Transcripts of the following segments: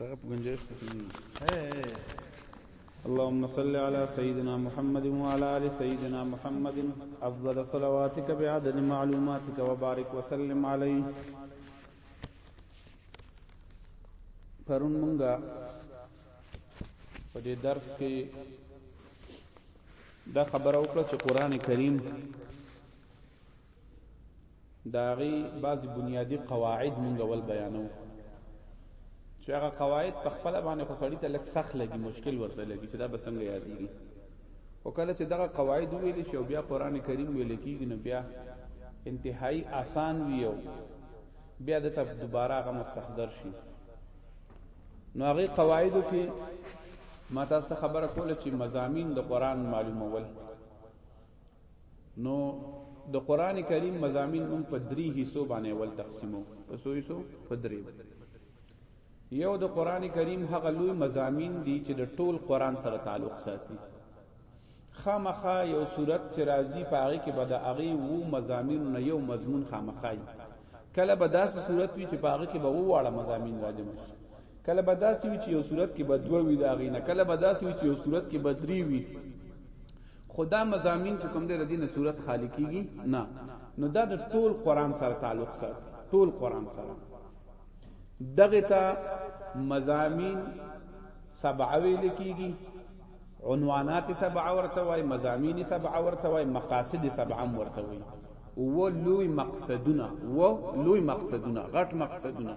دغه په گنجائش کې اللهم صل على سيدنا محمد وعلى ال سيدنا محمد افضل صلواتك بعدد معلوماتك وبارك وسلم عليه پرون مونږه په دې درس کې دا خبره وکړه چې قران کریم دا غي بعض بنیادی قواعد مونږ ول بیانو چې هغه قواعد په خپل باندې خو سړی ته لک سخت لګي مشکل ورته لګي چې دا به څنګه یادېږي او کله چې دغه قواعد ویل شي او بیا قران کریم ویل کیږي نو بیا انتهایی آسان وی او بیا د ته دوباره هغه مستحضر شي نو هغه قواعد کې ما تاسو خبره کوله چې مزامین د قران معلومول نو د قران کریم مزامین مون په درې حصو باندې ول تقسیمو په سو حصو په درې یو د قران کریم هغه لوی مزامین دي چې د ټول قران سره تعلق ساتي خامخا یو صورت چې راځي پاره کې به د هغه وو مزامین نه یو مضمون خامخای کله به داسې صورت وي چې پاره کې به وو واړه مزامین راځي کله به داسې وي چې یو صورت کې به دوه وي دا غینه کله به داسې وي چې یو صورت کې به درې وي خدا مزامین چې کوم دی د دینه صورت خالی کیږي نه نو دا د ټول قران سره تعلق سره ټول قران سره دغه ته مزامین سبع ویل کیږي عنوانات سبع ورته وای مزامین سبع ورته وای مقاصد سبع ورته وای و لوی مقصدونه و لوی مقصدونه غټ مقصدونه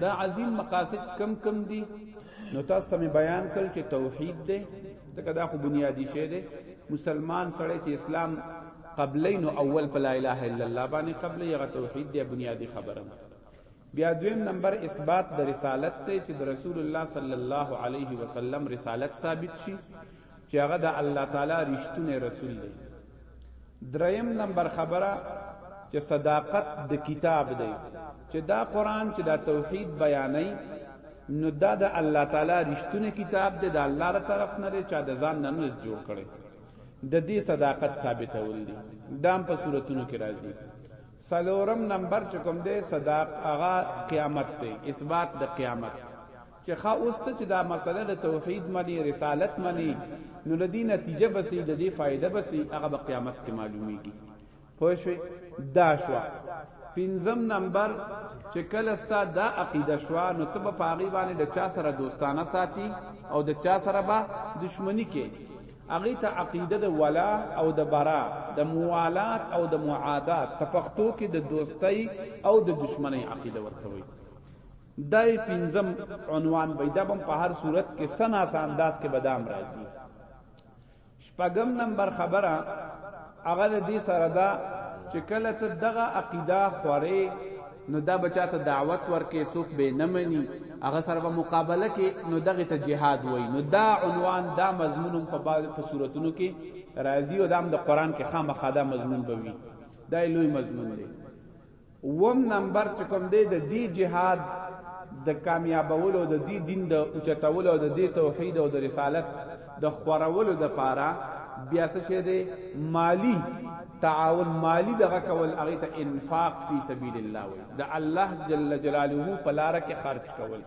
دا عظیم مقاصد کم کم دي نو تاسو ته بیان کړ چې توحید دی دا دا خو بنیادی شی دی مسلمان سره چې اسلام قبلین او اول په لا اله الا الله باندې قبل یغه توحید دی بنیادی خبره بیا دویم نمبر اثبات د رسالت ته چې د رسول الله صلی الله علیه وسلم رسالت ثابت شي چې هغه د الله تعالی رښتونه رسول دی دریم نمبر خبره چې صداقت د کتاب دی چې دا قران چې دا توحید بیانای نو دا د الله تعالی رښتونه کتاب دی د الله تر طرف نه لري چې د ځان نه نه جوړ کړي د دې صداقت ثابتول دي دام په صورتونو کې راځي سلورم نمبر چې کوم دی صداق هغه قیامت دی اثبات د قیامت چې ښه اوس ته چې دا مسله د توحید منی رسالت منی نو لدی نتیجه بسی د دې فائدہ بسی هغه په قیامت کې معلومیږي پوه شوې دا شو پنځم نمبر چې کله ستا دا عقیده شو نو ته په پاغي باندې د چا سره دوستانه ساتي او د چا سره به دشمنی کې اغه ته عقیده د ولا او د برا د موالات او د معادات په پښتو کې د دوستۍ او د دشمنی عقیده ورته وي دا یې پنځم عنوان وي دا هم په هر صورت کې سنا سانداز کې بدام راځي شپږم نمبر خبره هغه دې سره دا چې کله ته دغه عقیده خورې نو دا بچاته دعوت ورکې څوک به نه مني هغه سره په مقابله کې نو دغه ته جهاد وای نو دا عنوان دا مضمون په بعض په صورتونو کې راځي او دا د قران کې خامخا دا مضمون بوي دا لوی مضمون دی اووم نمبر چې کوم دی د دې جهاد د کامیابولو د دې دین د اوچتولو د دې توحید او د رسالت د خورولو د پاره بیا څه شه دی مالی تعاون مالی دغه کول هغه ته انفاق فی سبیل الله وي د الله جل جلاله په لار کې خرج کول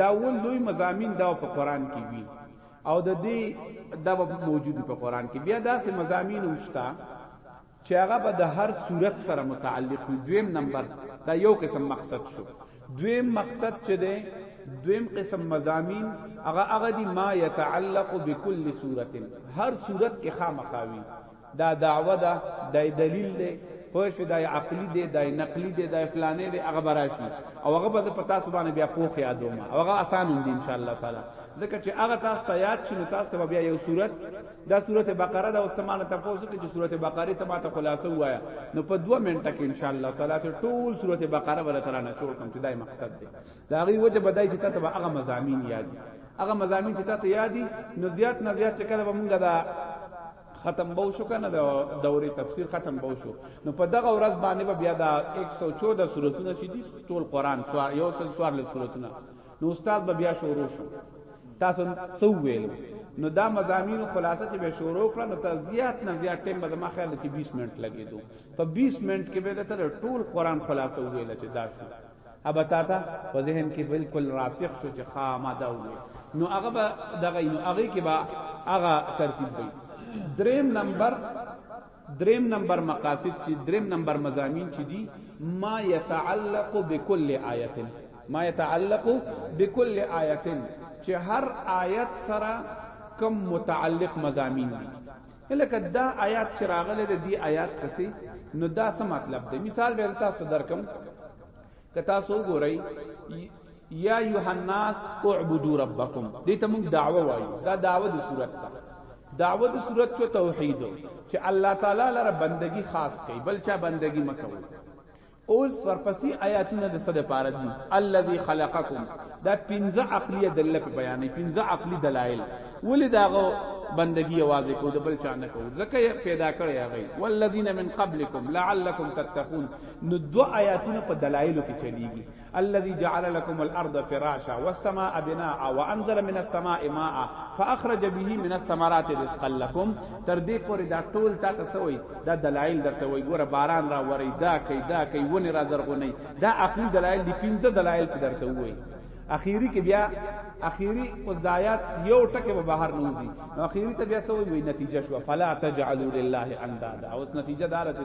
دا ول لوی مزامین دا په قران کې وی او د دې دا موجود په قران کې بیا داسې مزامین وشتا چې هغه به د هر صورت سره متعلق وي دویم نمبر دا یو قسم مقصد شو دویم مقصد چې ده دویم قسم مزامین هغه هغه دي ما يتعلق بكل صورت هر صورت کې خامخاوي دا دعوه ده د دلیل ده پوښ د عقلی دی د نقلی دی د فلانه دی هغه براشي او هغه به په تاسو باندې بیا پوښ یادو ما هغه آسان دی ان شاء الله تعالی ځکه چې هغه تاسو ته یاد شي نو تاسو ته بیا یو صورت دا سورته بقره دا واستمانه تاسو کې چې سورته بقره ته ماته خلاصو وایا نو په 2 منټه کې ان شاء الله تعالی ته ټول سورته بقره ولا تعالی نه جوړ کوم چې دای مقصد دی دا غي وجه بدای چې تاسو هغه مزامین یاد هغه مزامین چې تاسو یاد دي نو زیات نه زیات چې کله به مونږه دا ختم بو شو کنه دا دورې تفسیر ختم بو شو نو په دغه ورځ باندې بیا دا 114 سورتونه چې دي ټول قران سوار یو سل سوار له سورتونه نو استاد به بیا شروع شو تاسو سو ویل نو دا مزامین خلاصه چې به شروع کړه نو تزیات نه زیات ټیم به ما خیال کې 20 منټ لګیدو په 20 منټ کې به تر ټول قران خلاصه ویل چې دا شو ابا تا تا په ذهن کې بالکل راسخ شو چې خامه دا وی نو هغه به دغه نو هغه کې به هغه ترتیب وي دریم نمبر دریم نمبر مقاصد چې دریم نمبر مزامین چې دي ما يتعلق بكل آیت ما يتعلق بكل آیت چې هر آیت سره کم متعلق مزامین دي لکه دا آیات چې راغله د دې آیات پسې نو دا څه مطلب دی مثال به تاسو درکم که تاسو وګورئ یا ایها الناس اعبدوا ربکم دې ته موږ دعوه وایو دا دعوه د صورت ده دعوه د صورت چې توحید چې الله تعالی لپاره بندگی خاص کړي بل چا بندگی مکوئ اوس ورپسې آیاتونه د صد پاره دي الذي خلقکم دا پنځه عقلی دلیل په بیانې پنځه عقلی دلایل ولې داغه بندگی आवाज کو د بل چا نه کو ځکه پیدا کړی هغه والذین من قبلکم لعلکم تتقون نو دو آیاتونه په دلایلو کې چلیږي الذي جعل لكم الارض فراشا والسماء بناء وانزل من السماء ماء فاخرج به من الثمرات رزقا لكم تر دې پورې دا ټول تا ته سوي دا دلایل درته وي ګوره باران را وري دا کوي دا کوي ونی را زرغوني دا عقلي دلایل دي پنځه دلایل درته وي اخیری کې بیا اخیری اوس د آیات یو ټکی به بهر نه وځي نو اخیری ته بیا څه وایي نتیجه شو فلا تجعلوا لله اندادا اوس نتیجه دار چې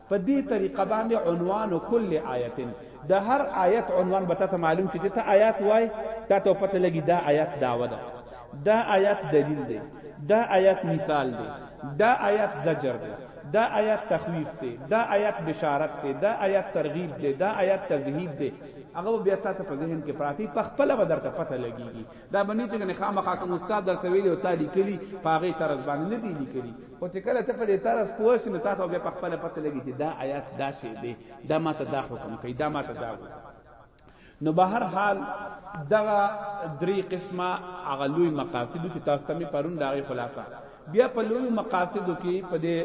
په دې طریقه باندې عنوان کل آیت د هر آیت عنوان به تاسو معلوم شي چې ته آیات وای تاسو پته لګي دا آیات داوا ده دا آیات دلیل دی دا آیات مثال دی دا آیات زجر دی دا آیات تخویف دی دا آیات بشارت دی دا آیات ترغیب دی دا آیات تزهید دی هغه بیا تاسو په ذهن کې پراتی په خپل بدر ته پته لګیږي دا باندې چې کنه خامخا کوم استاد درته ویلی او تا لیکلی په هغه طرز باندې نه دی لیکلی خو چې کله ته په دې طرز پوه شې نو تاسو بیا په خپل پته لګی چې دا آیات دا شی دی دا ماته دا حکم کوي دا ماته دا نو به هر حال دغه درې قسمه هغه لوی مقاصد چې تاسو ته می پرون دا غي خلاصه بیا په لوی مقاصد کې په دې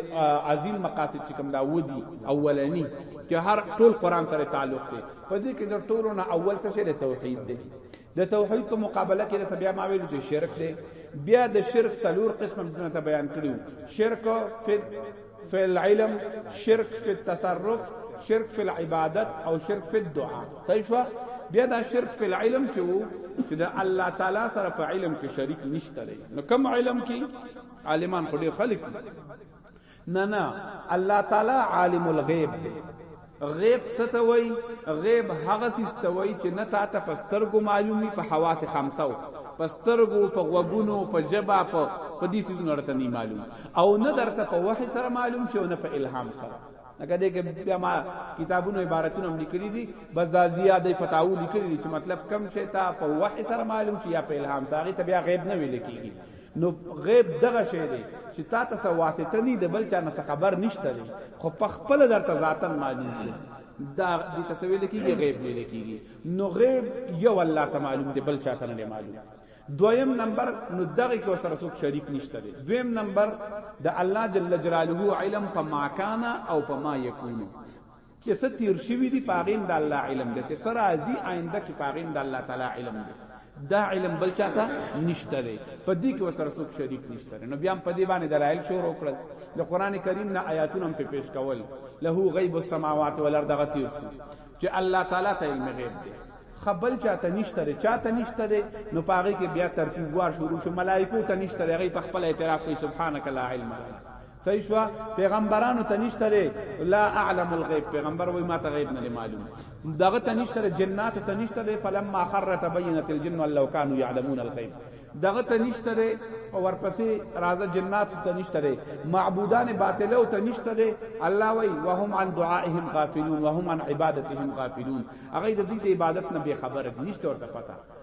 عظیم مقاصد چې کوم دا ودی اولنی چې هر ټول قران سره تعلق دی په دې کې د ټولو نه اول څه شی توحید دی د توحید په مقابله کې د بیا ما ویل چې شرک دی بیا د شرک سلور قسم ته بیان کړیو شرک فی فی العلم شرک فی التصرف شرک فی العبادت او شرک فی الدعاء صحیح شو بیا دا شرک فی العلم چې وو چې د الله تعالی سره په علم کې شریک نشته لري نو کم علم کې عالمان خو ډیر خلک نه نه الله تعالی عالم الغیب دی غیب څه ته وای غیب هغه څه ته وای چې نه تا ته پسترګو معلومي په حواس خمسه او پسترګو په غوګونو په جبا په په دې سيزونو ورته نه معلوم او نه درته په وحي سره معلوم شي او نه په الهام سره لکه دې کې بیا ما کتابونو عبارتونه هم لیکلي دي بزازیا د فتاو لیکلي چې مطلب کم شي تا په وحي سره معلوم شي یا په الهام سره هغه ته بیا غیب نه ویل کیږي نو غیب دغه شی دی چې تا ته څه واسطه نه د بل چا نه خبر نشته دی خو په خپل درته ذاتن معلوم دی دا د تسویل کیږي غیب ویل کیږي نو غیب یو الله ته معلوم دی بل چا ته نه معلوم دویم نمبر نو دغه کې سره څوک شریک نشته دی دویم نمبر د الله جل جلاله علم په ماکانا او په ما یکونو چې څه تیر شوي دي په هغې هم د الله علم دی چې څه راځي آینده کې په هغې هم د الله تعالی علم دی دا علم بل چاته نشته دی په دې کې وسره څوک شریک نشته نو بیا په دې باندې دلایل شروع کړل د قران کریم نه آیاتونه هم په پیش کول له غیب السماوات والارض غتیر شو چې الله تعالی ته علم غیب دی خبل چاته نشته دی چاته نشته دی نو پاره کې بیا ترتیب وار شروع شو ملائکو ته نشته دی غي په خپل اعتراف کوي سبحانك لا علم لنا صحیح شو پیغمبرانو ته نشته دی لا اعلم الغیب پیغمبر وای ما ته غیب نه معلوم دغه ته نشته دی جنات ته نشته دی فلما خر تبینت الجن لو كانوا يعلمون الغیب دغه ته نشته دی او ورپسې راځه جنات ته نشته دی معبودان باطلو ته نشته دی الله وای وهم عن دعائهم غافلون وهم عن عبادتهم غافلون هغه د دې عبادت نه به خبره نشته ورته پتا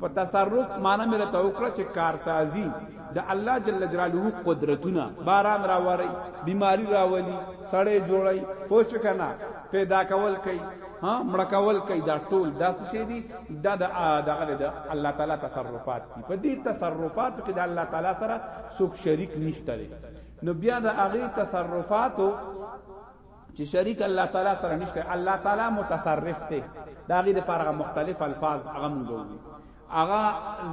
په تصرف معنی مې راته وکړه چې کارسازي د الله جل جلاله قدرتونه باران راوړي بیماری راولي سړی جوړي پوه شو کنه پیدا کول کوي ها مړ کول کوي دا ټول داس شي دي دا د دغه د الله تعالی تصرفات دي په دې تصرفاتو کې د الله تعالی سره څوک شریک نشته نو بیا د هغه تصرفاتو چې شریک الله تعالی سره نشته الله تعالی متصرف دی دا غي د پاره مختلف الفاظ هغه مونږ وي هغه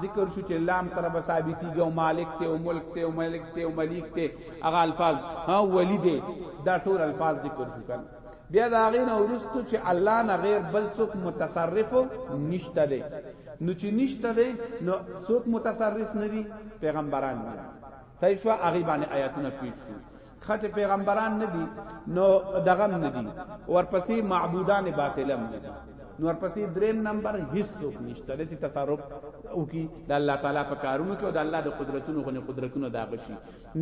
ذکر شو چې لام سره به ثابتيږي او مالک ته او ملک ته او ملک ته او ملک ته هغه الفاظ ها ولی دی دا ټول الفاظ ذکر شو کنه بیا دا غي نه ورستو چې الله نه غیر بل څوک متصرف نشته دی نو چې نشته دی نو څوک متصرف نه دی پیغمبران نه صحیح شو هغه باندې آیاتونه پیښ شو خط پیغمبران ندی نو دغم ندی ورپسې معبودان باطلم ندی نو ورپسې دریم نمبر هیڅ څوک نشته لته تصرف او کی د الله تعالی په کارونو کې او د الله د قدرتونو غني قدرتونو دا غشي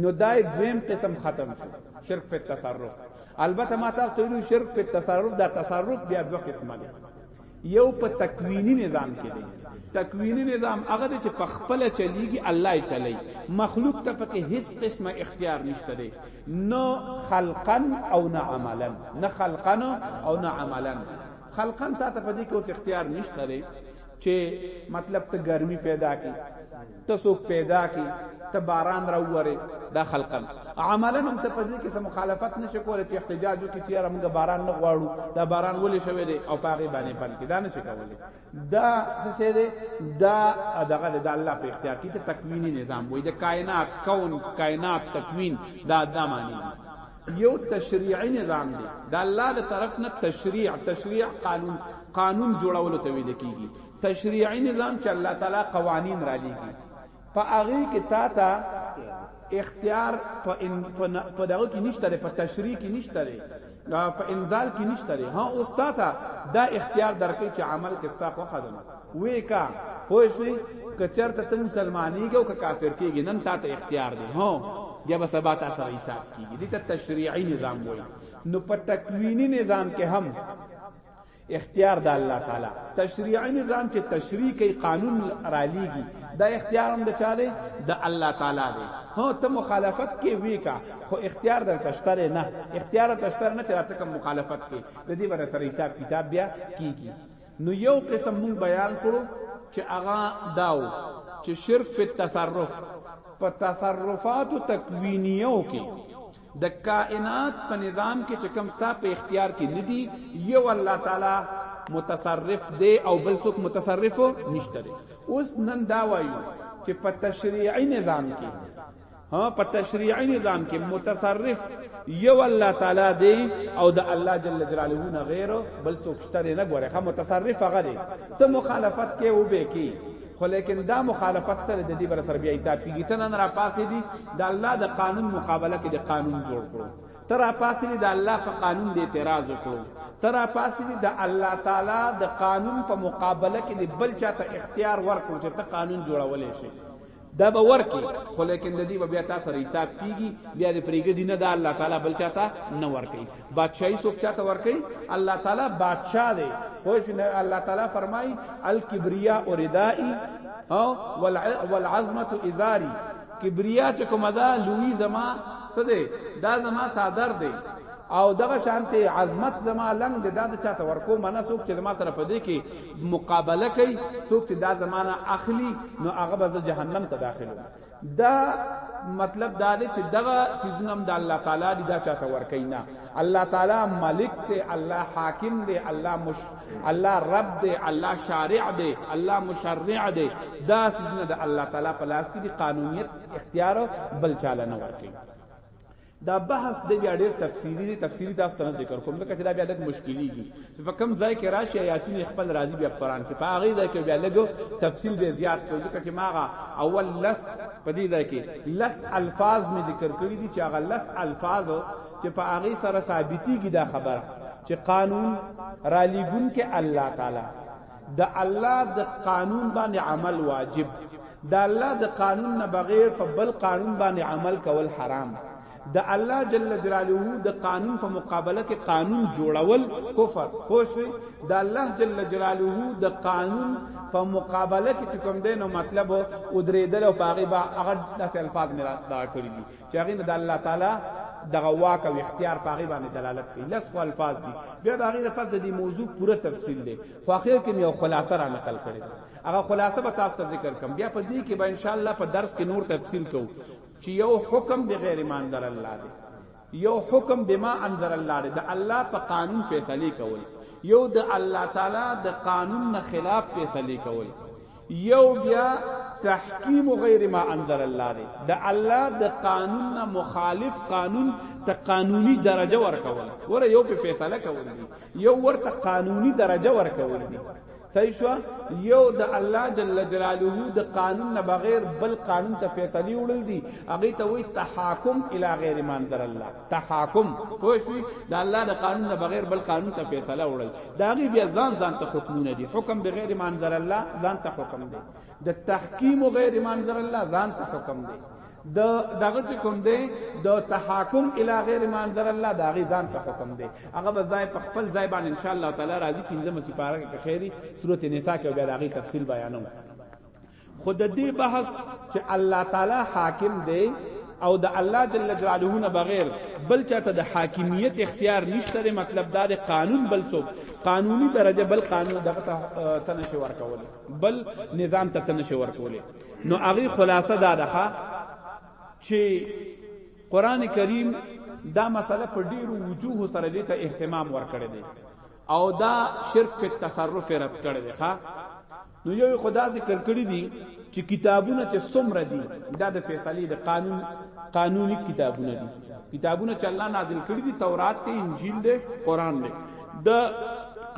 نو دا دویم قسم ختم شو شرک په تصرف البته ما تاسو ته ویلو شرک په تصرف دا تصرف بیا دوه قسمه دي یو په تکوینی نظام کې دی تکوینی نظام هغه دی چې په خپل چلیږي الله یې چلی مخلوق ته پکې هیڅ قسمه اختیار نشته دی نه خلقا او نه عملا نه خلقا او نه عملا خلقا ته ته پدې کې اوس اختیار نشته دی چې مطلب ته ګرمي پیدا کی ته څوک پیدا کی ته باران را وره دا خلقن عملا هم ته پدې کې سم مخالفت نشي کولای چې احتجاج وکړي چې یاره موږ باران نه غواړو دا باران ولې شوی دی او پاغي باندې پن کې دا نشي کولای دا څه شی دی دا دغه د الله په اختیار کې ته تکوینی نظام وای د کائنات کون کائنات تکوین دا دا معنی یو تشریعی نظام دی دا الله له طرف نه تشریع تشریع قانون قانون جوړولو ته ویل کیږي تشریعی نظام چې الله تعالی قوانین را لېږي په هغه کې تا ته اختیار په ان په دغه کې نشته په تشریع کې نشته په انزال کې نشته ها اوس تا ته دا اختیار درکې چې عمل کې ستا خو خدمه وې کا پوه شئ کچر ته تم مسلمانۍ کې او کافر کېږي نن تا ته اختیار دی هو بیا به سبا تاسو سره حساب کیږي دته تشریعي نظام وایي نو په تکوینی نظام کې هم اختیار د الله تعالی تشریعی نظام چې تشریع کوي قانون را لیږي دا اختیار هم د چا دی د الله تعالی دی هو ته مخالفت کې وی کا خو اختیار در تشتره نه اختیار تشتره نه چې راته کوم مخالفت کې د دې بر سره حساب کتاب بیا کیږي نو یو قسم مون بیان کړو چې اغا داو چې شرک په تصرف په تصرفات تکوینیو کې د کائنات په نظام کې چې کوم ستا په اختیار کې ندي یو الله تعالی متصرف دی او بل څوک متصرف نشته دی اوس نن دا وایو چې په تشریعي نظام کې ها په تشریعي نظام کې متصرف یو الله تعالی دی او د الله جل جلاله نه غیر بل څوک شته نه ګوره خو متصرف هغه دی ته مخالفت کې او به کې خو لیکن دا مخالفت سره د دې بر سر بیا حساب کیږي ته نن را پاسې دي د الله د قانون مقابله کې د قانون جوړ کړو ته را پاسې دي د الله په قانون د اعتراض وکړو ته را پاسې دي د الله تعالی د قانون په مقابله کې د بل چاته اختیار ورکړو چې ته قانون جوړولې شي دا به ورکی خو لیکن د دې بیا تاسو حساب کیږي بیا د پریګ دینه د الله تعالی بل چاته نه ورکی بادشاہی څوک چاته ورکي الله تعالی بادشاہ دی خو چې الله تعالی فرمایي الکبریا او ردائی او والعظمت ازاری کبریا چې کومه ده لوی زما څه دی دا زما صادر دی او دغه شانته عظمت زما لنګ د داد چاته ورکو منه سوک چې ما سره پدې کې مقابله کوي سوک چې دا زمانہ اخلي نو هغه به جهنم ته داخلو دا مطلب دا دی چې دغه سيزونه هم د الله تعالی دی دا چاته ورکای نه الله تعالی مالک دی الله حاکم دی الله مش الله رب دی الله شارع دی الله مشرع دی دا سيزونه د الله تعالی په لاس کې دي قانونيت اختیار بل چاله نه ورکای دا بحث د بیا ډیر تفصیلی دی تفصیلی تاسو ته ذکر کوم لکه چې دا بیا لږ مشکلی دي چې په کم ځای کې راشي آیاتین خپل راضی بیا قران کې په هغه ځای کې بیا لږ تفصیل به زیات کوي لکه چې ماغه اول لس په دې ځای کې لس الفاظ می ذکر کړی دي چې هغه لس الفاظ چې په هغه سره ثابتي کې دا خبره چې قانون را لګون کې الله تعالی د الله د قانون باندې عمل واجب د الله د قانون نه بغیر په بل قانون باندې عمل کول حرام د الله جل جلاله د قانون په مقابله کې قانون جوړول کفر خوشوي د الله جل جلاله د قانون په مقابله کې کوم دینو مطلب او درېدل او پاغي با هغه د الفاظ میراث دا کړی دي چې هغې نه د الله تعالی دغه واک او اختیار په هغې باندې دلالت کوي لس خو الفاظ دي بیا د هغې نه پس د دې موضوع پوره تفصیل دی خو اخر کې مې یو خلاصه را نقل کړې ده هغه خلاصه به تاسو ته ذکر کوم بیا په دې کې به انشاءالله په درس کې نور تفصیل کوو چې یو حکم د غیر منظر الله دی یو حکم بما انزل الله دی د الله په قانون فیصله کول یو د الله تعالی د قانون نه خلاف فیصله کول یو بیا تحکیم غیر ما انزل الله دی د الله د قانون نه مخالف قانون ته قانوني درجه ورکول ور یو په فیصله کول دی یو ورته قانوني درجه ورکول دی صحیح شو یو د الله جل جلاله د قانون نه بغیر بل قانون ته فیصله وړل دي هغه ته وی تحاکم الی غیر منظر الله تحاکم پوه شئ د الله د قانون نه بغیر بل قانون ته فیصله وړل دا غي بیا ځان ځان ته حکمونه دي حکم بغیر منظر الله ځان ته حکم دی د تحکیم غیر منظر الله ځان ته حکم دی د دغه چې کوم دی د تحاکم الی غیر منظر الله دا غي ځان ته حکم دی هغه به ځای په خپل ځای باندې ان شاء الله تعالی راځي 15 سپاره کې خیری سورته نساء کې بیا دا غي تفصیل بیانوم خود دې بحث چې الله تعالی حاکم دی او د الله جل جلاله نه بغیر بل چاته د حاکمیت اختیار نشته دی مطلب دا د قانون بل سو قانوني درجه بل قانون دغه تنشي ورکول بل نظام ته تنشي ورکول نو هغه خلاصه دا ده چې قران کریم دا مسله په ډیرو وجوه سره دې ته اهتمام ورکړی دی او دا شرک په تصرف رد کړی دی ښا نو یو خدا ذکر کړی دی چې کتابونه چې څومره دي دا د فیصله د قانون قانوني کتابونه دي کتابونه چې الله نازل کړی دي تورات ته انجیل ده قران ده د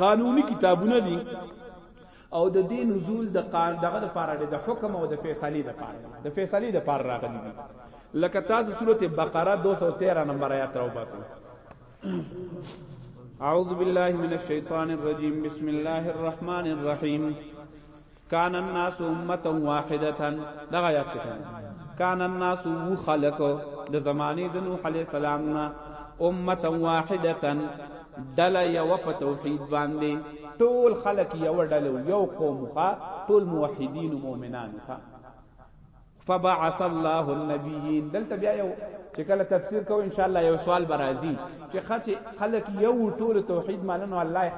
قانوني کتابونه دي او د دې نزول د قان دغه لپاره د حکم او د فیصله لپاره د فیصله لپاره راغلي دي لکه تاسو سورته بقره 213 نمبر آیات راو باسي اعوذ بالله من الشیطان الرجیم بسم الله الرحمن الرحیم کان الناس امه واحده دغه یاد کړه کان الناس و خلق د زمانه د نوح علی السلام نه امه واحده دل یو په توحید باندې ټول خلق یو ډلو یو قوم ښا ټول موحدین مومنان ښا فبعث الله النبيين دلته بیا یو چې کله تفسیر کو ان شاء الله یو سوال برازي چې خچ خلک یو ټول توحید ماننو الله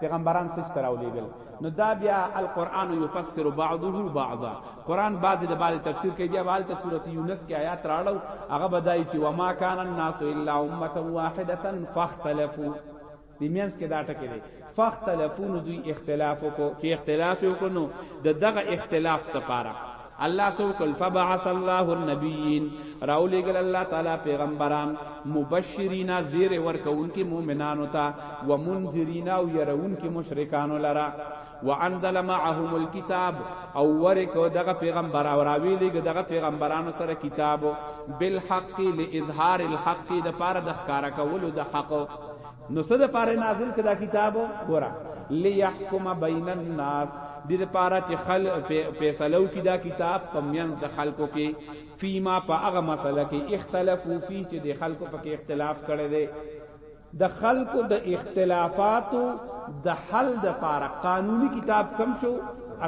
پیغمبران سچ تراو لګل نو دا بیا القرآن یفسر بعضه بعضا قرآن بعض د بعض تفسیر کوي بیا بعض سورۃ یونس کې آیات راړو هغه بدای چې وما کان الناس الا امه واحده فاختلفوا دی مینس کې دا ټکی دی فاختلفون دوی اختلاف وکړو چې اختلاف وکړو د دغه اختلاف لپاره الله سو کل فبعث الله النبیین راولی گل الله تعالی پیغمبران مبشرین زیر ورکون کی مومنانو تا و منذرین او يرون کی مشرکانو لرا وانزل معهم الكتاب او ورکو دغه پیغمبر او راوی لګ دغه پیغمبرانو سره کتاب بالحق لاظهار الحق د پاره د ښکارا کولو د حق نو صد پاره نازل کدا کتاب ګورا ليحكم بين الناس د دې پاره چې خل فیصلو کې دا کتاب په میان د خلکو کې فيما په هغه مسله کې اختلافو فيه چې د خلکو په کې اختلاف کړي دي د خلکو د اختلافاتو د حل د پاره قانوني کتاب کم شو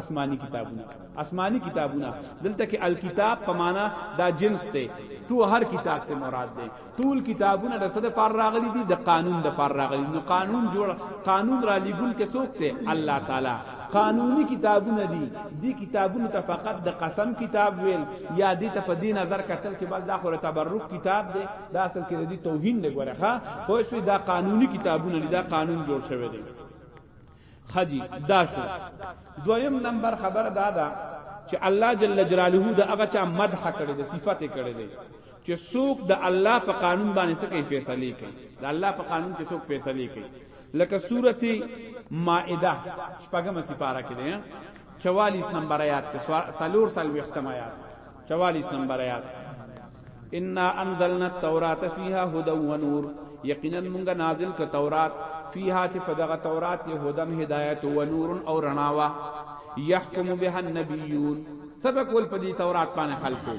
آسماني کتابونه آسماني کتابونه دلته کې الکتاب په معنا دا جنس ته تو هر کتاب ته مراد ده ټول کتابونه د صد پر راغلي دي د قانون د پر راغلي نو قانون جوړ قانون را لګون کې څوک ته الله تعالی قانوني کتابونه دي دي کتابونه ته فقط د قسم کتاب ویل یا دي ته په دې نظر کتل چې بل دا خو تبرک کتاب دی دا اصل کې د دې توهین دی ګوره ښا پوه شوې دا قانوني کتابونه دي دا قانون جوړ شوی دی خجی دا شو دویم نمبر خبر دا دا چې الله جل جلاله دا هغه چا مدح کړی دی صفت کړی دی چې څوک د الله په قانون باندې څه کوي فیصله کوي د الله په قانون کې څوک فیصله کوي لکه سورته مائده شپږم سپاره کې ده 44 نمبر آیات ته سلور سلوي ختم آیات 44 نمبر آیات انا انزلنا التوراة فيها هدى ونور یقینا مونږه نازل ک تورات فيها چې په دغه تورات کې هدن هدایت او نور او رڼاوا يحكم بها النبيون سبق ول پدی تورات باندې خلقو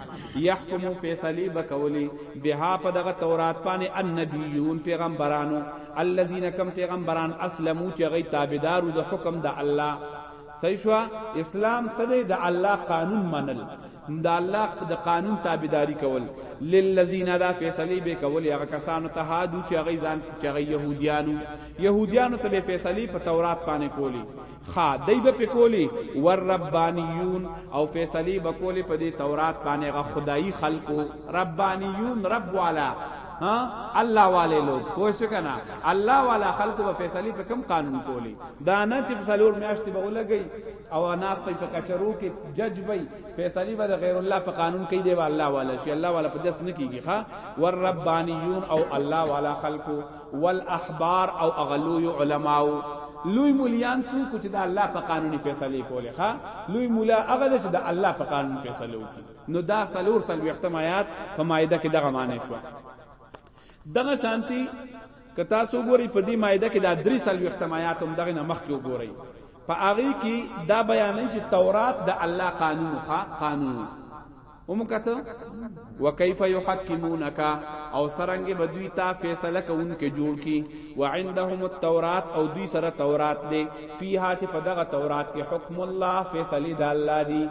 يحكم فیصله بکولی بها په دغه تورات باندې النبيون پیغمبرانو الذين كم پیغمبران اسلمو چې غي تابعدارو د حکم د الله صحیح شو اسلام سره د الله قانون منل د الله د قانون تابعداري کول للذین دا فیصله به کول هغه کسانو ته هادو چې هغه ځان چې هغه يهوديانو يهوديانو ته به فیصله په تورات باندې کولی خا دای به کولی ور ربانیون او فیصله به کولی په دې تورات باندې هغه خدایي خلقو ربانیون رب والا ها الله والے لوگ پوه شو کنه الله والا خلق به فیصله په کم قانون کولی دا نه چې فسلور میاشتې به ولګي او اناس په کچرو کې جج وي فیصله به غیر الله په قانون کې دی الله والا شي الله والا په داس نه کیږي ها ور ربانیون او الله والا خلقو والاحبار او اغلوی علماء لوی مولیان سو کوچ د الله په قانوني فیصله کوله ها لوی مولا هغه چې د الله په قانون فیصله وکړي نو دا سلور سلوي احتمایات په مایده کې دغه معنی شو دغه شانتی که تاسو ګوري په دې مایده کې دا درې سال وختمایات هم دغه نه مخ کې وګورئ په هغه کې دا بیانې چې تورات د الله قانون ښا قانون هم کته وکيف يحكمونك او سرنګ بدوی تا فیصله کوونکې جوړ کی وعندهم التورات او دوی سره تورات دی فیها چې په دغه تورات کې حکم الله فیصله د الله دی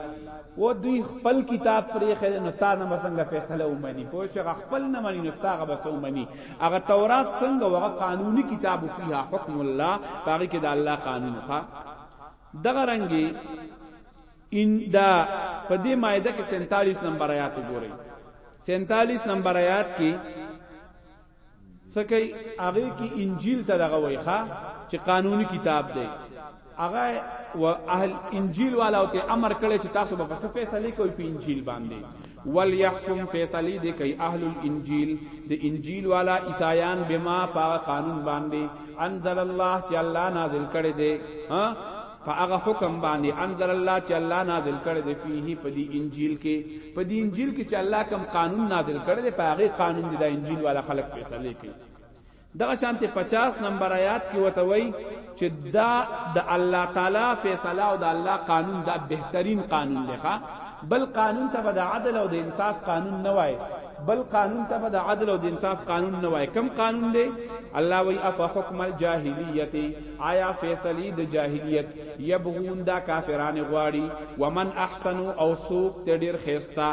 و دوی خپل کتاب پرې خل نو تا نه مسنګ فیصله ومني پوه شو خپل نه مني نو تاغه بس ومني هغه تورات څنګه وغه قانوني کتاب فيها حکم الله پاره کې د الله قانون ښا دغه رنګي ان دا په دې مایده کې 47 نمبر آیات وګورئ 47 نمبر آیات کې څه کوي هغه کې انجیل ته دغه وای ښا چې قانوني کتاب دی هغه و اهل انجیل والا او ته امر کړي چې تاسو به څه فیصله کوي په انجیل باندې وليحكم فیصله دې کوي اهل الانجیل د انجیل والا عیسایان بما پاک قانون باندې انزل الله چې الله نازل کړي دي ها په هغه حکم باندې انزل الله چې الله نازل کړی دی فيه په دې انجیل کې په دې انجیل کې چې الله کوم قانون نازل کړی دی په هغه قانون دی د انجیل والا خلق فیصله کوي دغه شانته 50 نمبر آیات کې وته وای چې دا د الله تعالی فیصله او د الله قانون دا بهترین قانون دی ښا بل قانون ته د عدل او د انصاف قانون نه وای بل قانون ته د عدل او د انصاف قانون نه وای کم قانون دی الله وی اف حکم الجاهلیت آیا فیصلی د جاهلیت یبغون دا کافران غواړي ومن احسن او سوق ته ډیر خيستا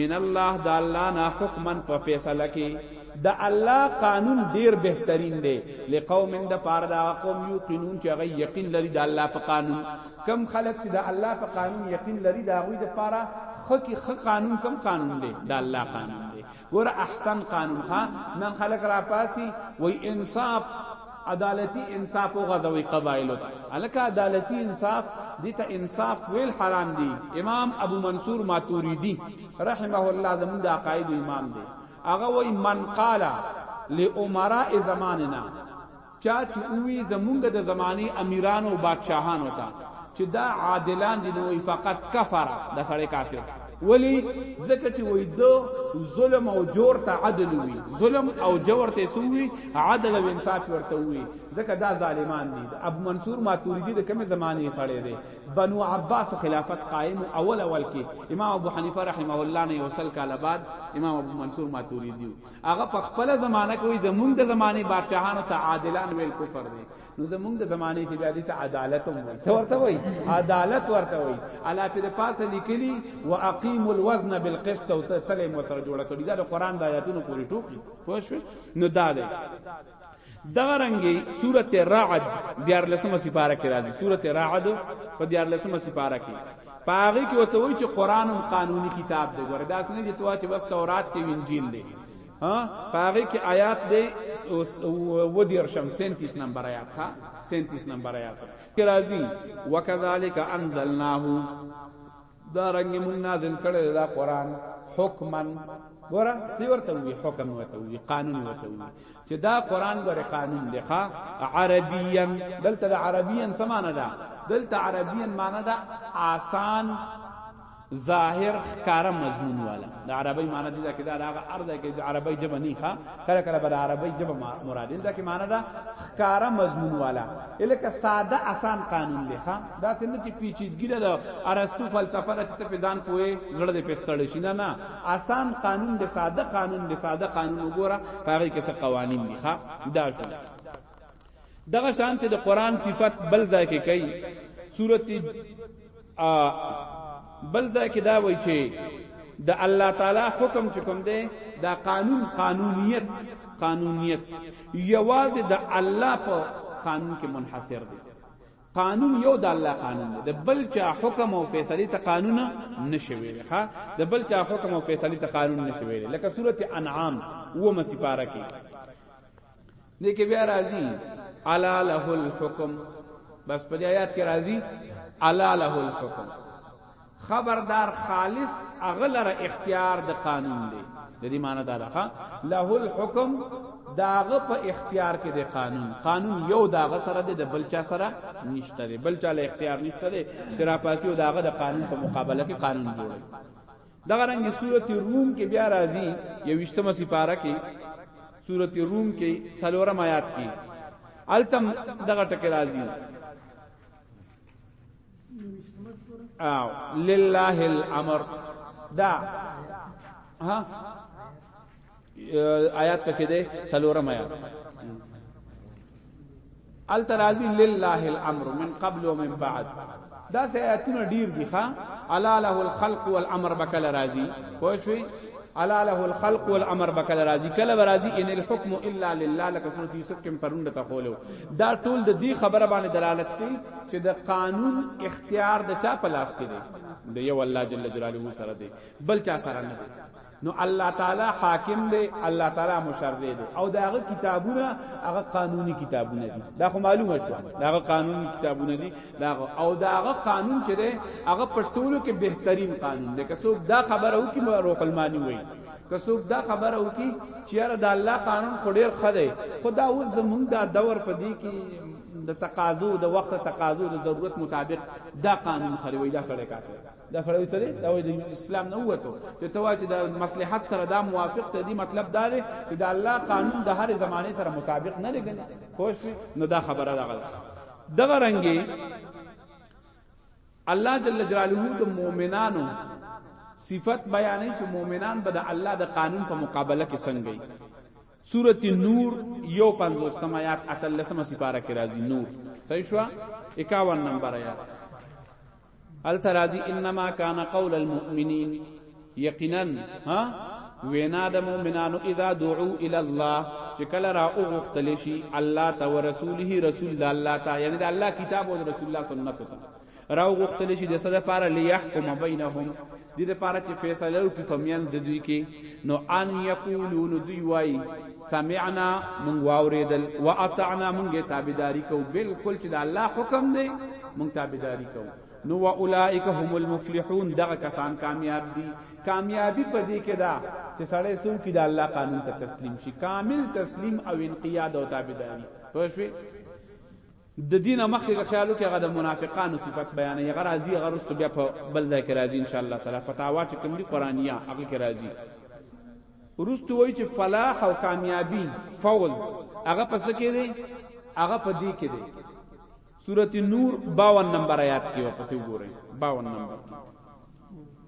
من الله د الله نه حکمن په فیصله کې د الله قانون ډیر بهترین دی لقوم د پاره دا قوم یو قانون چې غي یقین لري د الله په قانون کم خلک چې د الله په قانون یقین لري دا غوي د پاره خکې خ قانون کم قانون دی د الله قانون دی ګور احسن قانون ها نن خلک را پاسي وای انصاف عدالتي انصاف او غزوي قبایل ته الکه عدالتي انصاف دي ته انصاف ویل حرام دي امام ابو منصور ماتوریدی رحمه الله زمون د عقاید امام دی هغه وای من قال لامراء زماننا چا چې وی زمونږ د زمانه امیرانو او بادشاهانو ته چې دا عادلان دي نو فقط کفر د سړی کافر ولی زکه چې وای دو ظلم او جور ته عدل وی ظلم او جور ته سوی عدل او انصاف ورته وی زکه دا ظالمان دي ابو منصور ماتوریدی د کوم زمانه سړی دی بنو عباس خلافت قائم اول اول کې امام ابو حنیفه رحمه الله نه یوسل کاله بعد امام ابو منصور ماتوریدی هغه په خپل زمانہ کوي زمونږ د زمانه بادشاہانو ته عادلان ویل کفر دی نو زمونږ د زمانه کې بیا دې ته عدالت هم وایي ورته وایي عدالت ورته وایي الا په پاسه لیکلي واقیم الوزن بالقسط او تلې مو سره جوړ کړی دا د قران د آیاتونو پوری ټوکی پوه شو نو دا دی دغه رنګي سورته رعد دیار لسمه سپاره کې راځي سورته رعد په دیار لسمه سپاره کې پاغي کې وته وی چې قران هم قانوني کتاب دی ګوره دا څنګه چې توا چې بس تورات ته انجیل دی ها پاغي کې آیات دی و دیر شم 37 نمبر آیات ها 37 نمبر آیات کې راځي وکذالک انزلناه دا رنګ مون نازل کړی دا قران حکمن ګوره سی ورته وی حکم ورته وی قانون ورته وی چې دا قران ګوره قانون دی ښا عربین دلته د عربین سمانه ده دلته عربین معنی ده آسان ظاهر ښکارا مضمون والا د عربی معنی دي چې دا هغه ارض کې د عربی جبه نه ښه کله کله بل عربی جبه مراد دي چې معنی دا ښکارا مضمون والا الکه ساده آسان قانون دی ښه دا څنګه چې پیچیدګی ده ارسطو فلسفه ده چې په ځان پوهه زړه دې پستړ شي نه نه آسان قانون دې ساده قانون دې ساده قانون وګوره هغه کې څه قوانین دي ها دا شو دغه شان ته د قران صفت بل ځای کې کوي سورته بل ځای کې دا وایي چې د الله تعالی حکم چې کوم دی دا قانون قانونیت قانونیت یوازې د الله په قانون کې منحصر دی قانون یو د الله قانون دی د بل چا حکم او فیصله ته قانون نشي ویل ښا د بل چا حکم او فیصله ته قانون نشي ویل لکه سوره انعام و مسی پارا کې دې کې بیا راځي الا له الحكم بس په آیات کې راځي الا له الحكم خبردار خالص هغه لره اختیار د قانون دی د دې معنی دا ده له الحکم داغه په اختیار کې د قانون قانون یو داغه سره د بل چا سره نشته دی بل چا له اختیار نشته دی چې را پاسي او داغه د قانون په مقابله کې قانون جوړوي دغه رنګ سورته روم کې بیا راځي یوشتمه سپاره کې سورته روم کې سلورم آیات کې التم دغه ټکی راځي او لله الامر دا ها آیات پکې ده څلورم آیات الترازی لله الامر من قبل ومن بعد دا سه آیاتونه ډیر دي ښا الا له الخلق والامر بکل راضی پوه شئ الا له الخلق والامر بکل راضی کله راضی ان الحكم الا لله لك سورۃ یوسف کې پروند ته خولو دا ټول د دې خبره باندې دلالت کوي چې د قانون اختیار د چا په لاس کې دی د یو الله جل جلاله سره دی بل چا سره نه دی نو الله تعالی حاکم دی الله تعالی مشرع دی او داغه کتابونه هغه قانوني کتابونه دي دا خو معلومه شو داغه قانوني کتابونه دي داغه او داغه قانون چې ده هغه په ټولو کې بهترین قانون دی که څوک دا خبره وکي مو روح المانی وای که څوک دا خبره وکي چې یاره د الله قانون خو ډیر خده خدا اوس زمونږ دا دور په دی کې د تقاضو د وخت تقاضو د ضرورت مطابق دا قانون خري وای دا سره کاته دا سره سره دا وای د اسلام نه وته چې توا چې د مصلحت سره دا موافق ته دی مطلب دا دی چې د الله قانون د هر زمانه سره مطابق نه لګنه خوښ نو دا خبره ده غلط دغه رنګي الله جل جلاله د مؤمنانو صفت بیانې چې مؤمنان به د الله د قانون په مقابله کې څنګه وي سورۃ نور یو پنځوستم آیات اتلسمه سپاره کې راځي نور صحیح شو 51 نمبر آیات هلته راځي انما کان قول المؤمنین یقینا ها وینا د مؤمنانو اذا دعو الى الله چې کله را اوغختل شي الله ته ورسوله رسول د الله ته یعنی د الله کتاب او رسول الله سنت ته را اوغختل شي د صد فار ليحكم بينهم دې لپاره چې فیصله وکړي په میان د دوی کې نو ان یقولو نو دوی وای سمعنا مونږ واوریدل واطعنا مونږه تابعداري کو بالکل چې د الله حکم دی مونږ تابعداري کو نو واولائک هم المفلحون دغه کسان کامیاب دي کامیابی په دې کې دا چې سړی سو کې د الله قانون ته تسلیم شي کامل تسلیم او انقیاد او تابعداري پوه شئ د دین مخکې که خیالو کې هغه د منافقانو صفت بیان یې غرازي هغه رستو بیا په بل ځای کې راځي ان شاء الله تعالی فتاوا چې کوم دي قرانیه هغه کې راځي رستو وایي چې فلاح او کامیابی فوز هغه پس کې دی هغه په دې کې دی سورته نور 52 نمبر آیات کې واپس وګورئ 52 نمبر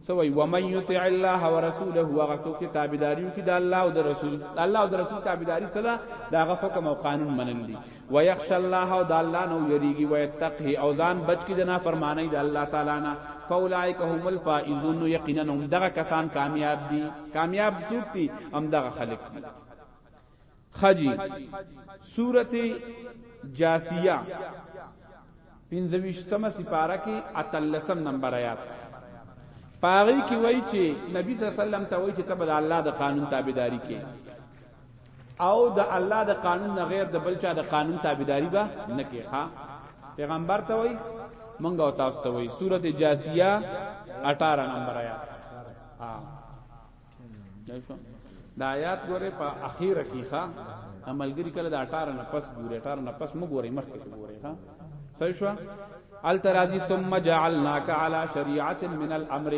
سوی ومن یطع الله ورسوله هغه څوک چې تابعداریو کې د الله او د رسول الله او د رسول تابعداري سره داغه حکم او قانون منل دي ويخش الله او د الله نو یریږي ويتقه او ځان بچ کې د نافرمانی د الله تعالی نه فاولائک هم الفائزون یقینا هم دغه کسان کامیاب دي کامیاب څوک دي هم دغه خلق دي خجی سورت جاسیه پنځویشتمه سپاره کې اتلسم نمبر آیات پاغي کې وای چې نبی صلی الله علیه وسلم ته وای چې تبد الله د قانون تابعداري کې او د الله د قانون نه غیر د بل چا د قانون تابعداري به نه کې ښا پیغمبر ته وای مونږ او تاسو ته وای سورته جاسیه 18 نمبر آیات ها دا آیات ګوره په اخیره کې ښا عملګری کله د 18 نه پس ګوره 18 نه پس موږ ګوره مخکې ګوره ښا صحیح شو الترازی ثم جعلناک علی شریعت من الامر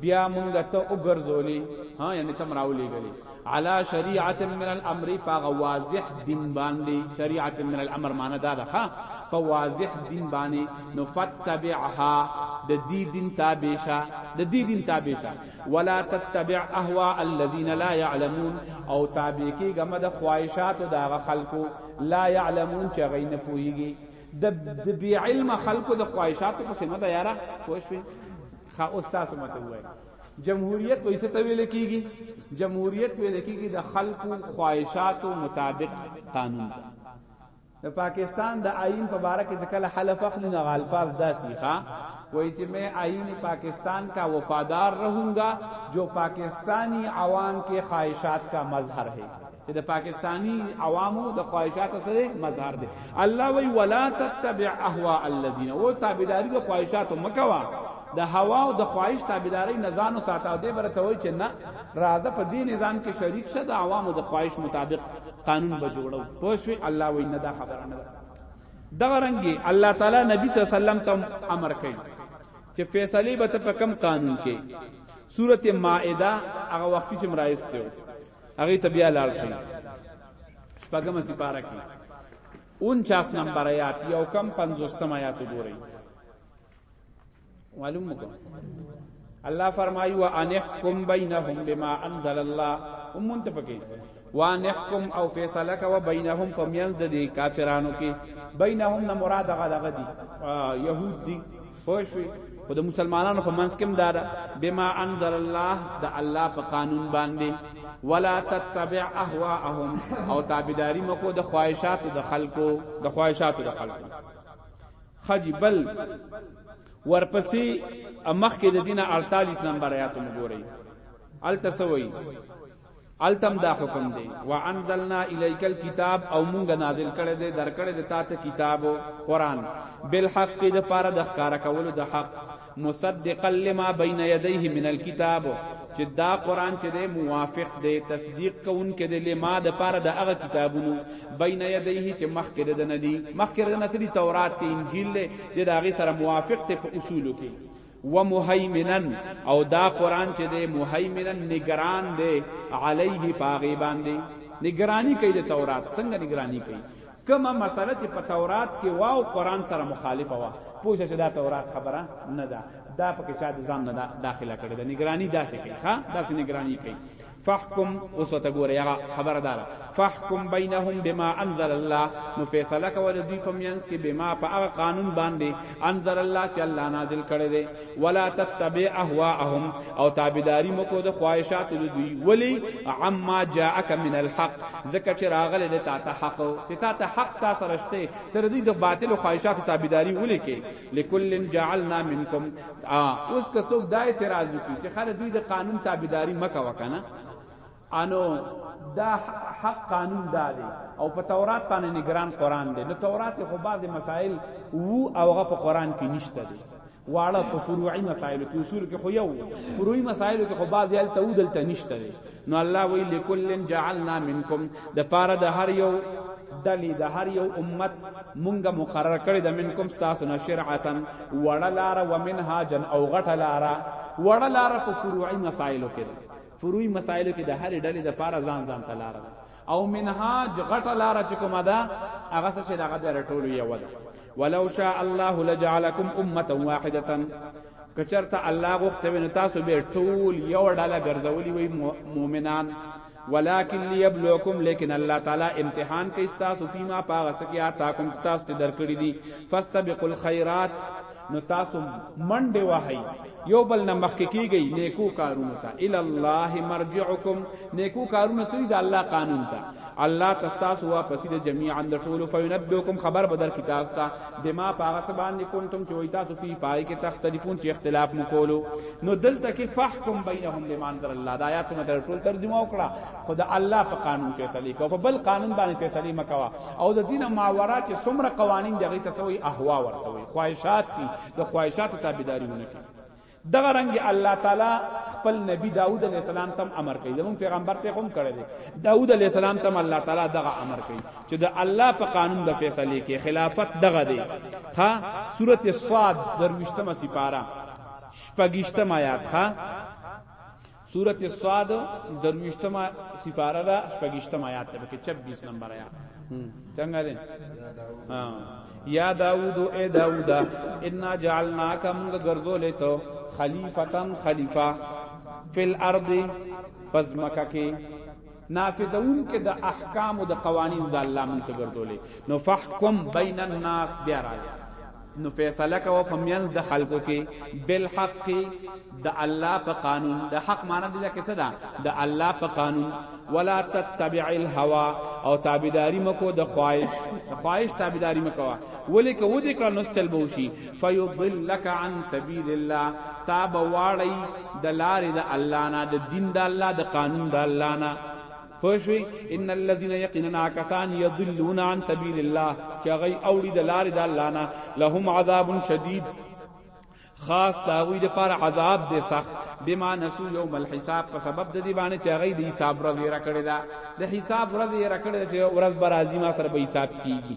بیا مونږ ته وګرځولې ها یعنی تم راولې غلې علی شریعت من الامر پاغه واضح دین باندې شریعت من الامر معنی دا ده ها په واضح دین باندې نو فتبعها د دې دین تابع شه د دې دین تابع شه ولا تتبع اهواء الذين لا يعلمون او تابع کیږه مد خواهشات دا خلکو لا يعلمون چې غي نه پويږي د بی علم خلکو د خواهشات په سمه دا یارا پوښوي خا استاد مت وای جمهوریت ویسه ته ویل کیږي جمهوریت ویل کیږي د خلکو خواهشاتو مطابق قانون د پاکستان د آئین په باره کې ځکه حلف اخلي نه غالفاظ داسي ښا وای چې مې آئین پاکستان کا وفادار رہونګا جو پاکستانی عوام کې خواہشات کا مظهر ہے چې د پاکستانی عوامو د خواہشات سره مظهر دی الله وی ولا تتبع اهواء الذين و تابعداري د خواہشات مکوا د هوا او د خواهش تابعداري نزان او ساتاو دې برته وای چې نه راځه په دې نظام کې شریک شه د عوامو د خواهش مطابق قانون به جوړو پوښوي الله وی نه دا خبره نه دغه رنګي الله تعالی نبی صلی الله علیه وسلم ته امر کوي چې فیصله به ته په کم قانون کې سورته مائده هغه وخت چې مرایسته هغه ته بیا لاړ شي شپږم سپاره کې 49 نمبر آیات یو کم 50 آیات وګورئ معلوم مګو الله فرمایي وا ان احکم بینهم بما انزل الله هم مونته پکې وا نحکم او فیصله کا و بینهم فمیان د دې کافرانو کې بینهم نه مراد غلغه دي يهود دي خوشوي خو د مسلمانانو په منځ کې مدار بما انزل الله د الله په قانون باندې ولا تتبع اهواهم او تابعداري مکو د خواهشاتو د خلکو د خواهشاتو د خلکو خجی بل ورپسې مخکې د دینه 48 نمبر آیات وګورئ التسوی التم دا حکم دی وانزلنا الیک الكتاب او مونږ نازل کړی دی درکړی دی تاسو کتاب قرآن بالحق د پاره د ښکارا کولو د حق مصدقا لما بین یدیه من الكتاب چې دا قران چې دی موافق دی تصدیق کوونکې دی لما د پاره د هغه کتابونو بین یدیه چې مخکې د نه دی مخکې د نه دی تورات ته انجیل دی د هغه سره موافق دی په اصولو کې و مهیمنن او دا قران چې دی مهیمنن نگران دی علیه پاغي باندې نگرانی کوي د تورات څنګه نگرانی کوي کومه مسله چې په تورات کې وا او قران سره مخالفه وا پوښه چې دا تورات خبره نه ده دا پکې چا د ځان نه دا داخله کړې ده نگرانی داسې کوي ها داسې نگرانی کوي فحکم اوس ته ګوره یا خبردار فحکم بینهم بما انزل الله نو فیصله کوي د دوی په میانس کې بما په هغه قانون باندې انزل الله چې الله نازل کړی دی ولا تتبع اهواهم او تابعداري مکو د خواهشات د دوی ولی عما جاءك من الحق زکه چې راغله د تا ته حق ته تا ته حق تا سرشته تر دې د باطل خواهشات تابعداري ولي کې لكل جعلنا منكم اوس که څوک دا اعتراض کوي چې خلک دوی د قانون تابعداري مکه وکنه انو دا حق قانون دا دی او په تورات باندې نگران قران دی نو تورات خو بعضی مسائل وو او هغه په قران کې نشته دی واړه په فروعي مسائل کې اصول کې خو یو فروعي مسائل کې خو بعضی ال تودل ته نشته دی نو الله وی لکلن جعلنا منکم د پاره د هر یو دلی د هر یو امت مونږه مقرر کړی د منکم تاسو نه شرعتن وړلار و منهاجن او غټلار وړلار په فروعي مسائل کې فروعي مسایلو کې د هرې ډلې د پاره ځان ځان ته لار ده او منهاج غټه لار چې کومه ده هغه څه چې دغه د ټولو یو ده ولو شاء الله لجعلکم امه واحده کچرته الله غوښته ویني تاسو به ټول یو ډله ګرځولي وي مؤمنان ولکن ليبلوکم لیکن الله تعالی امتحان کوي تاسو فيما پاغه سکیا تاکم تاسو ته درکړي دي فاستبقوا الخيرات نو تاسو منډه وهي یو بل نه مخکې کیږي نیکو کارونو ته ال الله مرجعکم نیکو کارونه سری د الله قانون ته الله تستاسو واپس د جميعا د ټولو فینبئکم خبر بدر کی تاسو ته بما پاغه سبان کنتم چې وای تاسو په پای کې تختلفون چې اختلاف مکولو نو دلته کې فحکم بینهم لمن در الله د آیاتونو تر ټول ترجمه وکړه خو د الله په قانون فیصله کوه په بل قانون باندې فیصله مکوا او د دین ماورا چې څومره قوانین دغه تسوی احوا ورته وي خواهشات دي د خواهشاتو تابعداري ونه کوي دغه رنګ الله تعالی خپل نبی داوود علیه السلام تم امر کوي زمون پیغمبر ته هم کړی دی داوود علیه السلام تم الله تعالی دغه امر کوي چې د الله په قانون د فیصله کې خلافت دغه دی ها سورته صاد درويشتمه سپاره شپږشتمه آیات ها سورة صاد درویشتمه سپاره ده شپږشتم آیات ده پکې 26 نمبر آیات څنګه ده یا داوود اے داوود انا جعلناک موږ ګرځولې ته خلیفتن خلیفہ فل ارض پزمکه کې نافذوونکی د احکامو د قوانینو د الله مونږ ته ګرځولې نو فحکم بین الناس بیا راغی نو فیصله کوه په میان د خلکو کې بالحق د الله په قانون د حق معنی د کې څه ده د الله په قانون ولا تتبع الهوى او تابعداري مکو د خواهش خواهش تابعداري مکو ولیک و دې کړه نو چل بوشي فیضلک عن سبیل الله تا به واړی د لارې د الله نه د دین د الله د قانون د الله نه پوښوي ان الذين يقيننا كسان يضلون عن سبيل الله چې هغه اوړي د لارې د الله نه لهم عذاب شدید خاص تاوی د پر عذاب دے سخت بما نسو یوم الحساب په سبب د دی باندې چې هغه د حساب ورځ یې راکړی دا د حساب ورځ یې راکړی چې ورځ برازي ما سره به حساب کیږي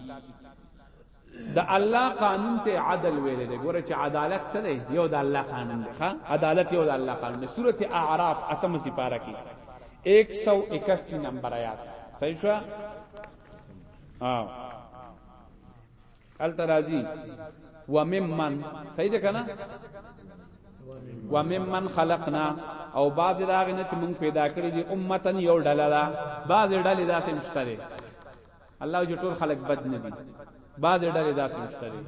د الله قانون ته عدل ویل دی ګوره چې عدالت څه دی یو د الله قانون دی ښا عدالت یو د الله قانون دی سورته اعراف اتم سپاره کې 181 نمبر آیات صحیح شو ها الترازی وممن صحیح ده کنه وممن خلقنا او بعض داغه نه چې مونږ پیدا کړی دي امتن یو ډله ده بعض ډله داسې مشتري الله جو ټول خلق بد نه دي بعض ډلې داسې مشته دي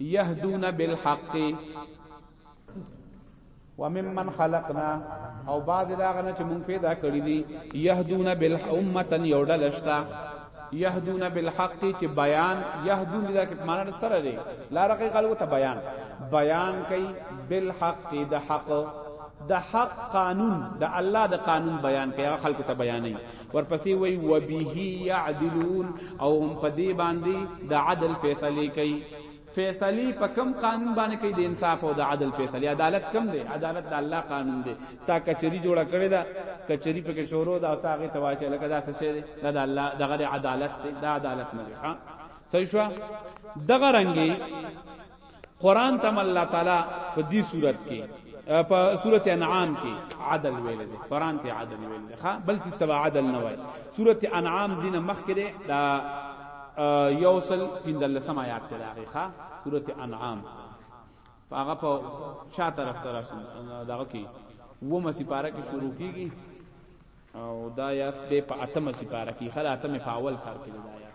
يهدون بالحق وممن خلقنا او بعض دا غنه چې مونږ پیدا کړی دي يهدون بالامه یو ډله شته يهدون بالحق چې بیان يهدون دا کې معنا سره دی لا رقي قالو ته بیان بیان کوي بالحق د حق د حق قانون د الله د قانون بیان کوي خلکو ته بیانې ورپسې وی وبه يعدلون او هم په دې باندې د عدل فیصله کوي فیصله په کم قانون باندې کوي د انصاف او د عدل فیصله عدالت کم دی عدالت د الله قانون دی تا کچری جوړه کړی دا کچری په کې شورو دا او تا هغه تواچه لکه دا څه شی دی دا د الله دغه عدالت دی دا عدالت نه دی ها صحیح شو دغه رنګي قران تم الله تعالی په دې صورت کې په سورته انعام کې عدل ویل دي قران ته عدل ویل دي ها بل څه تبع عدل نه وای سورته انعام دینه مخ کې دا یوصل پیندل سم آیات ته راغی ها سورته انعام هغه په چا طرف طرف دغه کې و مسی پارا کې شروع کیږي او دا یاد به په اتمه سپاره کې خلا اتمه په اول سر کې دا یاد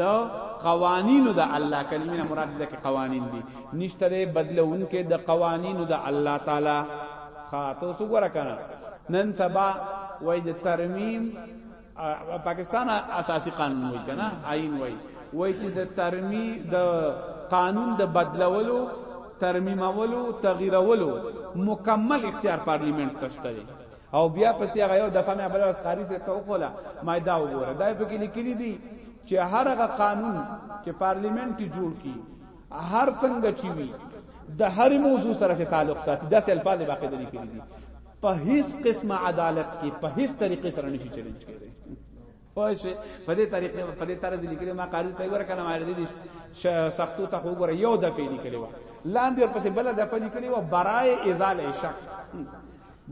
د قوانینو د الله کلمه مراد د قوانین دي نشته د بدلون کې د قوانینو د الله تعالی خاطو سو ګره کنه نن سبا وای د ترمیم پاکستان اساسی قانون وای کنه آئین وای وای چې د ترمی د قانون د بدلولو ترمیمولو تغییرولو مکمل اختیار پارلیمنت تشته او بیا پسې هغه یو دفعه مې بل ورځ قاری صاحب ته وخوله ما دا وګوره دا په کې لیکلي دي چې هر هغه قانون چې پارلیمنت کې جوړ کی هر څنګه چې وي د هر موضوع سره تعلق ساتي دا سیل پاله باقی دي کړی دي په هیڅ قسمه عدالت کې په هیڅ طریقې سره نشي چیلنج کېږي پوه شئ په دې طریقې په دې طرز لیکلې ما قاری ته ور کلم اړ دي سختو ته خو ګره یو د پیلي کړي و لاندې ور پسې بل د پیلي کړي و برای ازال شک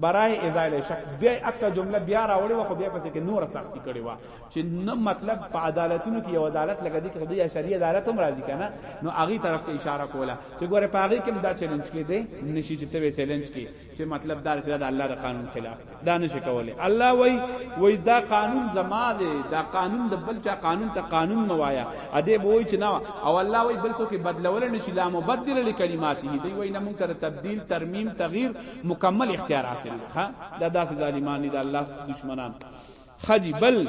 برای ازال شک بیا اکه جمله بیا راوړي و خو بیا پسې کې نور سختی کړي و چې نه مطلب په عدالتونو کې یو عدالت لګا دي کې د شریعت عدالت هم راځي کنه نو اغي طرف ته اشاره کوله چې ګوره په اغي کې دا چیلنج کې دي نشي چې ته چیلنج کې چې مطلب دا چې دا الله د قانون خلاف دی دا نشي کولای الله وای وای دا قانون زما دی دا قانون د بل چا قانون ته قانون موایا ا دې وای چې نه او الله وای بل څوک بدلول نشي لا مبدل لکلماته دی وای نه مونږ ته تبديل ترمیم تغییر مکمل اختیار حاصل ها دا داسې ظالمان دي دا الله دشمنان خجی بل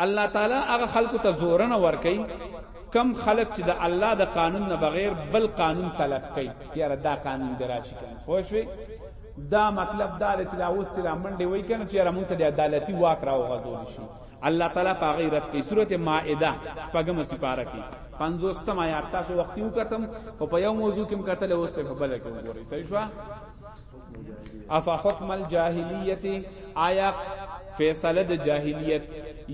الله تعالی هغه خلکو ته زورنه ورکي کم خلک چې د الله د قانون نه بغیر بل قانون طلب کوي چې را دا قانون دراشي کوي خو شوي دا مطلب دا چې دا اوس چې منډي وای کنه چې را مونږ ته د عدالتي واک راو غزول شي الله تعالی په غیرت کې سورته مائده شپږم سپاره کې 50 آیات تاسو وخت یو کتم او په یو موضوع کې کتل اوس په بل کې وګورئ صحیح شو افا حکم الجاهلیت آیا فیصله د جاهلیت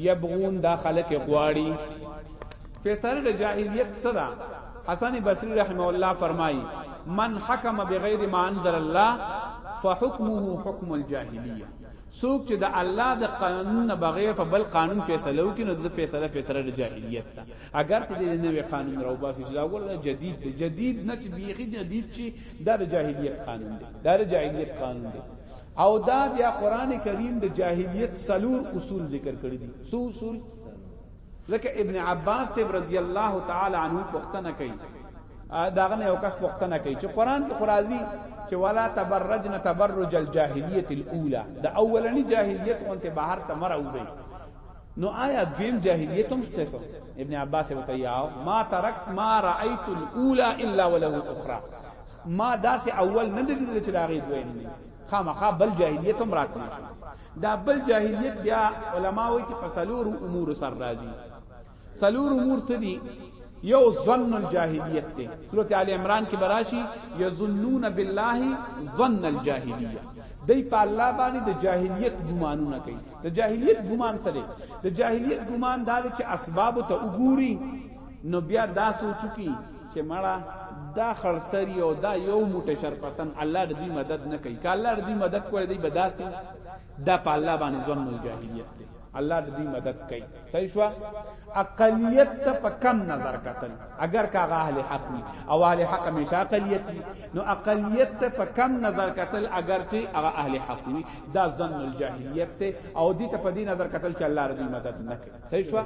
یبغون دا خلق غواړي فیصله د جاهلیت سره حسن بصری رحمه الله فرمایي من حکم بغیر ما انزل الله فحکمه حکم الجاهلیه سوک چې د الله د قانون نه بغیر په بل قانون فیصله وکړي نو د فیصله فیصله د جاهلیت ده اگر چې د نوې قانون راوباسي چې دا ګوره جدید دی جدید نه چې بیخي جدید شي دا د جاهلیت قانون دی دا د جاهلیت قانون دی او دا بیا قران کریم د جاهلیت سلور اصول ذکر کړی دي سو اصول ځکه ابن عباس رضی الله تعالی عنہ پوښتنه کوي داغه نه یو کس پوښتنه کوي چې قران کې قرازي چې ولا تبرجن تبرج الجاهلیت الاولى د اولنی جاهلیت اونته بهر ته مروزي نو آیا دویم جاهلیت هم شته سو ابن عباس وته یاو ما ترکت ما رأیت الاولى الا وله الاخرى ما داسې اول نه دلیدل چې دا غي دویم نه خامخا بل جاهلیت هم راتلی شي دا بل جاهلیت بیا علما وایي چې فسلور امور سر راځي سلور امور سدي یو ظن الجاهلیت ته سورۃ آل عمران کې براشي یظنون بالله ظن الجاهلیه دای په الله باندې د جاهلیت ګمانونه کوي د جاهلیت ګمان څه دی د جاهلیت ګمان دا دی چې اسباب ته وګوري نو بیا دا سوچو کی چې مړه دا خړسری او دا یو موټه شر پسند الله دې مدد نه کوي که الله دې مدد کوي دې بداسي دا په الله باندې ځون جاهلیت دی الله دې مدد کوي صحیح شو اقلیت ته په کم نظر کتل اگر کا اهل حق وي او اهل حق همیشه اقلیت وي نو اقلیت ته په کم نظر کتل اگر چې هغه اهل حق وي دا ظن الجاهلیت ته او دې ته په دې نظر کتل چې الله رضی مدد نه کوي صحیح شو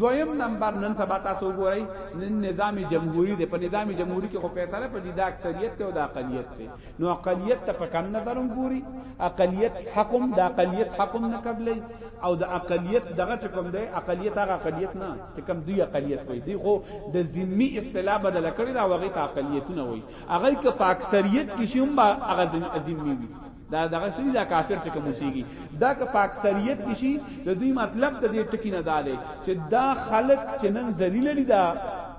دویم نمبر نن سبا تاسو وګورئ نن نظام جمهوریت دی په نظام جمهوریت کې خو فیصله په دې د اکثریت ته او د اقلیت ته نو اقلیت ته په کم نظرم ګوري اقلیت حکم د اقلیت حکم نه قبلې او د اقلیت دغه کوم دی اقلیت هغه اقلیت نه چې کوم دی اقلیت وي دی خو د ذمی اصطلاح بدل کړی دا وغه ته اقلیتونه وي هغه که په اکثریت کې شوم با هغه ذمی وي دا دغه سړي دا کافر چې کوم سیږي دا که په اکثریت کې شي د دوی مطلب د دې ټکی نه داله چې دا خلق چې نن ذلیل دي دا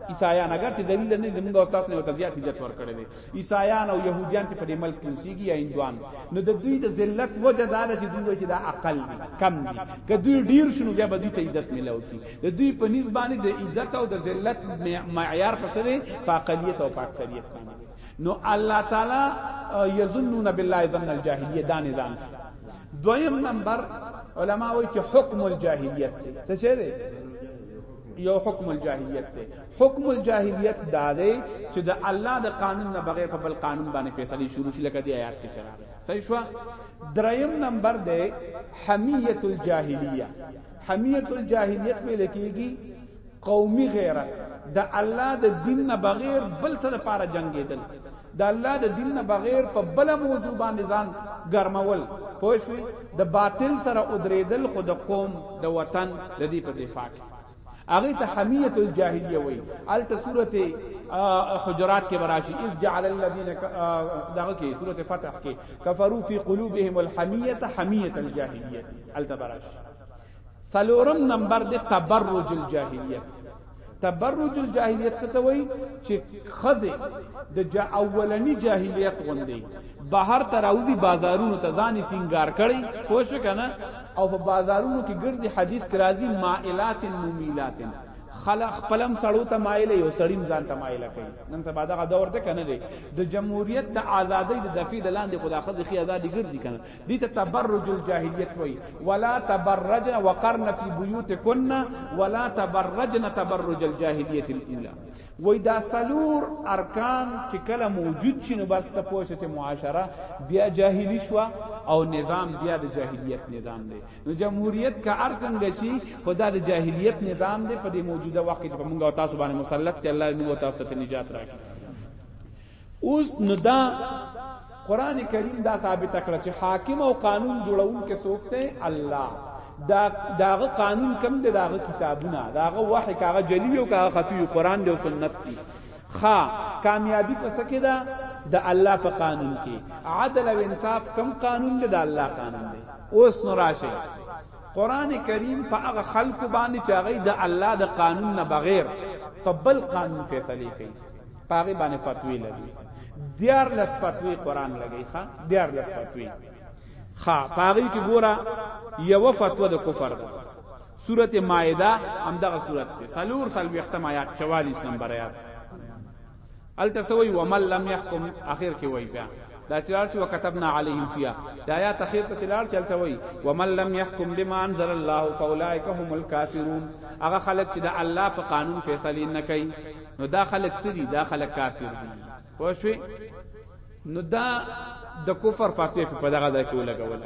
عیسایان اگر چې ذلیل نه زموږ استاد نه وتزیات عزت ورکړي عیسایان او يهوديان چې په دې ملک کې اوسېږي یا هندوان نو د دوی د ذلت وجه دا ده چې دوی وایي چې دا عقل دي کم دي که دوی ډیر شنو بیا به دوی ته عزت ملو کی د دوی په نسبت باندې د عزت او د ذلت معیار په سره په اقلیت او په اکثریت باندې نو الله تعالی یظنون بالله ظن الجاهلیه دا نظام دویم نمبر علما وایي چې حکم الجاهلیت څه چیرې یو حکم الجاهلیت دی حکم الجاهلیت دا دی چې د الله د قانون نه بغیر په بل قانون باندې فیصله شروع شي لکه دی آیات کې چلا صحیح شو دریم نمبر دی حمیت الجاهلیه حمیت الجاهلیت ویل کېږي قومي غیرت د الله د دین نه بغیر بل څه لپاره جنگیدل د الله د دین نه بغیر په بل موضوع باندې ځان ګرمول پوه شوي د باطل سره ودرېدل خو د قوم د وطن د دې په دفاع کې هغه ته حمیت الجاهلیه وای الته سورته حجرات کې براشي اذ جعل الذين دغه کې سورته فتح کې کفروا في قلوبهم الحمیه حمیت الجاهلیه الته براشي څلورم نمبر دی تبرج الجاهلیت تبرج الجاهلیت څه ته وایي چې خزه د جا اولنی جاهلیت غوندي بهر تر اوزی بازارونو ته ځان سنگار کړي پوښ کنه او په بازارونو کې ګرځي حدیث کرازي مائلات ممیلات خلق خپلم سړو ته مایل یو سړیم ځان ته مایل کوي نن سبا دا دور ته کنه دی د جمهوریت د ازادۍ د دفی د لاندې خداخذ خي ازادي ګرځي کنه دي ته تبرج الجاهلیت وای ولا تبرجن وقرن فی بیوتکن ولا تبرجن تبرج الجاهلیت الاولى وای دا سلور ارکان چې کله موجود شي نو بس ته پوهه چې معاشره بیا جاهلی شو او نظام بیا د جاهلیت نظام دی نو جمهوریت کا ارزنګ شي خدا د جاهلیت نظام دی په دې موجوده وخت کې په موږ او تاسو باندې مسلط چې الله نو تاسو ته نجات راکړي اوس نو دا قران کریم دا ثابت کړ چې حاکم او قانون جوړون کې څوک دی الله دا داغه قانون کم دی داغه کتابونه داغه وحی کاغه جلی او کاغه خفی قران دی او سنت دی خا کامیابی پس کې دا د الله په قانون کې عدل او انصاف کم قانون دی د الله قانون دی اوس نو راشه قران کریم په هغه خلق باندې چې هغه د الله د قانون نه بغیر په بل قانون فیصله کوي پاغي باندې فتوی لګي دیار لس فتوی قران لګي ښا دیار لس فتوی ښا پاغي کې ګورا یو فتوا د کفر ده سورته مائده همدغه سورته ده سلور سلوي ختم آیات 44 نمبر آیات التسوی ومن لم يحكم اخر کې وای بیا دا چلار شو وكتبنا عليهم فيها دا یا تخیر ته چلار چلته وای ومن لم يحكم بما انزل الله فاولئك هم الكافرون هغه خلک چې د الله په قانون فیصله نه کوي نو دا خلق سدي دا خلق کافر دي پوه شوي نو دا د کفر فتوی په دغه ځای کې ولګول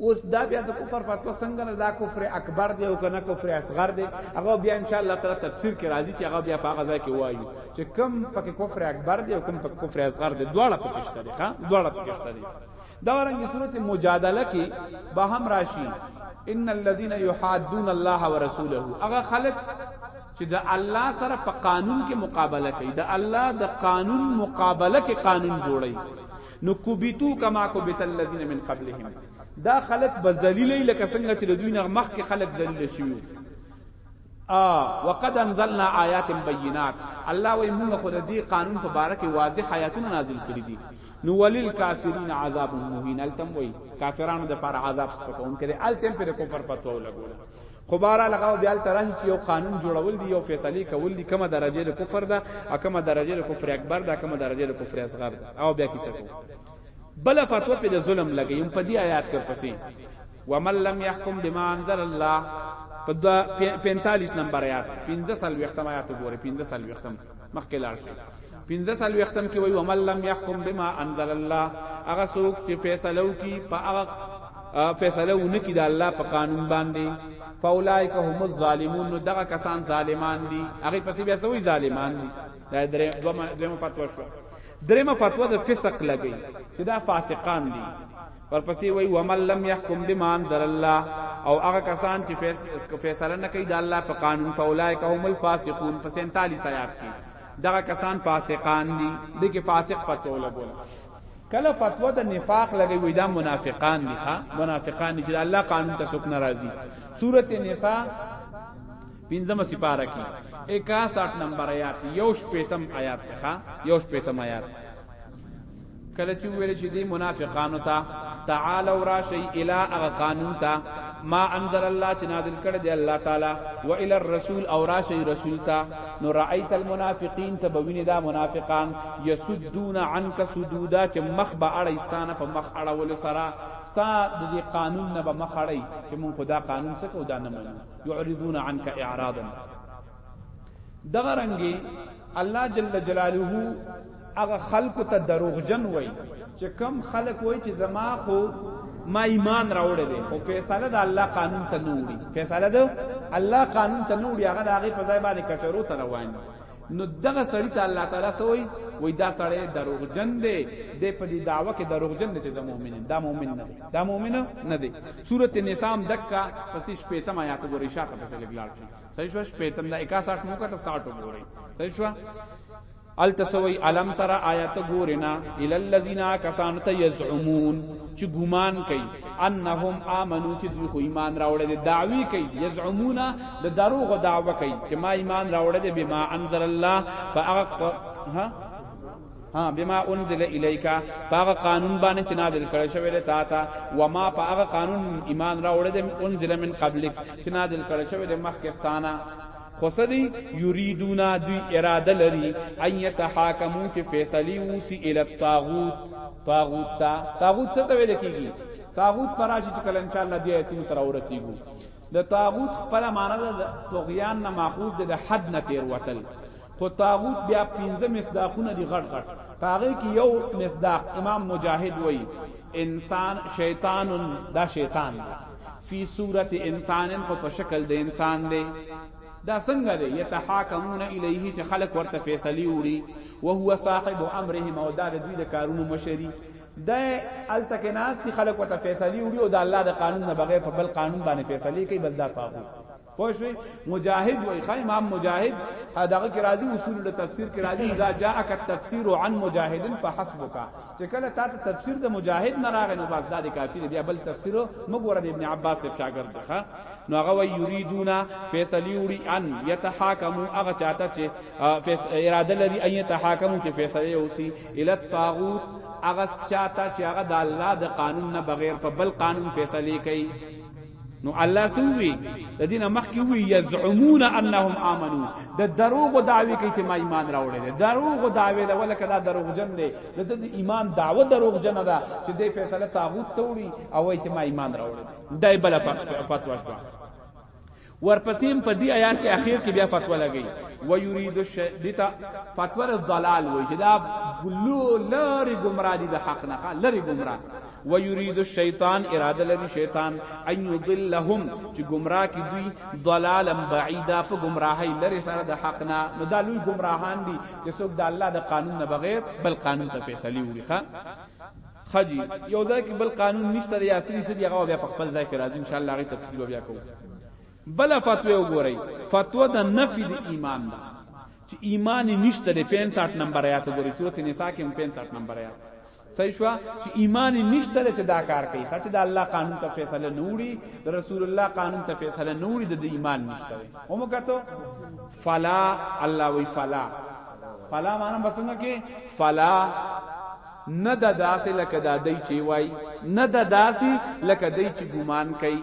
اوس دا بیا د کفر فتوا څنګه نه دا کفر اکبر دی او کنه کفر اصغر دی هغه بیا ان شاء الله تعالی تفسیر کې راځي چې هغه بیا په هغه ځای کې وایو چې کم پکې کفر اکبر دی او کم پکې کفر اصغر دی دواړه پکې شته دي ها دواړه پکې شته دي دا رنګ صورت مجادله کې به هم راشي ان الذين يحادون الله ورسوله هغه خلق چې د الله سره په قانون کې مقابله کوي د الله د قانون مقابله کې قانون جوړي نو کوبیتو کما کوبیت الذین من قبلهم دا خلق بذلیل لکه څنګه چې دوی نه مخ کې خلق ذلیل شوی ا وقد انزلنا آیات بینات الله وی موږ خو د دې قانون په باره کې واضح آیاتونه نازل کړی دي نو ولل کافرین عذاب مهین التم وی کافرانو د پر عذاب څخه کوم کړي التم پر کوپر پتو لګول خو بارا لغاو بیال تراشی چې یو قانون جوړول دی یو فیصله کول دی کومه درجه د کفر ده او کومه درجه د کفر اکبر ده کومه درجه د کفر اصغر ده او بیا کیسه کو بل فتوا په ظلم لګیم په دې آیات کې پسې ومن لم يحكم بما انزل الله په 45 نمبر آیات 15 سال وختم آیات وګوره 15 سال وختم مخکې لاړ شي پنځه سال وختم کې وای ومن لم يحكم بما انزل الله هغه څوک چې فیصله وکي په هغه فیصله ونکي د الله په قانون باندې فاولائک هم الظالمون نو دغه کسان ظالمان دي هغه پسې بیا سوی ظالمان دي دا درې دوه دوه فتوا شو دریمه فتوا د فسق لګی چې دا فاسقان دي ورپسې وای ومن لم يحكم بما انزل الله او هغه کسان چې فیصله نه کوي د الله په قانون فولای قوم الفاسقون په 47 آیات کې دغه کسان فاسقان دي دغه فاسق فتوا لګول کله فتوا د نفاق لګي وي دا منافقان دي ها منافقان چې الله قانون ته سوک ناراضي سوره نساء پنځمه سپاره کې 61 نمبر آیات یو شپیتم آیات ښا یو شپیتم آیات کله چې ویل چې دی منافقانو ته تعالوا راشی الی اغه قانون ته ما انزل الله چې نازل کړ دی الله تعالی و الی الرسول او راشی رسول ته نو رایت المنافقین ته بوینه دا منافقان یسدون عنک سدودا چې مخ به اړیستانه په مخ اړول سره ستا د قانون نه به مخ اړی چې مون خدا قانون څخه ودا نه منو يعرضون عنك اعراضا دغه رنګي الله جل جلاله هغه خلق ته دروغجن وای چې کم خلق وای چې زما خو ما ایمان راوړی دی خو فیصله د الله قانون ته نه وړي فیصله د الله قانون ته نه وړي هغه د هغې په ځای باندې کچرو ته روان دي نو دغه سړی ته الله تعالی سوی وای دا سړی دروغجن دی د په دې دعوه کې دروغجن دی چې دا مؤمن دا مؤمن نه دی دا مؤمن نه دی سوره نساء دکا پسې شپېتم آیات ګورې شاته پسې لګلاړ شي صحیح شو شپېتم دا 61 مو کته 60 ګورې صحیح شو التسوی علم ترى آیات ګورنا الى الذين كسانت يزعمون چې ګومان کوي انهم امنو چې دوی خو ایمان راوړل دي دعوی کوي یزعمون د دروغ دعوه کوي چې ما ایمان راوړل دي بما انزل الله فاغ ها ها بما انزل الیک پاغه قانون باندې چې نازل کړی شوی دی تا ته و ما پاغه قانون ایمان راوړل دي انزل من قبلک چې نازل کړی شوی دی مخکستانه خو څه دی یریدون دوی اراده لري ان یتحاکمو چې فیصلی وسی ال الطاغوت طاغوت تا طاغوت څه ته ویل کیږي طاغوت پراشي چې کله ان شاء الله دې ایتونو تر ورسیږو د طاغوت خپل معنی د طغیان نه ماخوذ د حد نه تیر وتل خو طاغوت بیا پنځه مصداقونه دی غټ غټ پاغه کې یو مصداق امام مجاهد وای انسان شیطان دا شیطان فی صورت انسان خو په شکل د انسان دی دا څنګه دی یتحاکمون الیه چې خلق ورته فیصله وړي او هو صاحب امرهم او دا د دوی د کارونو مشری د التک ناس تی خلق ورته فیصله وړي او د الله د قانون نه بغیر په بل قانون باندې فیصله کوي بل دا فاقو پوه شئ مجاهد وای خای امام مجاهد دغه کې راځي اصول د تفسیر کې راځي اذا جاءک التفسیر عن مجاهد فحسبک چې کله تا ته تفسیر د مجاهد نه راغی نو بس دا د کافی دی بیا بل تفسیر مګور د ابن عباس څخه شاګرد ښه نو هغه وای یریدون فیصلی وړي ان یتحاکمو هغه چاته چې اراده لري ان یتحاکمو چې فیصله وسی الی الطاغوت هغه چاته چې هغه د الله د قانون نه بغیر په بل قانون فیصله کوي نو الله سووی د دینه مخکې وی یزعمون انهم امنو د دروغ دعوی کوي چې ما ایمان راوړی دی دروغ دعوی له ولکه دا دروغ جن دی د د ایمان دعوه دروغ جن ده چې دې فیصله طاغوت توړي او وای چې ما ایمان راوړی دی دای بل فتوا شو ورپسیم په دی آیات کې اخیر کې بیا فتوا لګی و یرید الشدیتا فتوا الضلال وای چې دا ګلو لری گمراه دي د حق نه لری گمراه و یرید الشیطان اراده لري شیطان ان یضلهم چې گمراه کی دوی ضلالا بعیدا په گمراهی لري سره د حق نه نو دا لوی گمراهان دي چې څوک د الله د قانون نه بغیر بل قانون ته فیصله وکړي ښا خجی یو ځای کې بل قانون نشته یا سری سری هغه بیا په خپل ځای کې راځي ان شاء الله هغه تفصیل بیا کوو بل فتوا وګورئ فتوا د نفي د ایمان ده چې ایمان نشته د 65 نمبر آیات وګورئ سورته نساء کې 65 نمبر آیات صحیح شو چې ایمان نشته چې دا کار کوي چې دا الله قانون ته فیصله نوړي د رسول الله قانون ته فیصله نوړي د ایمان نشته هم کته فلا الله وی فلا فلا معنی بسنګ کې فلا نه د داسې لکه د دای چې وای نه د داسې لکه دای چې ګمان کوي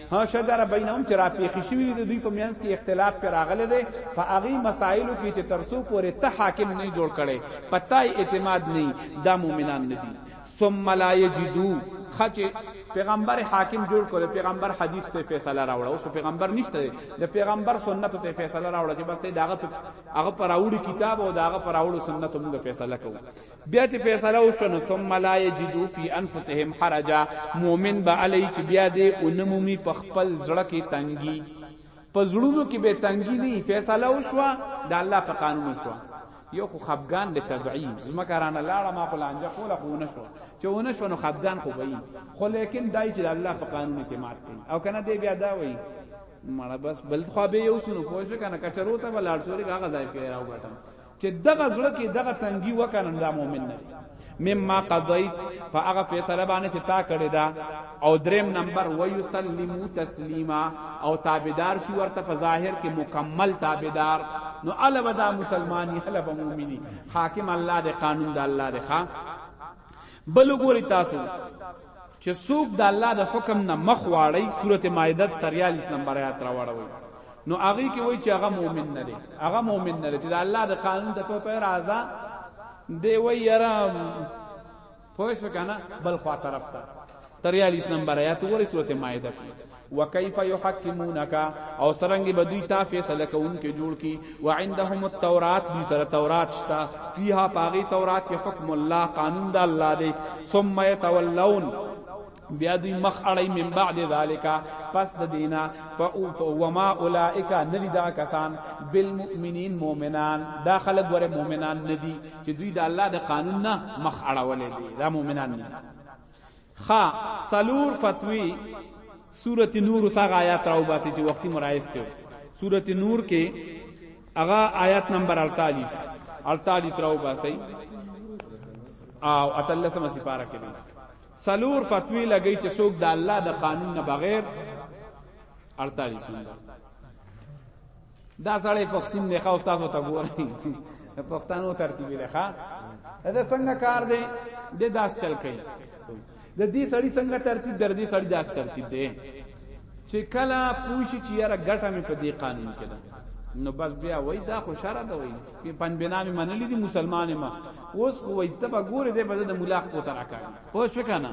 ها شجره بینهم چې راپېښې شوي دي د دوی په منځ کې اختلاف پر راغلی دی په هغې مسایلو کې چې تر څو پورې ته حاکم نه جوړ کړی په تا اعتماد نه دا مؤمنان نه دي ثم لا یجدو خچ پیغمبر حاکم جوړ کړو پیغمبر حدیث ته فیصله راوړ اوس پیغمبر نشته د پیغمبر سنت ته فیصله راوړ چې بس داغه هغه پراوړي کتاب او داغه پراوړو سنت موږ فیصله کوو بیا چې فیصله وشو نو ثم لا یجدو فی انفسهم حرجا مؤمن به علی چې بیا دې اونمومي په خپل زړه کې تنګي په زړونو کې به تنګي نه فیصله وشو د الله په قانون شو یو خو خفغان د تبعی زما کرانه لاړه ما خو لانجه کوله خو نه شو چې ونه شو نو خفغان خو وای خو لیکن دای چې الله په قانون کې مات کړي او کنه دې بیا دا وای مړه بس بل خو به یو سونو پوښ کنه کچرو ته بلار چوري هغه ځای کې راو غټم چې دغه زړه کې دغه تنګي وکنه دا مؤمن نه مما قضیت په هغه فیصله باندې چې تا کړی دا او دریم نمبر ویسلمو تسلیما او تابعدار شي ورته په ظاهر کې مکمل تابعدار نو الوه دا مسلمانی الوه مؤمنی حاکم الله دې قانون د الله دې ښا بل ګوري تاسو چې څوک د الله د حکم نه مخ واړی سورته مائده 43 نمبر آیات راوړوي نو هغه کې وایي چې هغه مؤمن نه دی هغه مؤمن نه دی چې د الله د قانون ته په پیر آزا دی وایي یرا پوه شو کنه بل خوا طرف ته 43 نمبر آیات وګورئ سورته مائده کې وکيف يحكمونك او سرنګ به دوی تا فیصله کوونکې جوړ کی وعندهم التورات دوی سره تورات شتا فيها پاغي تورات کې حکم الله قانون د الله دی ثم يتولون بیا دوی مخ اړی من بعد ذالک پس د دینا وما اولائک ندی دا کسان بالمؤمنین مؤمنان دا خلق ور مؤمنان ندی چې دوی د الله د قانون نه مخ اړولې دي دا مؤمنان نه خا سلور فتوی سورت نور ساغ آیات راو باسی چی وقتی مرائز تیو سورت نور کے اغا آیات نمبر 48 48 راو باسی او اتلسم سپارا کې دي سلور فتوی لګی چې څوک د الله د قانون نه بغیر 48 دا سړی پښتون دی خو تاسو ته ګورئ پښتنو ترتیب دی ښا دا څنګه کار دی د داس چل کوي د دې سړی څنګه ترتیب در دې سړی داس ترتیب دی چې کله پوښي چې یاره ګټه مې په دې قانون کې ده نو بس بیا وای دا خو شرع ده وای په پن بنا می منلې دي مسلمان ما اوس خو وای ته ګوره دې بده د ملاق کو تر اکا پوه شو کنه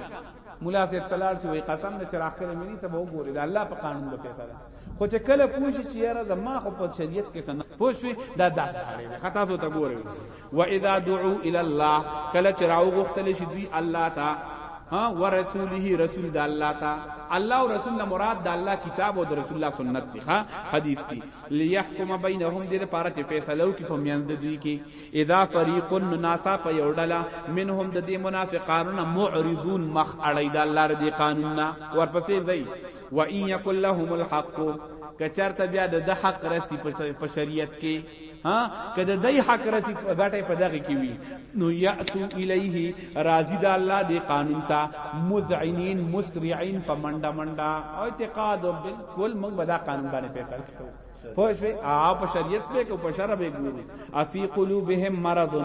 ملا سے اطلاع چې وای قسم نه چراغ کړې مې ته وګوره دا الله په قانون به فیصله خو چې کله پوه شي چې یاره زما خو په شریعت کې څه نه پوه شوي دا داسې سړی دی ښه تاسو ته ګورئ و اذا دعو الی الله کله چې راوغوښتل شي دوی الله ته ها ورسوله رسول د الله تا الله او رسول نه مراد د الله کتاب او د رسول الله سنت دی ها حدیث کی لیحکم بینهم دې لپاره چې فیصله وکړي په میان د دوی کې اذا فریق الناسا فیوډلا منهم د دې منافقانو معرضون مخ اړید الله ردی قانون نه ورپسې ځای و ان یکل لهم الحق کچرته بیا د حق رسی په شریعت کې ها کده دای حق رسی غټه په دغه کې وی نو یاتو الیه راضی د الله دی قانون تا مذعنین مسرعین په منډه منډه اعتقاد بالکل موږ به دا قانون باندې فیصله کوو پوه شوې آ په شریعت به کو په شرع به ګوري افی قلوبهم مرض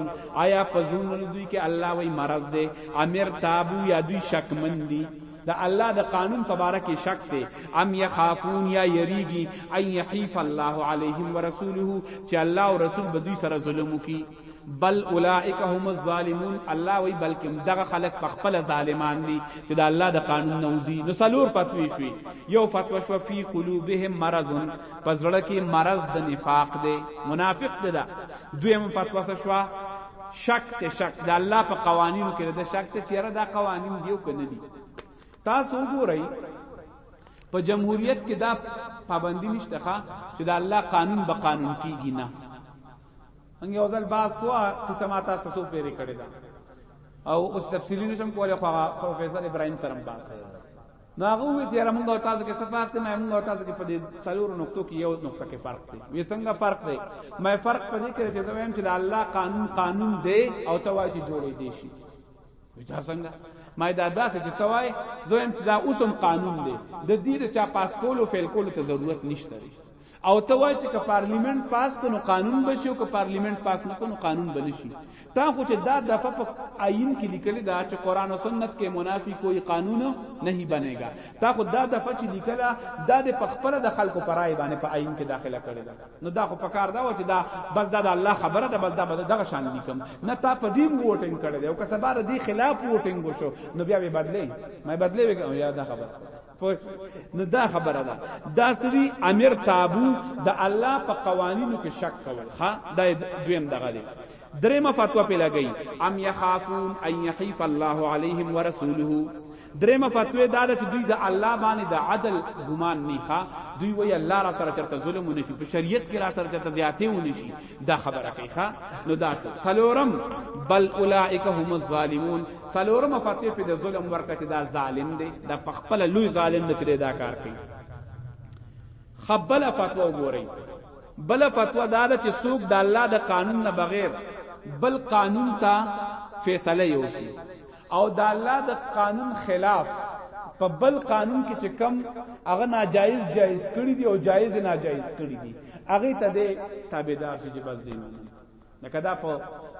آیا پزون دوی کې الله وای مرض دے امر تابو یا دوی شک مندي د الله د قانون په باره کې شک دی ام یخافون یا یریږي ان یحیف الله علیهم ورسوله چې الله او رسول به دوی سره ظلم وکړي بل اولئک هم الظالمون الله وی بلکې دغه خلق په خپل ظالمان دي چې د الله د قانون نوزي نو سلور فتوی شوي یو فتوا شو فی قلوبهم مرض پزړه کې مرض د نفاق دی منافق دی دا دویم فتوا شو شک ته شک د الله په قوانینو کې د شک ته چیرې دا قوانین دیو کنه دي تاسو وګورئ په جمهوریت کې دا پابندی نشته ښا چې دا الله قانون به قانون کیږي نه انګه اوزل باز کوه چې سما تاسو سو پیری کړی دا او اوس تفصیلی نشم کولای خو پروفیسور ابراهیم سره باز کړی نو هغه وی چې موږ او تاسو کې څه فرق دی موږ او تاسو کې په دې څلور نقطو کې یو نقطه کې فرق دی وی څنګه فرق دی مې فرق په دې کې چې زه وایم چې د الله قانون قانون دی او ته وایي چې جوړې دی شي دا څنګه ما دا داسې چې ته وایي زه وایم چې دا اوسم قانون دی د دې چې پاسپورت او فیل کول ته ضرورت نشته او ته وای چې که پارلیمنت پاس کونو قانون بشي او که پارلیمنت پاس نه کونو قانون بنشي تا خو چې دا دفعه په آئین کې لیکل دا چې قران او سنت کې منافي کوئی قانون نه بنېګا تا خو دا دفعه چې لیکل دا د پخپل د خلکو پرای باندې په آئین کې داخله کړی دا نو دا خو پکار دا و چې دا بس دا د الله خبره ده بس دا بس دغه شان لیکم نه تا په دې ووټینګ کړی او که سبا د خلاف ووټینګ وشو نو بیا به بدلې مې بدلې وګم یا دا خبره نو دا خبره ده دا سری امیر تابو د الله په قوانینو کې شک کول ها دا دویم دغه دی درېمه فتوا په لګی ام یخافون ان یخیف الله علیهم ورسوله درېمه فتوا دا ده چې دوی د الله باندې د عدل ګمان نه ښه دوی وی الله را سره چرته ظلم ونه شي په شریعت کې را سره چرته زیاتې ونه شي دا خبره کوي ښا نو دا شو سلورم بل اولائک هم الظالمون سلورم فتوی په د ظلم ورکته دا ظالم دی دا پخپل لوی ظالم نه کړی دا کار کوي خبل فتوا وګورئ بل فتوا دا ده چې څوک د الله د قانون نه بغیر بل قانون ته فیصله یوسي او د الله د قانون خلاف په بل قانون کې چې کم هغه ناجایز جایز کړی دی او جایز ناجایز کړی دی هغه ته دی تابعدار شي چې بس زینو لکه دا په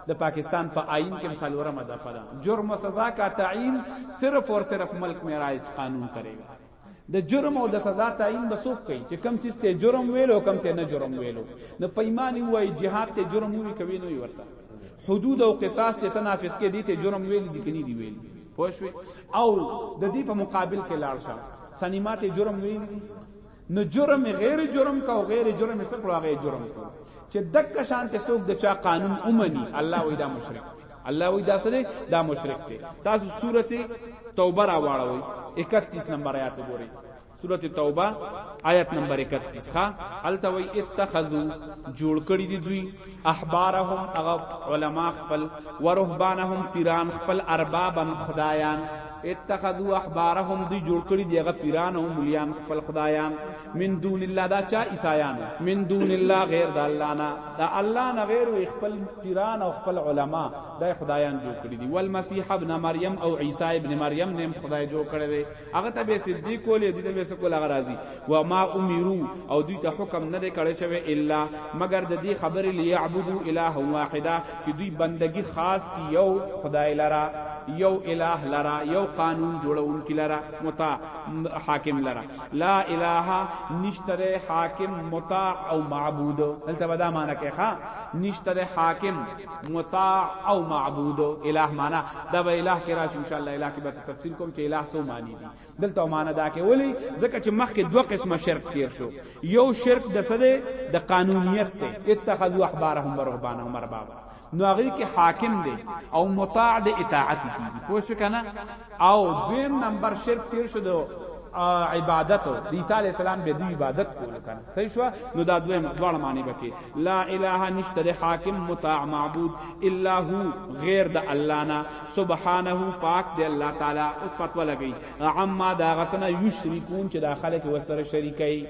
د پاکستان په آئین کې مسلوره مدافع ده جرم سزا کا تعین صرف اور صرف ملک میں رائج قانون کرے گا د جرم او د سزا تعین به څوک کوي چې کم چیز ته جرم ویلو کم ته نه جرم ویلو نو پیمانی وای جهاد ته جرم وی کوي نو ورته حدود او قصاص ته تنافس کې دي ته جرم ویل دي کني دي ویل پوښوي او د دې په مقابل کې لاړ شه سنیمات جرم ویل دي نو جرم غیر جرم کا او غیر جرم څه کړو هغه جرم کو چې دک شان ته څوک د چا قانون اومني الله وې دا مشرک الله وی دا سره دا مشرک دی تاسو سورته توبه را واړوي 31 نمبر آیات وګورئ سورته توبه آیت نمبر 31 ها التوی اتخذو جوړ کړی دی دوی احبارهم اغه علما خپل ورهبانهم پیران خپل اربابن خدایان اتخذو احبارهم دوی جوړ کړی دی اغه پیران او مليان خپل خدایان من دون الله دا چا عیسایان من دون الله غیر د الله نه دا الله نه غیر خپل پیران او خپل علما دا خدایان جوړ کړی دي ول مسیح ابن مریم او عیسی ابن مریم نیم خدای جوړ کړی دی هغه ته به صدیق کولې دي به سکول هغه راضی و ما امیرو او دوی ته حکم نه دی کړی شوی الا مگر د دې خبرې لیعبدو اله واحده چې دوی بندگی خاص کی یو خدای لرا یو اله لرا یو قانون جوړون کی لرا متا حاکم لرا لا اله نشتره حاکم مطاع او معبود دلته بدا معنا کې ښا نشتره حاکم مطاع او معبود اله معنا دا به اله کې راشي ان شاء الله اله کې به تفصیل کوم چې اله سو معنی دي دلته معنا دا کې ولی ځکه چې مخکې دوه قسمه شرک تیر شو یو شرک د سده د قانونیت ته اتخذوا احبارهم ورهبانهم اربابا نو هغه کې حاکم دی او مطاع د اطاعت کیږي پوه شو کنه او دویم نمبر شرک تیر شو دو عبادت د عیسی علی السلام به دی عبادت کول کنه صحیح شو نو دا دویم دوړ معنی بکی لا اله نشته حاکم مطاع معبود الا هو غیر د الله نه سبحانه پاک دی الله تعالی اوس پتو لګی عما دا غسنه یشرکون چې داخله کې وسره شریکای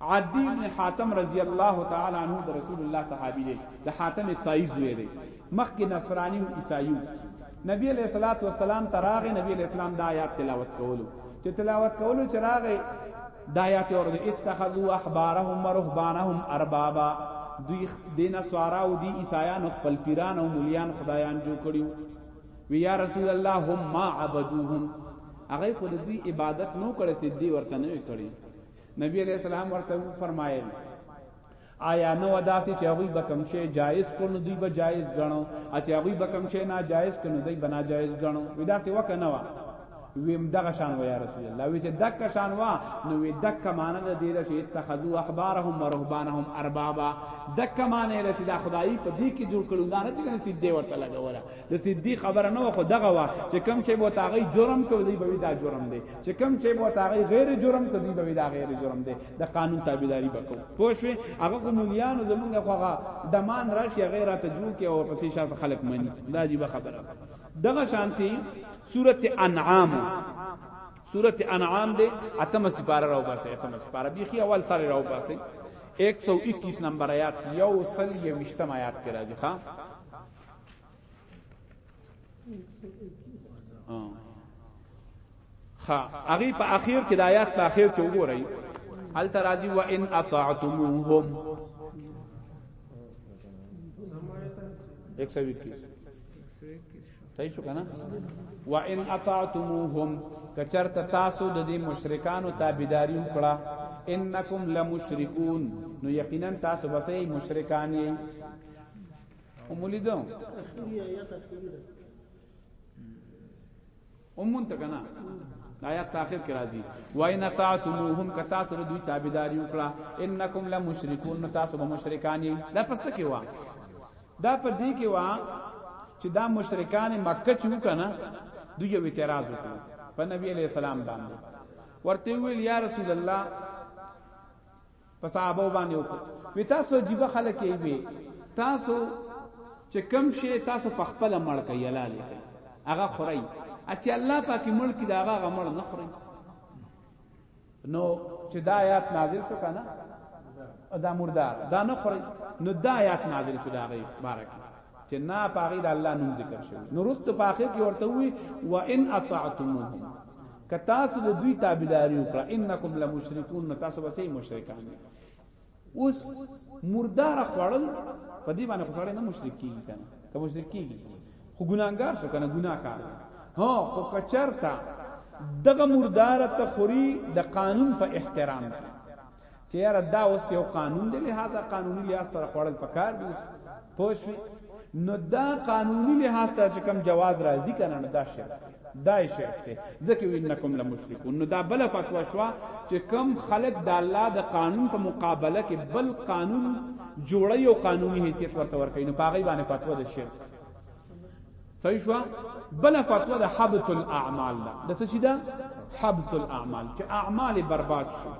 عدی ابن حاتم رضی الله تعالی عنه د رسول الله صحابی دی د حاتم طایی زوی دی مخکې نصرانی او عیسایو نبی علیہ الصلات والسلام تراغ نبی علیہ السلام د آیات تلاوت کولو چې تلاوت کولو چې راغې د آیات اور د اتخذوا احبارهم ورهبانهم اربابا دوی دینه سوارا او دی عیسایان خپل پیران او مليان خدایان جوړ کړیو وی یا رسول الله هم ما عبدوهم هغه کو د دوی عبادت نو کړي سي دی ورته نه کړي نبی علیہ السلام ورته فرمایل آیا نو داسې چې هغه به کم شي جایز کو نو دوی به جایز غنو ا چې هغه به کم شي ناجایز کو نو دوی به ناجایز غنو ودا سې وکنه وا ویم دغه شان ویا رسول الله وی چې دک شان وا نو وی دک مان نه دی چې اتخذوا احبارهم ورهبانهم اربابا دک مان نه چې دا خدای په دې کې جوړ کړو دا نه چې کنه سیدی ورته لګولا د سیدی خبره نه خو دغه وا چې کم شی بو تاغي جرم کو دی به دا جرم دی چې کوم چې مو تاغي غیر جرم ته دی به دا غیر جرم دی د قانون تابعداري وکړو پوه شو هغه کوملیانو زمونږ خوغه دمان راشي غیر ته جوړ کې او پسې شاته خلق مني دا جیب خبره دغه شانتي سوره انعام سوره انعام دې اتمه سپاره راو باسه اتمه سپاره بيخي اول سره راو باسه 121 نمبر آیات یو سل یوشتم آیات کې راځي ها خا هغه په اخر کې د آیات په اخر کې وګورئ هل ترادی و ان اطعتموهم 120 کې صحیح شو کنه و ان اطعتموهم کچرت تاسو د دې مشرکانو تابعداري وکړه انکم لمشرکون نو یقینا تاسو بسې مشرکان یې ومولي ده امون تکنا آیات اخر کې راځي وای نه تعتموهم کتا سره دوی تابعداري وکړه انکم لمشرکون تاسو به مشرکان یې دا پس کې وا دا په دې کې وا چې دا مشرکان مکه چې وکنه دوی یو اعتراض وکړ په نبی علی السلام باندې ورته ویل یا رسول الله په صحابه باندې وکړو وی تاسو عجیب خلک یې وی تاسو چې کم شي تاسو په خپل مړ کوي الله لیکي هغه خوري اچ الله پاکي ملک دا هغه مړ نه خوري نو چې دا آیات نازل شو کنه دا مردار دا نه خوري نو دا آیات نازل شو دا غي بارک چې نه پاغي د الله نوم ذکر شوی نو رستو په اخر کې ورته وی و ان اطعتموهم که تاسو د دوی تابعداري وکړه انکم لمشرکون نو تاسو به سي مشرکان اوس مردار خوړل په دې باندې خوړل نه مشرک کیږي کنه که مشرک کیږي خو ګناګار شو کنه ګناکار ها خو کچرتا دغه مردار ته خوري د قانون په احترام دی چې یاره دا اوس یو قانون دی لهدا قانوني لحاظ سره خوړل پکار دی پوه شئ نو دا قانوني لحاظ سره چې کم جواز راځي کنه نو دا شرک دا شرک دی ځکه وینکم لمشرکون نو دا بل فتوا شو چې کم خلق د الله د قانون په مقابله کې بل قانون جوړي او قانوني حیثیت ورته ورکړي نو پاغي باندې فتوا د شرک صحیح شو بل فتوا د حبط الاعمال ده د څه چی ده حبط الاعمال چې اعمال برباد شو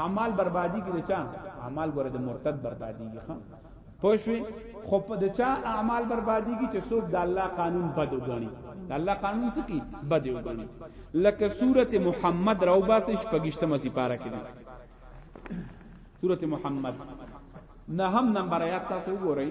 اعمال بربادی کې چا اعمال ګره د مرتد بربادی کې خام پوښوي خو په د چا اعمال بربادی کې چې څوک د الله قانون بد وګڼي د الله قانون څه کی بد وګڼي لکه سوره محمد روبات شپږشتمه سپاره کې سوره محمد نه هم نمبر آیات تاسو وګورئ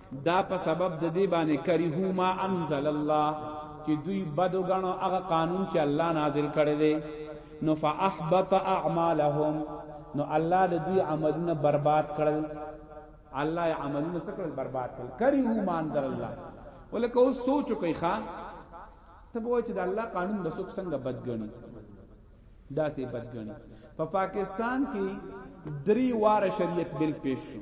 دا په سبب د دې باندې کریهو ما انزل الله چې دوی بدو غنو هغه قانون چې الله نازل کړی دی نو فاحبط اعمالهم نو الله د دوی عملونه برباد کړل الله یې عملونه څه کړل برباد کړل کریهو ما انزل الله ولکه اوس سوچو کوي ښا ته وای چې د الله قانون د څوک څنګه بدګنی دا سي بدګنی په پا پاکستان کې دری واره شریعت بل پیش شو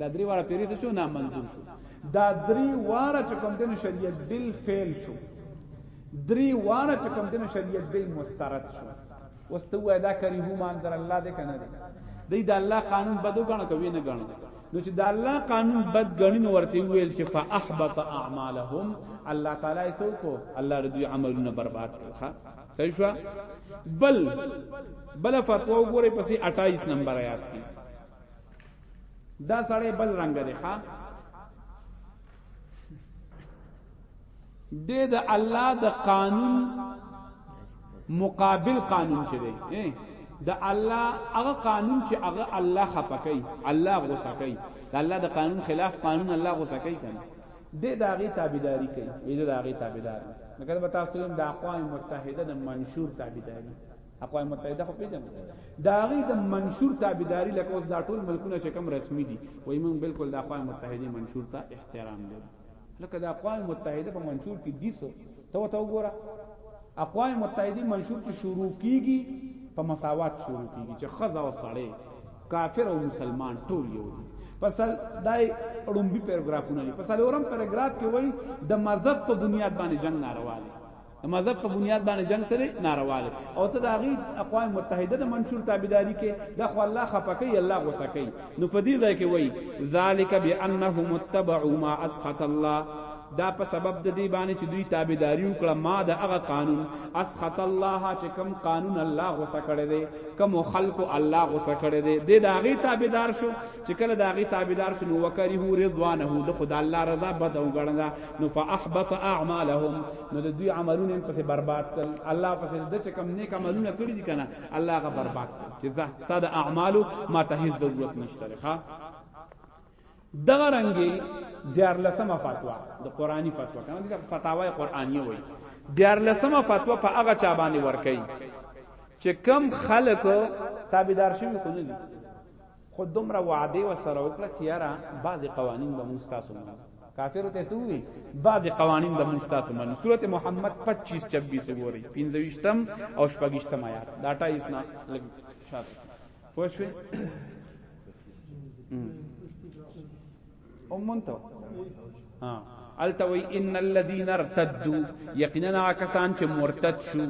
دا درې واره پیری څه شو نه منظور شو دا درې واره چې کوم دین شریعت بل فعل شو درې واره چې کوم دین شریعت بل مسترد شو وسته وای دا کری هو مان در الله دې کنه دې دا الله قانون بدو غنه کوي نه غنه نو چې دا الله قانون بد غنی نو ورته ویل چې فاحبط اعمالهم الله تعالی سو کو الله دې عملونه برباد کړه صحیح شو بل بل فتوا وګوره پسې 28 نمبر آیات کې دا سړی بل رنگ دی ښا د د الله د قانون مقابل قانون چي دی د الله هغه قانون چې هغه الله خپکای الله غوسه کوي د الله د قانون خلاف قانون الله غوسه کوي کنه د داغي تابعداري کوي د داغي تابعداري مګر به تاسو ته د اقوام متحده د منشور تابعداري اقوام متحده خو پیژنه دا غي د منشور تابعداري لکه اوس دا ټول ملکونه چې کم رسمي دي وای موږ بالکل د اقوام متحده منشور ته احترام لرو لکه د اقوام متحده په منشور کې دي څه ته وته وګوره اقوام متحده منشور چې شروع کیږي په مساوات شروع کیږي چې خزا او سړی کافر او مسلمان ټول یو دي پسل دای اړومبي پاراګرافونه دي پسل اورم پاراګراف کې وای د مذهب په بنیاد باندې جنگ ناروا دي د مذهب په بنیاد باندې جنگ سره ناروا دی او ته د هغه اقوام متحده د منشور تابعداري کې د خو الله خپکې الله غوسه کوي نو په دې ځای کې وایي ذالک بانهم اتبعوا ما اسخط الله دا په سبب د دې باندې چې دوی تابعداري وکړه ما د هغه قانون اسخط الله چې کم قانون الله غوسه کړی دی کم خلق الله غوسه کړی دی د هغه تابعدار شو چې کله د هغې تابعدار شو نو وکرهو رضوانه ده خو د الله رضا بده وګڼله نو فاحبط اعمالهم نو د دوی عملونه یې پسې برباد کړل الله پسې د چې کوم نیک عملونه کړي دي که نه الله هغه برباد کړل چې ځه ستا د اعمالو ما ته هېڅ ضرورت نشته دی ښه دغه رنګې دیارلسمه فتوا د قرآني فتوا که نه دلته فتاوای قرآنیه وایي دیارلسمه فتوا په هغه چا باندې ورکوي چې کم خلکو تابعدار شوي خو نه دي خود دومره وعده وسره وکړه چې یاره بعضی قوانین به مونږ تاسو منو کافر ته سووي بعضی قوانین به مونږ تاسو منو سورته محمد 25 26 وګورئ 25م او 28م آیات دا 28 نه لګ شاته پوښوي امونته ها التوي ان الذين ارتدوا يقينا کسان چې مرتد شو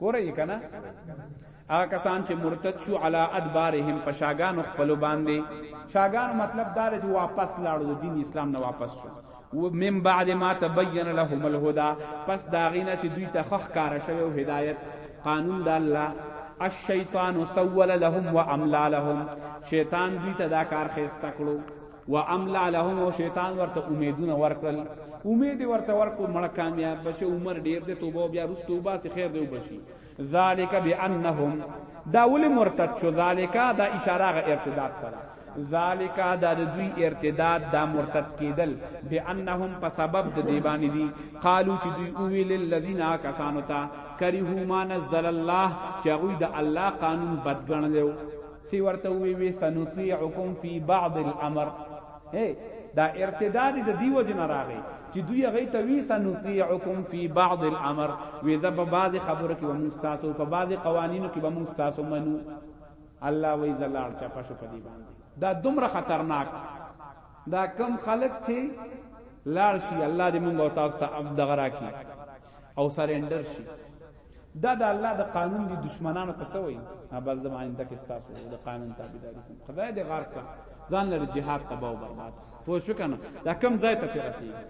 ګوره یې کنه هغه کسان چې مرتد شو علی ادبارهم په شاګانو خپل باندې شاګانو مطلب دا چې واپس لاړو د دین اسلام نه واپس شو من بعد ما تبین لهم الهدى پس دا غینه چې دوی ته خخ کار شوی او هدایت قانون د الله الشیطان سول لهم واملا لهم شیطان دوی ته دا کار خسته کړو و املا لهم او شیطان ورته امیدونه ورکړل امید ورته ورکو مړ کامیاب بشه عمر ډیر دی توبه بیا رس توبه سي خیر دی وبشي ذالک بانهم دا ول مرتد شو ذالک دا اشاره غ ارتداد کړه ذالک دا دوی ارتداد دا مرتد کیدل بانهم په سبب د دی باندې دي قالو چې دوی او ویل الذين کسانو ته کرهو ما نزل الله چې غوی د الله قانون بدګنلو سی ورته وی وی سنطيعكم في بعض الامر اے دا ارتداد د دیو جن راغی چې دوی هغه ته وی سنطيعكم في بعض الامر وی ز په بعض خبرو کې ومن تاسو په بعض قوانینو کې ومن تاسو منو الله وی زلال چا پښو پدی باندې دا دومره خطرناک دا کم خلق چې لار شي الله دې موږ او تاسو ته افدغرا کی او سرندر شي دا د الله د قانون دي دشمنانو ته سوي ها بل زما انده کې تاسو د قانون تابعداري کوم خدای دې غار کړ ځان لري جهاد تباہ او برباد پوه شو کنه دا کم ځای ته رسیدي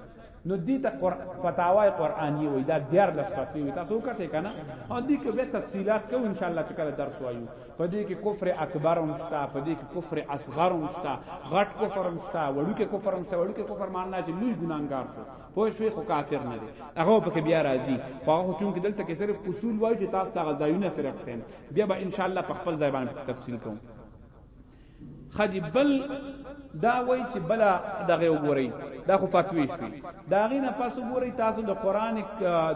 نو دې ته قر... فتاوی قرآنی وای دا دیار لس فتوی وي تاسو کته کنه او دې کې به تفصيلات کو ان شاء الله چې کله درس وایو په دې کې کفر اکبر هم شته په دې کې کفر اصغر هم شته غټ کفر هم شته وړو کې کفر هم شته وړو کې کفر معنی چې لوی ګناګار شو پوه شوې خو کافر نه دی هغه په کې بیا راځي خو هغه چون کې دلته کې صرف اصول وایي چې تاسو ته غزایونه صرف خیم بیا به ان شاء الله په خپل ځای باندې تفصیل کوم خدی بل دا وای چې بلا دغه وګورئ دا خو فتوی شي دا غینه پس وګورئ تاسو د قران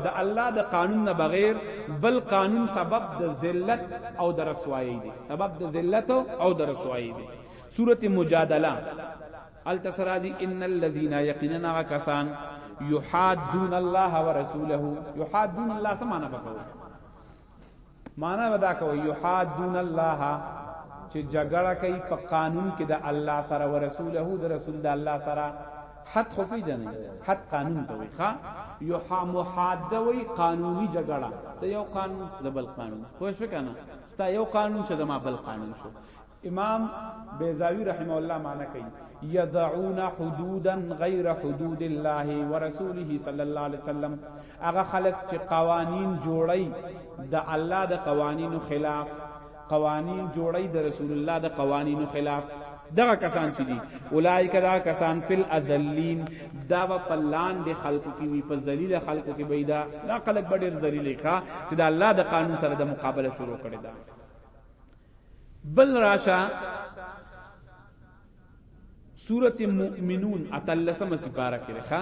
د الله د قانون نه بغیر بل قانون سبب د ذلت او د رسوایی دی سبب د ذلت او د رسوایی دی سورته مجادله التسرا دی ان الذين يقيننا کسان يحادون الله ورسوله يحادون الله سمانا بکو معنا ودا کو يحادون الله چې جګړه کوي په قانون کې د الله سره او رسوله د رسول د الله سره حد خو پی جنې حد قانون ته وي ښا یو محادوي قانوني جګړه ته یو قانون د بل قانون خو شو کنه ستا یو قانون چې د ما بل قانون شو امام بیزاوی رحمه الله معنی کوي یدعون حدودا غیر حدود الله ورسوله صلی الله علیه وسلم هغه خلق چې قوانین جوړي د الله د قوانینو خلاف قوانین جوړي د رسول الله د قوانینو خلاف دغه کسان چې دي اولایک دا کسان فل اذلین دا و پلان د خلقو کې وی په ذلیل خلقو کې بيدا دا خلق ډېر ذلیل ښه چې د الله د قانون سره د مقابله شروع کړي دا بل راشه سورت مؤمنون اتلسم سپارہ کې ښا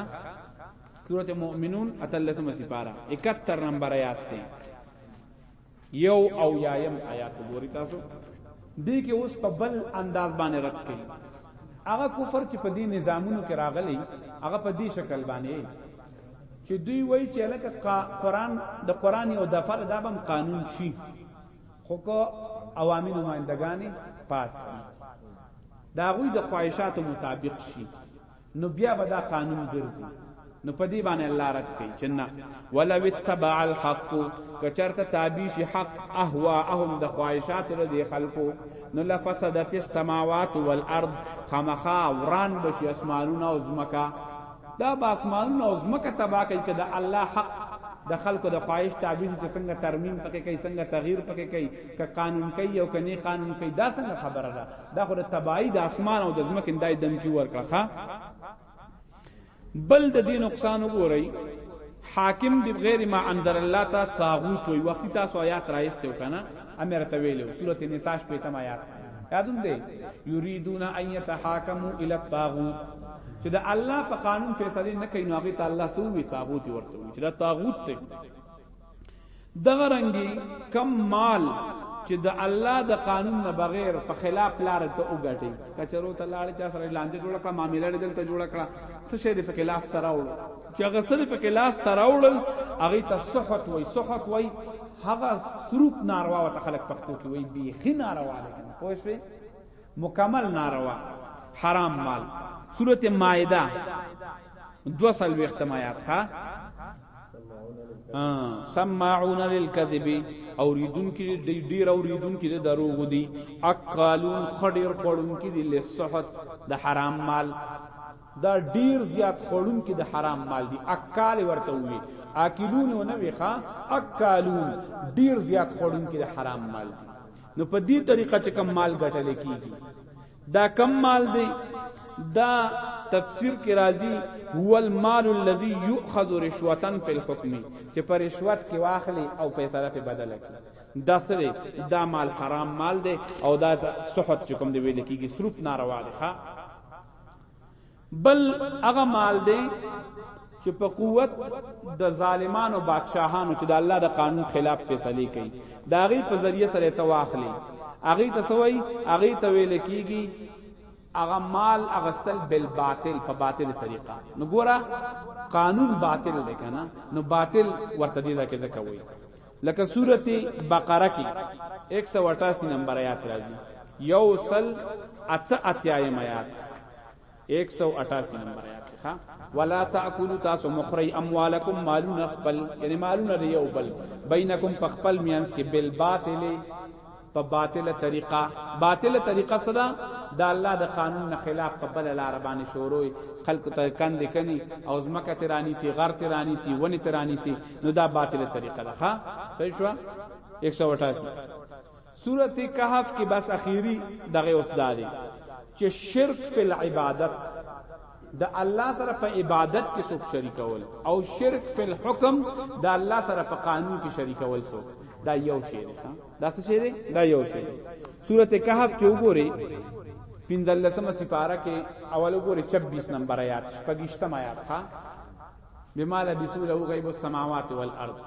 سورت مؤمنون اتلسم سپارہ 71 نمبر آیات ته یو او یایم آیات وګورئ تاسو دې کې اوس په بل انداز باندې رد کړي هغه کفر چې په دې نظامونو کې راغلي هغه په دې شکل باندې چې دوی وایي چې لکه قرآن د قرآن یو دفعه دابم قانون شي خو کو عوامي نمائندګانې پاس کی دا غوی د خواهشاتو مطابق شي نو بیا به دا قانون ګرځي نو په دې باندې الله رد کوي چې نه ولو اتبع الحق کچرته تابع شي حق اهواهم د خواهشات له دې خلکو نو لفسدت السماوات والارض خمخا وران بشي اسمانونه او زمکا دا به اسمانونه او ځمکه تبا کوي که د الله حق د خلکو د خواهش تابع چې څنګه ترمیم پکې کوي څنګه تغییر پکې کوي که قانون کوي او کني قانون کوي دا څنګه خبره ده دا خو د تباہی د اسمان او د ځمکې دای دم کی ورکړه ښا بل د دې نقصان وګورئ حاکم دی غیر ما انزل الله تا طاغوت وي وخت تاسو آیات راځته وکنه امر ته ویلو سورته نساء شپږم آیات یادوم دی یریدون ان یتحاکموا الی الطاغوت چې د الله په قانون فیصله نه کوي نو هغه ته الله سو وی طاغوت ورته وی چې دا طاغوت ته دغه رنګي کم مال چې د الله د قانون نه بغیر په خلاف لار ته وګټي کچرو ته لاړ چا سره لانجه جوړه کړه معاملې دلته جوړه کړه څه شی د خلاف تراوړ چې هغه سره په کې لاس ته راوړل هغه ته صحت وای صحت وای هغه سروپ ناروا وته خلک پښتو کې وای بیخي ناروا ده کنه پوه شئ مکمل ناروا حرام مال سورته مائده دو سال وختم آیات ښا سماعون للكذب اوریدون کې دی ډیر اوریدون کې دروغ دي اقالون خډیر خړون کې دي لسحت د حرام مال دا ډیر زیات خوړونکي د حرام مال دي اکال ورته وي اکلون نه وي ښا اکالون ډیر زیات خوړونکي د حرام مال دي نو په دې طریقه چې کم مال ګټل کیږي دا کم مال دی دا تفسیر کې راځي هو المال الذي يؤخذ رشوه في الحكم چې پر رشوت کې واخلي او فیصله په بدل کړي دا سره دا مال حرام مال دی او دا سحت چې کوم دی ویل کیږي صرف ناروا دی ها بل هغه مال دی چې په قوت د ظالمانو بادشاهانو چې د الله د قانون خلاف فیصله کوي دا غي په ذریعہ سره تواخلي اغه تسوي اغه تویل کیږي اغه مال اغستل بل باطل په باطل طریقه نو ګورا قانون باطل دی کنه نو باطل ورته دی دا کې ځکه وایي لکه سورت بقره کی 188 نمبر آیات راځي یو سل ات اتیایم آیات 188 نمبر آیات ها ولا تاكلوا تاسو مخری اموالکم مالون خپل یعنی مالون یو بل بینکم پخپل میانس کې بل باطل په باطله طریقه باطله طریقه صدا د الله د قانون نه خلاف په بل لار باندې شروع خلق ته کند کني او زمکه ترانی سي غر ترانی سي ونی ترانی سي نو دا باطله طریقه ده ها صحیح شو 188 سورته کهف کې بس اخیری دغه اوس دادی چې شرک فی العبادت د الله سره په عبادت کې څوک شریکول او شرک فی الحکم د الله سره په قانون کې شریکول څوک دا یو شی دی دا څه شی دی دا یو شی دی سورته کهف کې وګورئ پنځلسمه سپاره کې اول وګورئ 26 نمبر آیات پګیشتم آیات ها بما لبثوا له غیب السماوات والارض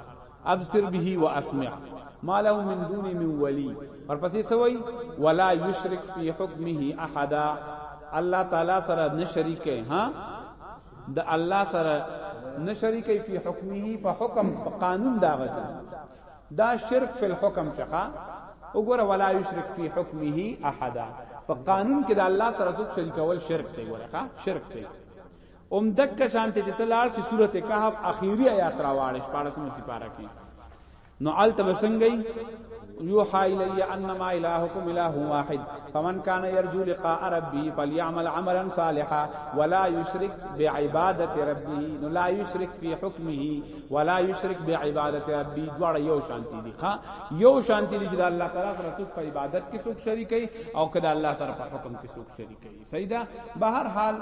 ابصر به واسمع ما له من دون من ولی ورپسې سوی ولا یشرک فی حکمه احد الله تعالی سره نه شریکه ها د الله سره نه شریکه فی حکمه په حکم په قانون دا غته دا شرک فی الحکم شخه وګوره ولا یشرک فی حکمه احد په قانون کې د الله سره څوک شریکول شرک دی ورخه شرک دی ام دک شانت چې تلار چې سورته کهف اخیری آیات راواړې شپارت مې سپاره کې نو آلت بسنګي یوحا الی انما الہکم الہ واحد فمن کان یرجو لقاء ربی فلیعمل عملا صالحا ولا یشرک بعبادت ربی نو لا یشرک فی حکمه ولا یشرک بعبادت ربی دوړ یو شانتی دی ښا یو شانتی دی چې الله تعالی سره په عبادت کې څوک شریکي او کله الله سره په حکم کې څوک شریکي صحیح ده به هر حال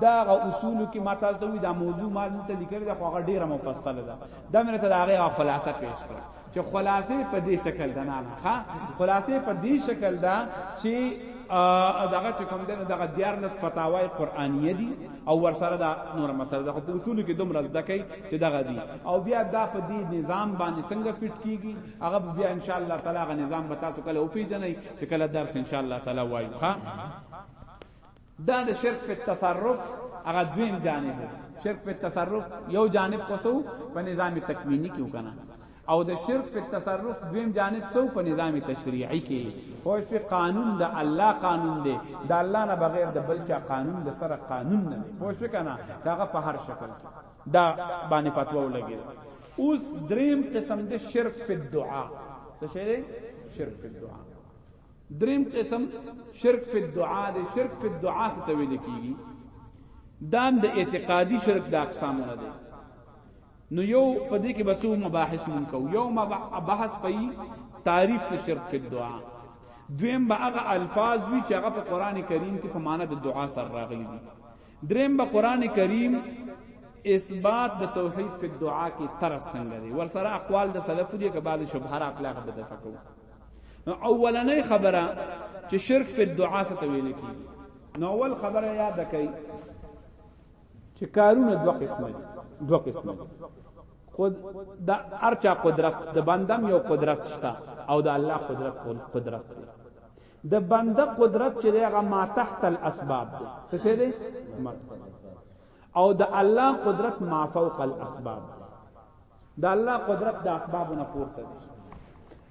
دا غ اصول کې ما تاسو ته وی دا موضوع ما دلته لیکل دا خو هغه ډیره مفصل ده دا مې ته دا هغه خلاصه پیش کړه چې خلاصې په دې شکل ده نه ها خلاصې په دې شکل ده چې دغه چې کوم دنه دغه دیار لس فتاوی قرآنیه دي او ورسره دا نور مسله ده خو په اصول کې دومره زده کوي چې دغه دي او بیا دا په دې نظام باندې څنګه فټ کیږي هغه بیا ان شاء الله تعالی غ نظام به تاسو کله او پیژنئ چې کله درس ان شاء الله تعالی وایو ها دا د شرک په تصرف هغه دویم جانب شرک په تصرف یو جانب کوسو په نظام تکوینی کې وکنه او د شرک په تصرف دویم جانب سو په نظام تشریعی کې خو په قانون د الله قانون دی د الله نه بغیر د بل چا قانون د سره قانون نه دی خو شو کنه دا په هر شکل کې دا باندې فتوا ولګي اوس دریم قسم د شرک فی الدعاء څه شی دی شرک فی الدعاء دریم قسم شرک فی الدعاء دی شرک فی الدعاء څه ویل کیږي دا د اعتقادي شرک د اقسامونه دي نو یو په دې کې بسو مباحث مون کو یو مباحث پي تعریف ته شرک فی الدعاء دویم به هغه الفاظ وی چې هغه په قران کریم کې په معنی د دعا سره راغلي دي دریم به قران کریم اثبات د توحید په دعا کې تر څنګه دی ور سره اقوال د سلفو دي که بعض شبهه را خپل غو د فکو نو اولنې خبره چې شرک په دعا څه ویل کیږي نو اول خبره یاد کړئ چې کارونه دوه قسمه دي دوه قسمه دي خود د ارچا قدرت د بندم یو قدرت شته او د الله قدرت قدرت دی د بنده قدرت چې دی هغه ما تحت الاسباب دی څه شی دی او د الله قدرت ما فوق الاسباب دی د الله قدرت د اسبابو نه پورته دی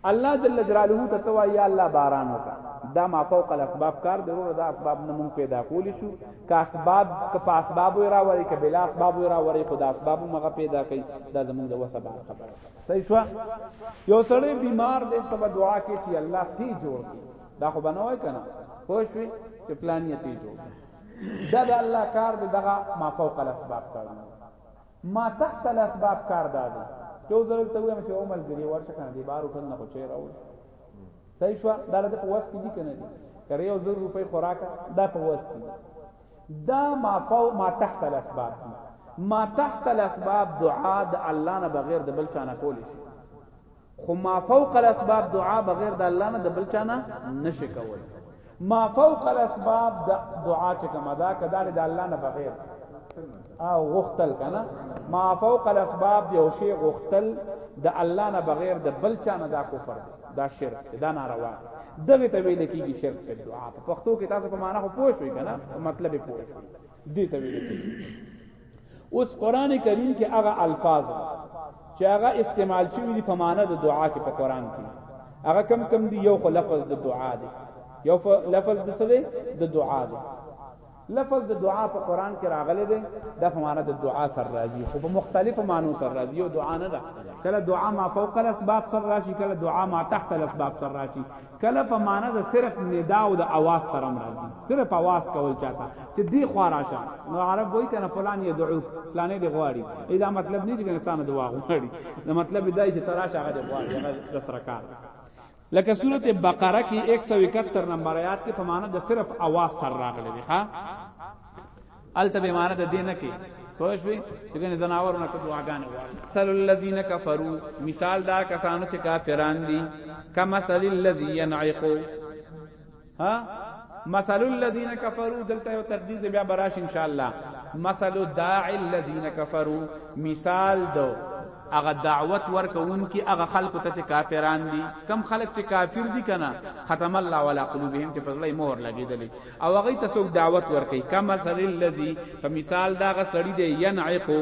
الله جل جلاله ته توا یا الله باران وکا دا ما فوق الاسباب کار ضرور دا اسباب نه مونږ پیدا کولی شو که اسباب که په اسباب را وری که بلا اسباب را وری خدا اسباب مغه پیدا کوي دا زمونږ د وسه خبره صحیح شو یو سړی بیمار دی ته دعا کې چې الله تی جوړ دا خو بنوي کنه خو شوي چې پلان یې تی جوړ دا د الله کار دی دغه ما فوق الاسباب کار ما تحت الاسباب کار دا دی چې وزرل ته وایم چې عمر ګری ورشه کنه دی بار وټن نه خو چیر او صحیح شو دا د پوس کې دي کنه دی کړي یو زر روپۍ خوراک دا پوس کې دا ما فوق ما تحت الاسباب دي ما تحت الاسباب دعا د الله نه بغیر د بل چا نه کول شي خو ما فوق الاسباب دعا بغیر د الله نه د بل چا نه نشي کول ما فوق الاسباب د دعا چې کومه دا کدا د الله نه بغیر او غختل کنه ما فوق الاسباب یو شی غختل د الله نه بغیر د بل چا نه دا کفر دی دا شرک دی دا ناروا دغه ته ویل کیږي شرک په دعا په پښتو کې تاسو په معنا خو پوه شئ کنه مطلب یې پوه شئ دې ته ویل کیږي اوس قران کریم کې هغه الفاظ چې هغه استعمال شوی دي په معنا د دعا کې په قران کې هغه کم کم دی یو خو لفظ د دعا دی یو لفظ د څه دی د دعا دی لفظ د دعا په قران کې راغلی دی د فمانه د دعا سر راځي خو په مختلفو معنو سر راځي او دعا نه ده کله دعا ما فوق الاسباب سر راشي کله دعا ما تحت الاسباب سر راشي کله په معنی د صرف ندا او د اواز سره راځي صرف اواز کول چاته چې دی خو راشه نو عرب وای کنه فلان یدعو فلانه دی غواړي دا مطلب نه دی چې انسان دعا غواړي دا مطلب دی چې تراشه هغه غواړي هغه سره کار لکه سورت بقره کې 171 نمبر آیات کې په معنا د صرف اواز سره راغلي دی ښا الته به معنا د دینه کې پوه شوې چې ګنې زناور نه کدو اگان غواړي مثل الذين كفروا مثال دا کسانو چې کافران دي کما مثل الذي ينعقو ها مثل الذين كفروا دلته یو تقدیر بیا براش ان شاء الله مثل داعي الذين كفروا مثال دو هغه دعوت ورکون کی هغه خلق ته چې کافران دي کم خلق چې کافر دي کنه ختم الله ولا قلوبهم ته پرلې مهر لګیدلې او هغه ته څوک دعوت ورکي کما مثل الذي په مثال دا غ سړی دی ينعقو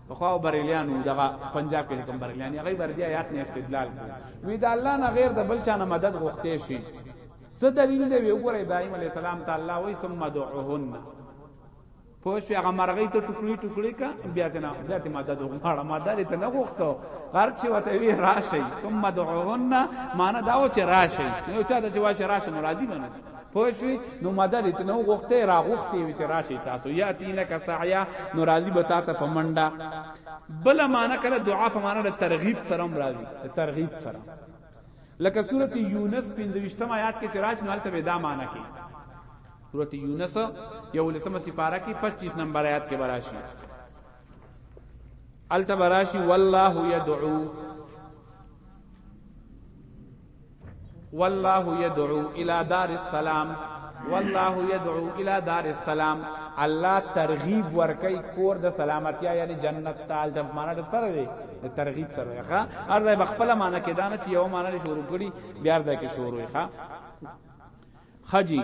خو بریلیانو دغه پنجاب کې کوم بریلیان هغه بردی آیات نه استدلال کو وی دا الله نه غیر د بل چا نه مدد غوښته شي څه دلیل دی وی وګوره ابراهیم علی السلام تعالی وی ثم دعوهن پوش هغه مرغی ته ټوکړي ټوکړي کا بیا ته نه بیا ته مدد وغواړه مدد ته نه غوښته هر چې وته وی راشي ثم دعوهن معنا دا و چې راشي نو چا ته چې واشه راشي ناراضي باندې پوه شوې نو مدد ته نو غوښته را غوښته وي چې راشي تاسو یا تینه کا سعیا نو راضی به تاسو په منډه بل معنا کړه دعا په معنا د ترغیب سره راضی د ترغیب سره لکه سورته یونس 25 آیات کې چې راځي نو البته دا معنا کوي سورت یونس یو لسمه سپاره کې 25 نمبر آیات کې براشي التبراشی والله یدعو والله يدعو الى دار السلام والله يدعو الى دار السلام الله ترغیب ورکي کور د سلامتیا یعنی جنت تعال د معنا د سره دی ترغیب سره ښه ارزه بخپل معنا کې دانه چې یو معنا شروع کړي بیا ارزه کې شروع ښه خجی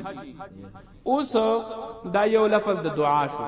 اوس دا یو لفظ د دعا شو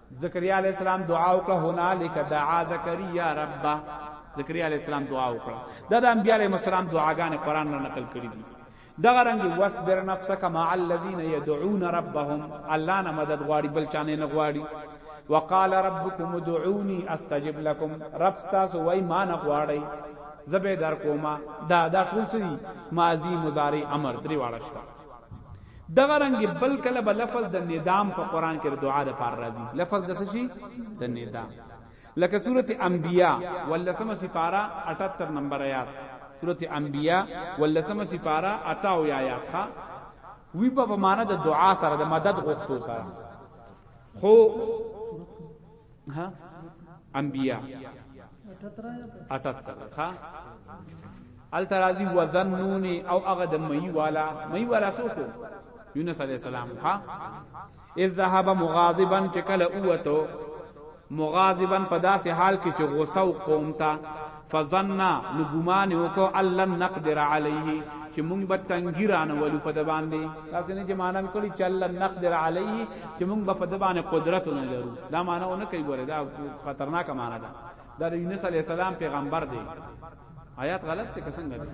زکریا علیہ السلام دعا وکړه هنالک دعا زکریا ربا زکریا علیہ السلام دعا وکړه دا د انبیاء علیہ السلام دعاګانې قران نه نقل کړې دي دغه رنګ واصبر نفسك مع الذين يدعون ربهم الله نه مدد غواړي بل چانه نه غواړي وقال ربكم ادعوني استجب لكم رب تاسو وای ما نه غواړي زبې در کوما دا دا ټول سړي ماضي مضارع امر درې واړه شته دغه رنګ بل کله بل لفظ د ندام په قران کې دعا د پار راځي لفظ د سچي د ندام لکه سوره انبیاء ولسمه سپاره 78 نمبر آیات سوره انبیاء ولسمه سپاره 80 آیات ښا وی په معنا د دعا سره د مدد غوښتو سره خو ها انبیاء 78 ها الترازی وذنون او هغه د مئی والا مئی والا سوچو یونس علی السلام ها اذ ذهب مغاضبا چکل اوتو مغاضبا پداسه حال کې چې غوسه او قوم ته فظن نو ګمان وکړو الله نقدر علیه چې مونږ به تنګی رانه ولو په د باندې تاسو نه چې معنا وکړي چې الله نقدر علیه چې مونږ به په د باندې قدرت نه لرو دا معنا ونه کوي ګوره دا خطرناک معنا ده دا د یونس علی السلام پیغمبر دی آیات غلط ته څنګه ده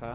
ها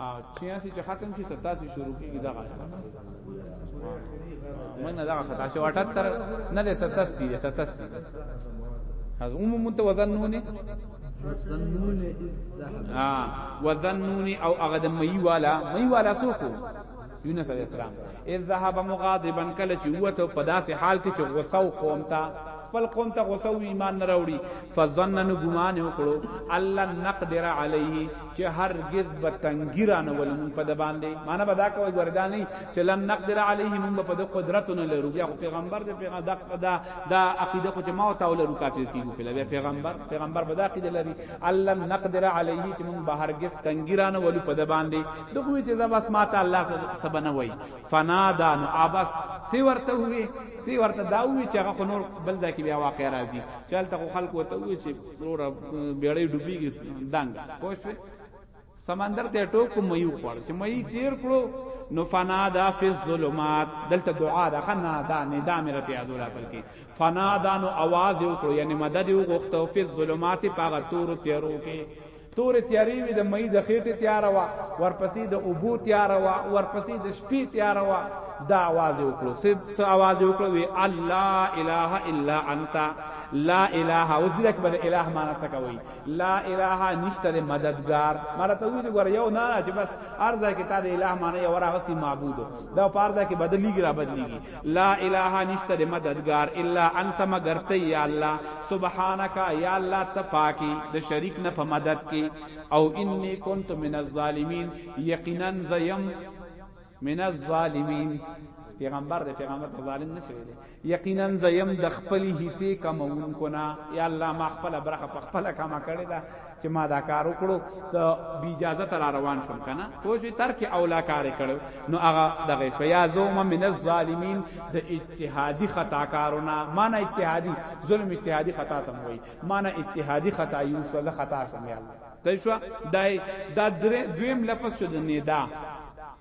ها چیاسي چې ختم شي 87 شروع کیږي دا موږ نه دا خطا شو 78 نه 87 87 از عموم متوزنونه ها وذنوني او هغه د مئی والا مئی والا سوکو یونس علیہ السلام اذ ذهب مغاضبا کله چې وته په داسې حال کې چې غوسه او قوم ته خپل قوم ته غوسه او ایمان نه راوړي فظنن ګمان وکړو الله نقدر علیه چې هرګز به تنګی رانه ولې مونږ په د باندې معنی به دا کوي ګوردا نه چې لن نقدر علیه مونږ په د قدرت نه لرو بیا پیغمبر دې پیغمبر دا دا دا عقیده خو چې ما او تا ولرو کافر کیږو په لوي پیغمبر پیغمبر به دا عقیده لري الله نقدر علیه چې مونږ به هرګز تنګی رانه ولې په د باندې د کوی چې زبس ما ته الله سبحانه وای فنا دا نو ابس سی ورته وي سی ورته دا وي چې هغه نور بل ځای کې بیا واقع راځي چلته خلکو ته وي چې ګور بیړې ډوبېږي دنګ پوښوي سمندر ته ټوک کوم یو خور چې مې تیر کړو نو فنادا فی الظلمات دلته دعا ده خنا دا ندا مې رپی ازول اصل کې فنادا نو आवाज یو کړو یعنی مدد یو غوښته فی الظلمات پاغه تور تیرو کې تورې تیارې وې، د مي د خېټې تیاره وه، ورپسې د اوبو تیاره وه، ورپسې د شپې تیاره وه، دا اواز یې وکړو، څه اواز یې وکړو، وې الله اله الا انت لا اله، اوس دې کې بل اله معنا څه کوي، لا اله نشته مددگار، مالا ته وې ګور یو نه چې بس ارزه کې تا د اله معنا یو راغستی معبود، دا پاردا کې بدلیږي را بدلیږي، لا اله نشته د مددگار الا انت مگر ته یا الله سبحانك یا الله ته پاکي د شریک نه په مدد کې او انی كنت من الظالمین یقینا زیم من الظالمین پیغمبر دی پیغمبر ته ظالم نشي ویل یقینا زیم د خپل حصے کمون کنا یا الله ما خپل برخه په خپل کما کړی دا چې ما دا کار وکړو ته بی اجازه تر روان شوم کنه خو چې ترک اولا کار کړو نو هغه دغه فیا زوم من الظالمین د اتحادی خطا کارونه معنی اتحادی ظلم اتحادی خطا تم وای معنی اتحادی خطا یو سوزه خطا شوم یا الله تشوا دای دا دویم لفظ شو د ندا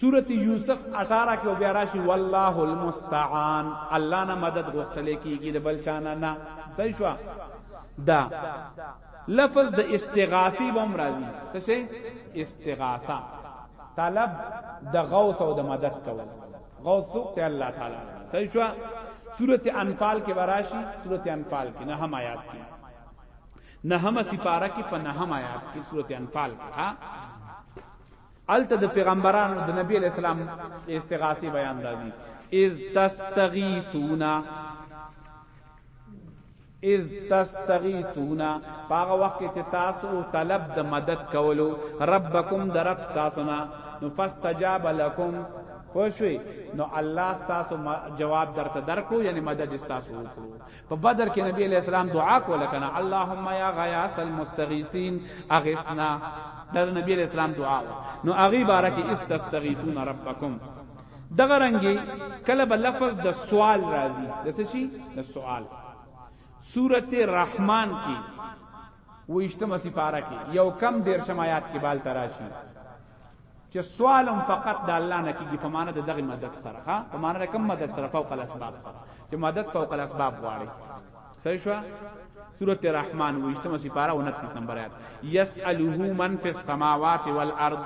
سورت یوسف 18 کې بیا راشي والله المستعان الله نه مدد غوښتل کیږي د بلچانا نه صحیح شو دا لفظ د استغاثی بم راځي څه شي استغاثه طلب د غوث او د مدد کول غوث څوک ته الله تعالی صحیح شو سورت انفال کې براشي سورت انفال کې نه هم آیات کې نه هم سپاره کې په نه هم آیات کې سورت انفال کې ها هلته د پیغمبرانو د نبی علیہ السلام استغاثه بیان راځي اذ تستغیثون از تستغیثون پاغه وخت کې تاسو طلب د مدد کولو ربکم درب تاسو نه نو فاستجاب لكم پوښوي نو الله تاسو جواب درته درکو یعنی مدد تاسو وکړو په بدر کې نبی علیہ السلام دعا کوله کنه اللهم یا غیاث المستغیثین اغثنا دا نبی علیہ السلام دعا و نو اغي بارکه استستغیثون ربکم دغه رنگي کله بل لفظ د سوال راځي د څه شي د سوال سورته رحمان کې وښتمه سپاره کې یو کم دیر شمایات کې بال تراشی چې سوالم فقط د الله نه کیږي په معنا د دغه مدد سره ها په معنا د کم مدد سره فوق الاسباب سره چې مدد فوق الاسباب غواړي صحیح شو سورۃ الرحمن وشتمه سپاره 29 نمبر آیات یسالوه من فی السماوات والارض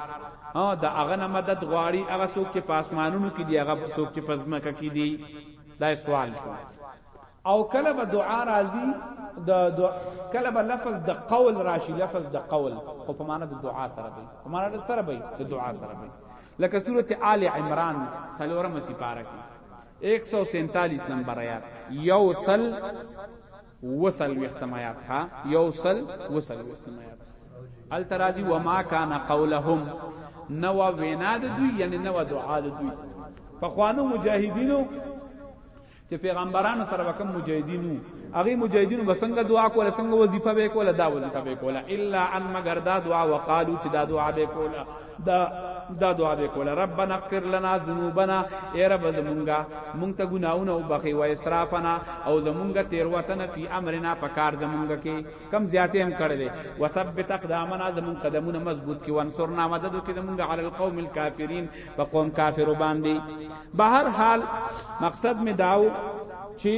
ها دا هغه نه مدد غواړي هغه څوک چې په اسمانونو کې دی هغه څوک چې په ځمکه کې دی دا سوال شو او کله به دعا راځي د دو... کله به لفظ د قول راشي لفظ د قول خو په معنا د دعا سره وي په معنا د سره وي د دعا سره وي لکه سوره آل عمران څلورم سپاره کې 147 نمبر آیات یوصل وصل وختم آیات ها یوصل وصل وختم آیات الترازی وما کان قولهم نو وینا د دوی یعنی نو دعا د دوی په خوانو مجاهدینو چې پیغمبرانو سره وکم مجاهدینو هغه مجاهدینو بسنګ دعا کوله څنګه وظیفه به کوله دا وظیفه به کوله الا ان مگر دا دعا وقالو چې دا دعا به کوله دا دا دعا به کوله ربنا اغفر لنا ذنوبنا اے رب زمونږه مونږ ته ګناونه وبخي و اسرافنا او زمونږه تیروتنه فی امرنا پکار زمونږه کې کم زیاتې هم کړې دي وثبت اقدامنا زمون قدمونه مضبوط کی وانصرنا مدد کی زمونږه علی القوم الکافرین په قوم کافر باندې بهر حال مقصد می داو چې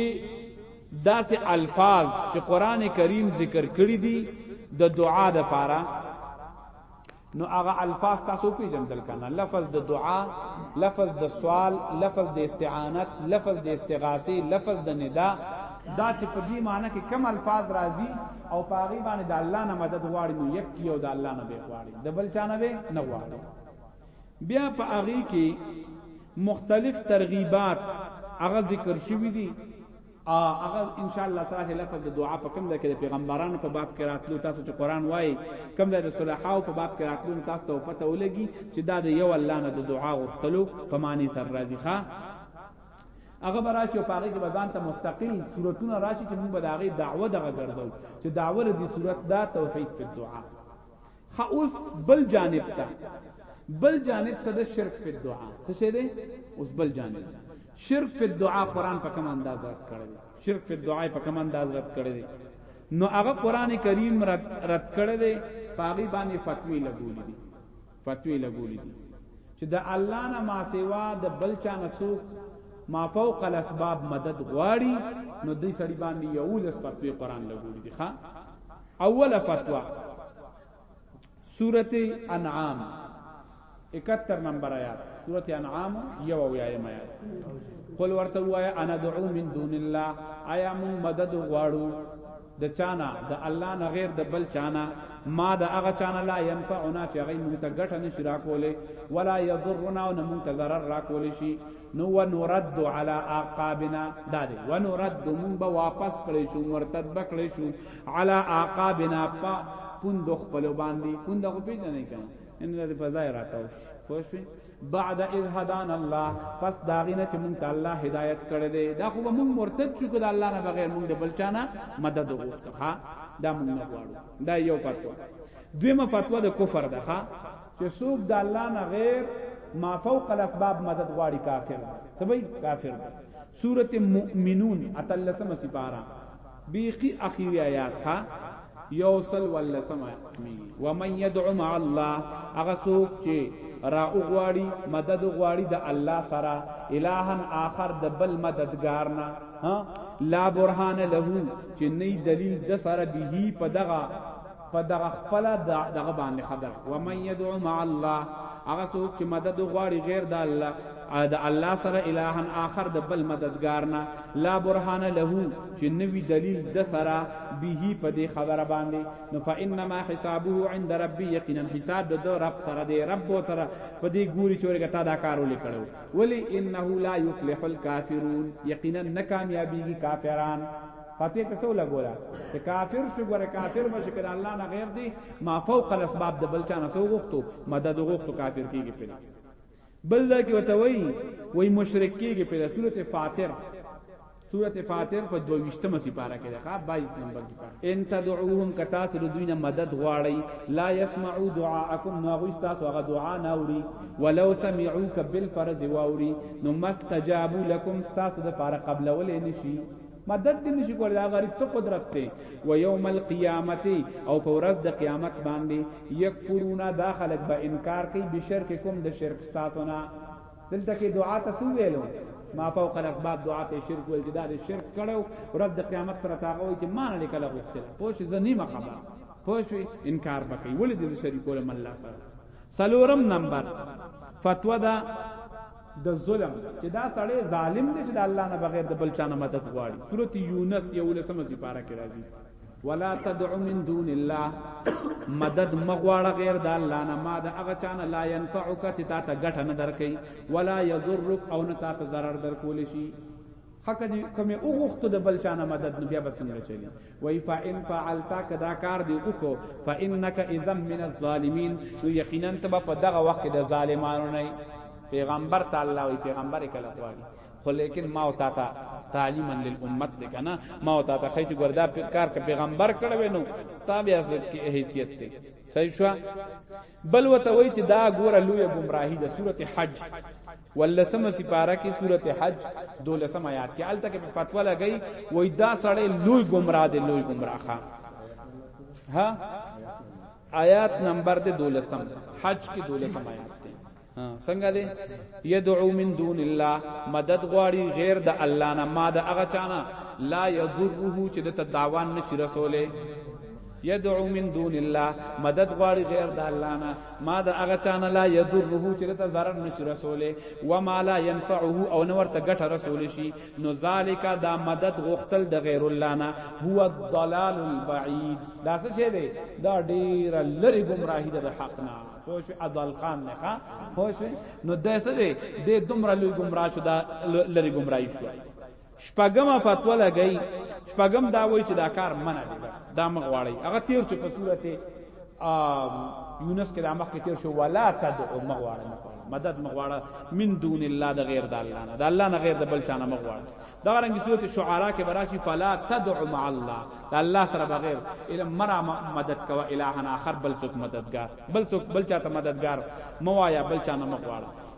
داسې الفاظ چې قران کریم ذکر کړی دي د دعا د پاره نو هغه الفاظ تاسو پیژندل کنه لفظ د دعا لفظ د سوال لفظ د استعانت لفظ د استغاثه لفظ د ندا دا چې په دې معنی کې کم الفاظ راځي او په هغه باندې د الله نه مدد غواړي نو یک یو د الله نه به غواړي د بل چا نه به نه غواړي بیا په هغه کې مختلف ترغیبات هغه ذکر شوی دي هغه ان شاء الله تعالی لفظ د دعا په کوم ځای کې د پیغمبرانو په باب کې راتلو تاسو چې قران وایي کوم ځای د صلحاو په باب کې راتلو تاسو ته پته ولګي چې دا د یو الله نه د دعا غوښتلو په معنی سر راځي ښا هغه براشي او پاره کې بدان ته مستقل صورتونه راشي چې موږ به داغه دعوه دغه ګرځو چې دعوه دې صورت دا توحید په دعا خه اوس بل جانب ته بل جانب ته د شرک په دعا څه شه ده اوس بل جانب شرک په دعا قران په کوم انداز رد کړی شرک په دعا په کوم انداز رد کړی نو هغه قران کریم رد رد کړی دی پاغي باندې فتوی لګولې دي فتوی لګولې دي چې د الله نه ما سیوا د بل چا نسوک ما فوق الاسباب مدد غواړي نو دې سړي باندې یو لس فتوی قران لګولې دي ښا اوله فتوا سورت انعام 71 نمبر آیات سورت انعام یو او یایم آیات قل ورته وای انا دعو من دون الله آیا مون مدد غواړو د چانا د الله نه غیر د بل چانا ما د هغه چانا لا ينفعنا چې هغه مونږ ته ګټه نشي راکولې ولا يضرنا او نه مونږ ته ضرر راکولې شي نو ونرد علی اعقابنا دا دی ونرد مونږ به واپس کړی شو مرتد بکړی شو علی اعقابنا په پوند خپل باندې پوند خو پیژنې کنه ان دې په ځای راتاو شي خوښ بعد اذ هدان الله پس داغینه چې مونږ ته الله هدایت کړی دی دا خو مونږ مرتد شو کړه الله نه بغیر مونږ د بلچانه مدد وغوښته دا مونږ نه غواړو دا یو پاتو دویمه فتوا د کفر ده چې څوک د الله نه غیر ما فوق الاسباب مدد غواړي کافر سبي کافر سوره مؤمنون اتلسم سپارا بیخی اخیری آیات ها یوصل ولسم می ومن يدعو مع الله هغه څوک چې را اوغواړي مدد غواړي د الله سره الہن آخر د بل مددگار نه ها لا برهان له چې نه دلیل د سره به په دغه په دغه خپل دغه باندې خبر و من يدعو مع الله هغه څوک چې مدد غواړي غیر د الله د الله سره الهن آخر د بل مددگار نه لا برهان له چې نوی دلیل د سره به په دې خبره باندې نو فانما حسابه عند ربي یقینا حساب د رب سره دی رب او تر په دې ګوري چې ورګه تا دا کار ولیکړو ولی انه لا یفلح الکافرون یقینا ناکامیابیږي کافران فاتحه کې څو لګولا چې کافر شو ګره کافر بشي کړه الله نه غیر دی ما فوق الاسباب د بل چا نه سو غوښتو مدد غوښتو کافر کیږي په بل دا کې وته وای وای مشرک کیږي په سورته فاتر سورته فاتر په 22مه سپاره کې ده 22 نمبر کې پاره ان تدعوهم کتا سر دوینه مدد غواړي لا يسمعوا دعاءکم نو غوي تاسو هغه دعا نه اوري ولو سمعوا کبل فرض واوري نو مستجابوا لكم تاسو د پاره قبل ولې نشي مدد دې نشي کولای دا غریب څه قدرت دی و یوم القیامت او په ورځ د قیامت باندې یکفرون دا خلک به انکار کوي بشرککم د شرک تاسو نه دلته کې دعا تاسو ویلو ما فوق الاسباب دعا ته شرک ویل چې دا د شرک کړو ورځ د قیامت پر تاغه وي چې مان لیکل غوښتل پوه شي زنیمه خبر پوه شي انکار بکې ولې دې شریکول مله سره سلورم نمبر فتوا دا د ظلم چې دا سړی ظالم دی چې د الله نه بغیر د بل چانه مدد غواړي سورته یونس یو لسمه سي پارا کې راځي ولا تدع من دون الله مدد مغواړه غیر د الله نه ما د هغه چانه لا ينفعك چې تا ته ګټه نه درکې ولا يضرك او نه تا ته ضرر درکول شي حق دی کوم او غوښتو د بل چانه مدد نو بیا به څنګه چلی وای فان فعلتا کدا کار دی وکو فانک اذا من الظالمین نو یقینا ته په دغه وخت کې د ظالمانو نه پیغمبر تعالی وی پیغمبر کله غواړي خو لیکن ما او تا ته تعلیما للامت ته کنه ما او تا ته خیت ګردا کار ک پیغمبر کړو نو ستا بیا کی حیثیت ته صحیح شو بل وته وای چې دا ګوره لوی گمراهی د سورته حج ولسمه سپاره کې سورته حج دولسم آیات کې الته کې فتوا لګی وای دا سړی لوی گمراه دی لوی گمراه ښا ها آیات نمبر دے دولسم حج کې دولسم آیات دی څنګه دی یدعو من دون الله مدد غواړي غیر د الله نه ما د هغه چانه لا یضره چې د تداوان نه چی رسوله یدعو من دون الله مدد غواړي غیر د الله نه ما د هغه چانه لا یضره چې ته zarar نشي رسوله و ما لا ينفعه او نو ورته ګټه رسول شي نو ذالک دا مدد غختل د غیر الله نه هو الضلال البعید دا څه شه دی دا ډیر لری گمراهی د حق نه پوه شو ادل خان نه ښا پوه شو نو داسه دی د دومره لوی گمراه شو دا لری گمراهی شو شپږمه فتوا لګی شپږم دا وایي چې دا کار منع دی بس دا مغواړي هغه تیر چې په صورت یونس کې دا مخ کې تیر شو ولا تدعو مغواړه مدد مغواړه من دون الله د غیر د الله نه د الله نه غیر د بل چا نه مغواړه دا رنګ صورت شعرا کې براشي فلا تدعو مع الله د الله سره بغیر اله مرا مدد کوا الہنا اخر بل څوک مددگار بل څوک بل چا ته مددگار موایا بل چا نه مغواړه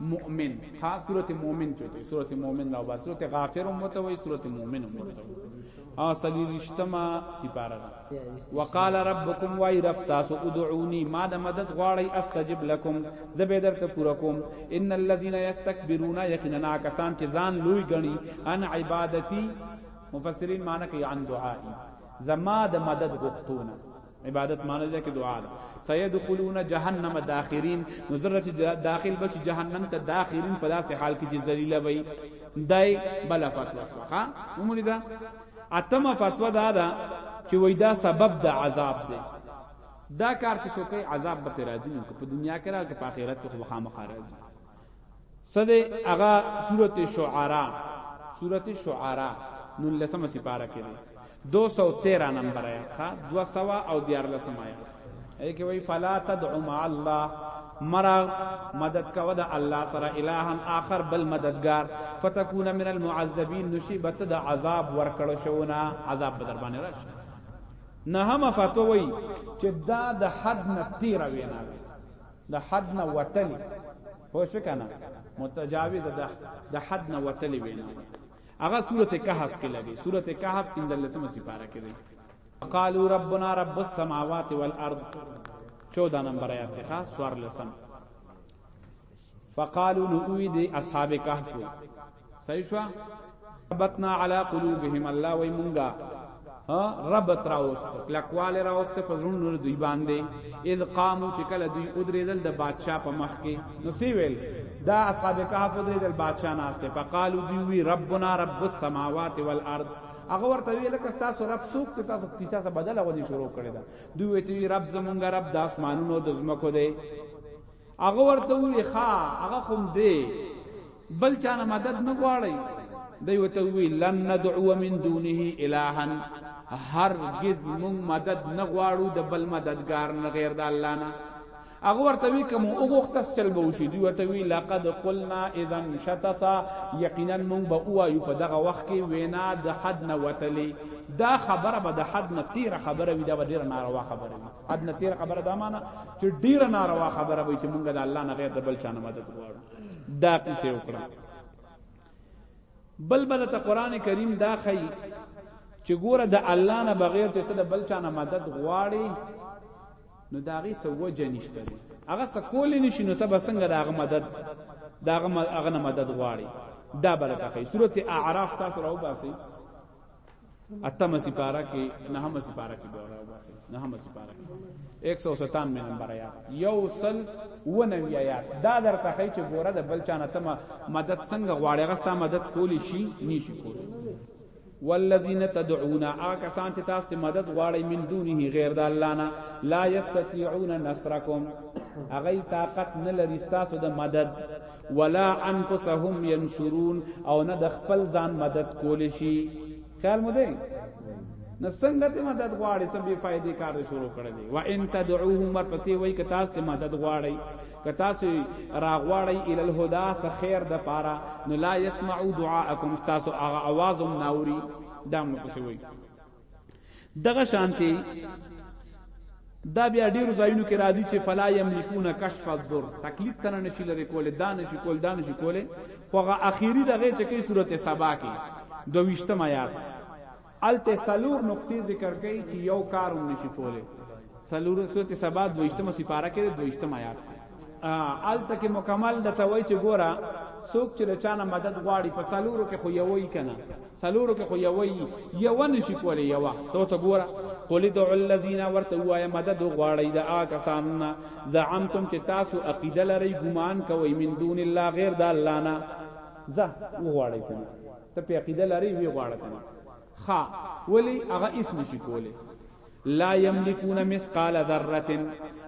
مؤمن خاص سورته مؤمن چوتې سورته مؤمن دا وبا سورته غافر هم ته وای سورته مؤمن هم ته ا سلی رشتما سپاره ده وقال ربكم وای رب تاسو ادعوني ما د مدد غواړی استجب لكم زبې درته پورا کوم ان الذين يستكبرون يقينا کسان چې ځان لوی غني ان عبادتي مفسرین معنی کوي عن دعائي زما د مدد غختونه عبادت معنی ده کې دعا ده سيدخلون جهنم داخرين نو ضرورت داخل بچ جهنم ته داخرين په داسې حال کې چې ذلیل وي دای بل فتوا ها عمر دا اتمه فتوا دا ده چې وای دا سبب د عذاب دی دا کار چې څوک عذاب به راځي نو په دنیا کې راځي په آخرت کې خو خامخا راځي سده اغا سورت شعرا سورت شعرا نون لسم سپارا کې دی 213 نمبر آیات ښا 200 او 14 لسم آیات اې کې وای فلا تدع مع الله مرا مدد کا ود الله سره الہن آخر بل مددگار فتكون من المعذبين نشيبت د عذاب ورکړو شونا عذاب بدر باندې راشي نه هم فتوی چې دا د حد نه تیر وینا د حد نه وتلی هو شو کنه متجاوز د د حد نه وتلی وینا هغه سورته کهف کې لګي سورته کهف 15 سپاره کې دی قالوا ربنا رب السماوات والارض 14 نمبر آیات ته سوار لسم فقالوا نوید اصحاب کهف صحیح شو ربطنا علی قلوبهم الله وای مونږه ربط راوست کلکوال راوست په زړونو دوی باندې اذ قامو چې کله دوی ودرېدل د بادشاه په مخ کې نو سی ویل دا اصحاب کهف ودرېدل بادشاه ناشته فقالو دوی وی ربنا رب السماوات والارض هغه ورته ویل که تاسو رب څوک ته تاسو کیسه سره بدله غوډي شروع کړی دا دوی وی رب زمونږ رب د اسمانونو د زمکو دی هغه ورته وی ښا هغه خوم دی بل چانه مدد نه غواړي دی وته وی لن ندعو من دونه الها هرگز مون مدد نه غواړو د بل مددگار نه غیر د الله نه هغه ورته وی کوم او غوښتس چل به وشي دی ورته وی لقد قلنا اذا شتتا یقینا مون به وایو په دغه وخت کې وینا د حد نه وتلی دا خبره به د حد نه تیر خبره وی دا به ډیر ناروا خبره وی ادنه تیر خبره دا معنا چې ډیره ناروا خبره وي چې مونږ د الله نه غیر د بل چا نه مدد غواړو دا کیسه وکړه بل بل ته قران کریم دا خی چې ګوره د الله نه بغیر ته د بل چا نه مدد غواړي نو دا غي سو وجه نشته هغه سکول نشي نو ته بسنګ دا غ مدد دا غ مدد غواړي دا بل ته خی سورته اعراف تاسو راو باسي اتمه سپاره کې نهمه سپاره کې دوره واسه نهمه سپاره کې 197 نمبر آیات یو سل و نوی آیات دا درته هي چې ګوره د بل چانه تمه مدد څنګه غواړي غستا مدد کولی شي نشي کولی والذین تدعون آکسان چې تاسو ته مدد غواړي من دونه غیر د الله نه لا یستطيعون نصرکم اغه طاقت نه لري تاسو د مدد ولا انفسهم ينصرون او نه د خپل ځان مدد کول شي خیال مو دی نه څنګه ته مدد غواړي سم بي فائدې کار شروع کړی دی و ان تدعوهم ورپسې وای ک تاسو ته مدد غواړي ک تاسو را غواړي ال الهدى څخه خیر د پاره نو لا يسمعوا دعاءکم تاسو هغه आवाज هم ناوري دا مو پسې وای دغه شانتي دا بیا ډیرو ځایونو کې راځي چې فلا یملکون کشف الضر تکلیف تنه نشي لري کول دا نشي کول دا نشي کول خو هغه اخیری دغه چې کې صورت سبا کې دویشتم آیات الته سلور نقطې ذکر کړي چې یو کاروم نشي کوله سلور صورت سبا دویشتم سپاره کې دویشتم آیات الته کې مکمل د توي چې ګوره څوک چې رچانه مدد غواړي په سلورو کې خو یوي کنه سلورو کې خو یوه یوه نشي کولی یوه ته ته ګوره قل دع الذین ورته وایه مدد غواړی د آ کسان نه زعمتم چې تاسو عقیده لرئ ګمان کوئ من دون الله غیر د الله نه زه وغواړی ته ته په عقیده لرئ وی غواړی ته خا ولی هغه اس نشي کولی لا یملکون مثقال ذره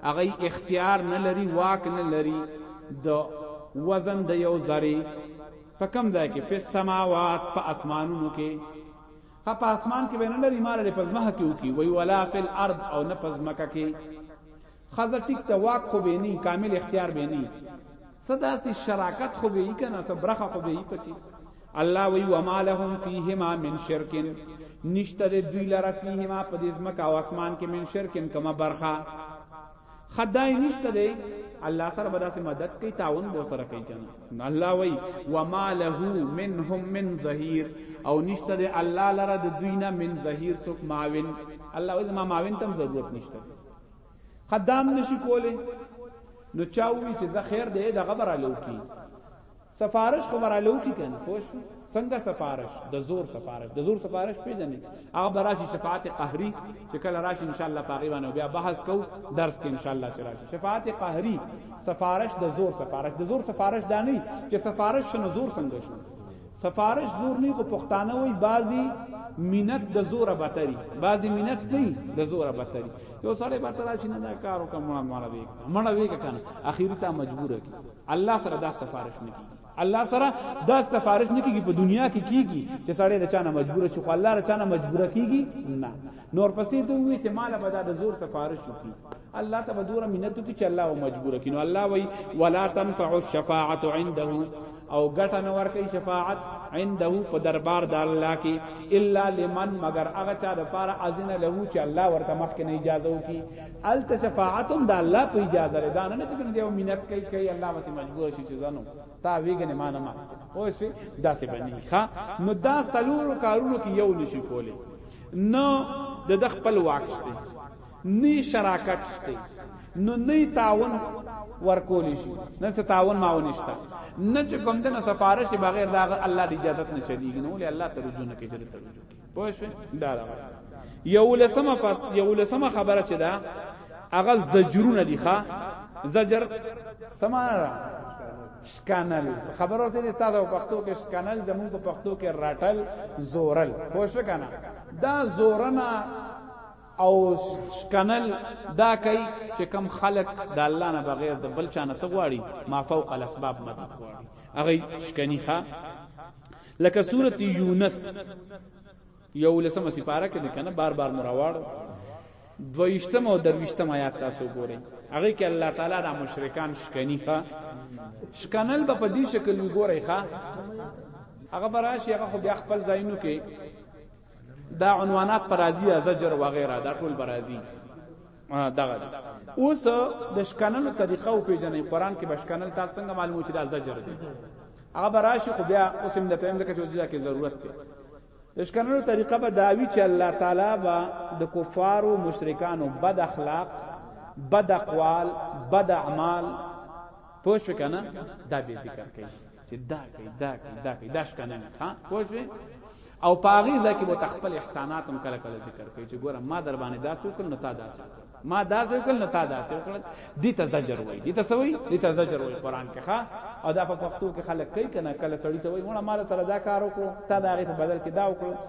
هغه اختیار نه لري واک نه لري د وزن د یو ذره په کم ځای کې په سماوات په اسمانونو کې ها په اسمان کې بنه لري مال لري په ځمه کې وکي وی ولا فی الارض او نه په ځمه کې خزه ټیک ته واک خو به نه کامل اختیار به نه صدا سی شراکت خو به کنه سب برخه خو به پکې الله وی وما لهم فیهما من شرک نشته دوی لره فیهما په دې ځمکه او اسمان کې من شرک کما برخه خدای نشته دی الله سره به داسې مدد کوي تعاون به سره کوي کنه نو الله وای و ما له منهم من ظهیر او نشته دی الله لره د دوی نه من ظهیر څوک معاون الله وای ما معاون تم ضرورت نشته خدام نشي کوله نو چاوي چې زه خیر دی د غبر الو کی سفارش خو براله وکي کنه خوش څنګه سفارش د زور سفارش د زور سفارش پیژنې هغه براشي شفاعت قهري چې کله راشي ان شاء الله پاغي باندې بیا بحث کو درس کې ان شاء الله چې راشي شفاعت قهري سفارش د زور سفارش د زور سفارش دانی چې سفارش شنو زور څنګه شو سفارش زور نه کو پښتانه وای بازي مینت د زور بتري بازي مینت سي د زور بتري یو سړی بترا چې نه دا کارو کوم مړه مړه وی مړه وی کنه اخیری ته مجبور کی الله سره دا سفارش نه کیږي الله سره دا سفارش نه کیږي په دنیا کې کیږي چې سړی د چانه مجبور شي خو الله د چانه مجبور کیږي نه نور پسې ته وی چې مال به دا د زور سفارش وکړي الله ته بدور مينتو کې چې الله و مجبور کینو الله وی ولا تنفع الشفاعه عنده او ګټه نه ورکي شفاعت عنده په دربار د الله کې الا لمن مگر هغه چا د پاره اذن له چې الله ورته مخکې نه اجازه وکي ال تشفاعتم د الله په اجازه لري دا نه چې کوم دیو مینت کوي کوي الله وت مجبور شي چې زنو تا ویګنه مان ما او شي داسې بني ښا نو دا سلور کارونو کې یو نشي کولی نو د د خپل واک شته نه شراکت شته نو نه تعاون ورکول شي نه څه تعاون ماونه شته نه چې کوم د سفارش بغیر دا الله د اجازه نه چلیږي نو له الله ته رجوع نه کوي پوه شئ دا دا یو لسمه پس یو لسمه خبره چې دا هغه زجرونه دي ښا زجر سمانه را شکانل خبر ورته دي تاسو په پښتو کې شکانل زموږ په پښتو کې راټل زورل پوه شئ کنه دا زورنا او شکنل دا کوي چې کم خلق د الله نه بغیر د بل چا نه سغواړي ما فوق الاسباب مدد غواړي هغه شکنی ښا لکه سورت یونس یو لسم سپاره کې ده کنه بار بار مراوړ دویشتم او درویشتم آیات تاسو ګورئ هغه کې الله تعالی را مشرکان شکنی ښا شکنل په دې شکل وګورئ ښا هغه براشي هغه خو بیا خپل ځایونو کې دا عنوانات پرازی ازجر و غیره دا ټول برازی دغه دی اوس د شکنلو طریقه او پیژنې قران کې بشکنل تاسو څنګه معلومه چې دا زجر دی هغه براشي خو بیا اوس هم د ټیم د کچو ځکه ضرورت دی د شکنلو طریقه به داوی چې الله تعالی با د کفارو مشرکانو بد اخلاق بد اقوال بد اعمال پوښ کنه دا به ذکر کوي چې دا کوي دا کوي دا کوي دا شکانه نه ها پوښې او پاغي ځکه مو تخپل احسانات هم کله کله ذکر کوي چې ګوره ما در باندې داسې وکړ نو تا داسې وکړ ما داسې وکړ نو تا داسې وکړ دي ته زجر وای دي ته سوي دي ته زجر وای قران کې ښا او دا په پښتو کې خلک کوي کنه کله سړی ته وای مړه مال سره دا کار وکړو تا دا غي په بدل کې دا وکړو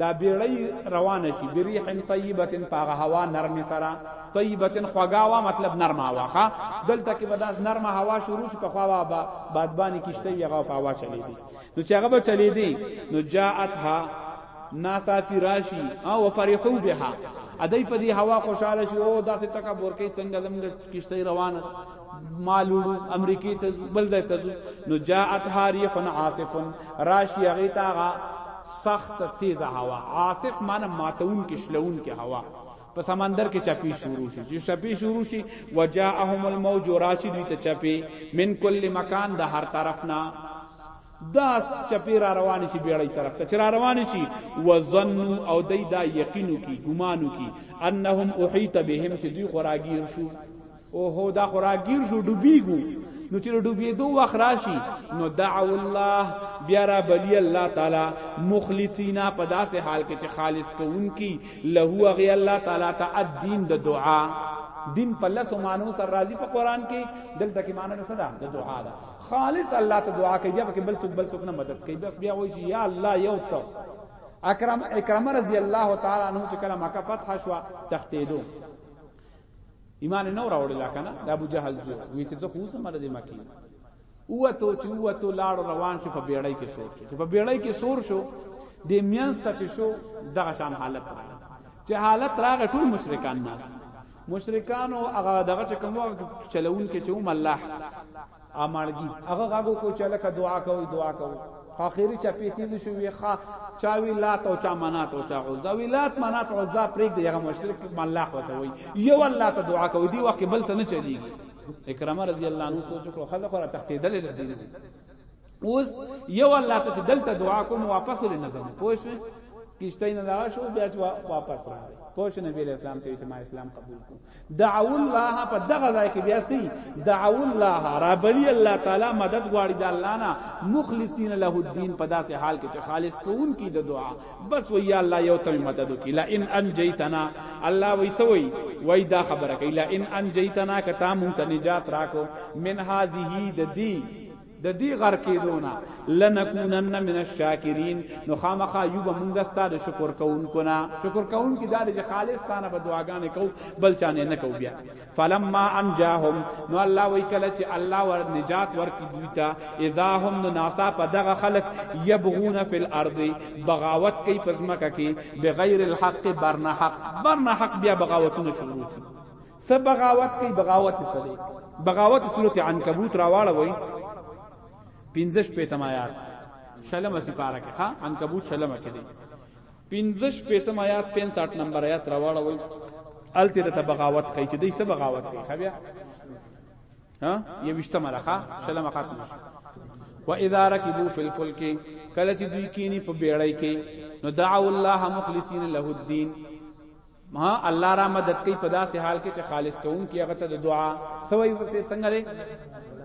دا بیړی روانه شي بریح طیبه پاغه هوا نرمه سره طیبه خوګاوا مطلب نرمه هوا ښا دلته کې به دا نرمه هوا شروع شي په خوا با بادبانی کشته یې غو هوا چلی دي نو چې هغه به چلی دي نو جاءتها ناسا فی راشی او فرحو بها ادای په دې هوا خوشاله شي او داسې تکبر کوي څنګه زموږ کشته روانه مالو امریکای ته بل ځای ته نو جاءت حریف عاصف راشی هغه تاغه سخت تیز هوا عاصف معنی ماتون کې شلون کې هوا په سمندر کې چپی شروع شي چې چپی شروع شي وجاءهم الموج راشد ته چپی من کل مکان د هر طرف نه دا چپی را روان شي بیړی طرف ته چر روان شي وظنوا او دای دا یقینو کی ګمانو کی انهم احیط بهم چې دوی خوراګیر شو او هو دا خو راګیر شو ډوبیږو نو چې ډوبېدو وخت راشي نو دعو الله بیا را بلی الله تعالی مخلصینا په داسې حال کې چې خالص کوونکی له هغه الله تعالی ته الدین د دعا دین په لس مانو سره راضی په قران کې دلته کې معنی څه ده د دعا ده خالص الله ته دعا کوي بیا کې بل څوک بل څوک نه مدد کوي بس بیا وایي یا الله یو ته اکرم اکرم رضی الله تعالی عنہ چې کله مکه فتح شو تختیدو ایمان نو راوړل لا کنه د ابو جهل زو وی چې زه خو سم د مکی اوته چې اوته لاړ روان شو په بیړۍ کې سور شو چې په بیړۍ کې سور شو د میانس ته چې شو دغه شان حالت راغی چې حالت راغی ټول مشرکان نه مشرکان او هغه دغه چې کوم چلون کې چې هم الله امالګي هغه غاګو کو چاله کا دعا کوي دعا کوي فاخری چا پیتی دي شو وی خا چا وی لات او چا منات او چا عزا وی لات منات عزا پرېګ دی هغه مشرک ملاح وته وی یو الله ته دعا کوي دی وخت بل څه نه چلیږي اکرامه رضی الله عنه سوچ کړو خلک را تختیدل له دین اوس یو الله ته دلته دعا کوم واپس له نظر پوه شئ کیشته نه لاړ شو بیا واپس راغی پوه شئ نبی اسلام ته چې ما اسلام قبول کړ دعو الله په دغه ځای کې بیا سي دعو الله ربلی الله تعالی مدد غواړي د الله نه مخلصین له الدين په داسې حال کې چې خالص کوون کی د دعا بس وی یا الله یو ته مدد وکي لا ان انجیتنا الله وی سوی وی دا خبره کوي لا ان انجیتنا کتا مونږ ته نجات راکو من هذه د دی د دې غر کېدو نه لنکونن من الشاکرین نو خامخا یو به مونږ ستاره شکر کوونکو نه شکر کوونکو دا د خالص تانه به دعاګانې کو بل چانه نه کو بیا فلما انجاهم نو الله وی کله چې الله ور نجات ورکړي دوی ته اذا هم نو ناسا په دغه خلق یبغون فی الارض بغاوت کوي پزماکه کې بغیر الحق برنا حق برنا حق بیا بغاوتونه شروع څه بغاوت کوي بغاوت څه دی بغاوت سورته عنکبوت راواړه وای 15 پیتم آیات شلمه سپاره کې ها عنکبوت شلمه کې دی 15 پیتم آیات 65 نمبر آیات راواړه وای الته د بغاوت کوي چې دې څه بغاوت کوي خبیا ها یوشته مرخه شلمه ختم و اذا ركبوا في الفلك کله چې دوی کینی په بیړۍ کې نو دعوا الله مخلصین له الدين ما الله را مدد کوي په داسې حال کې چې خالص کوون کې هغه ته د دعا سوي وسه څنګه لري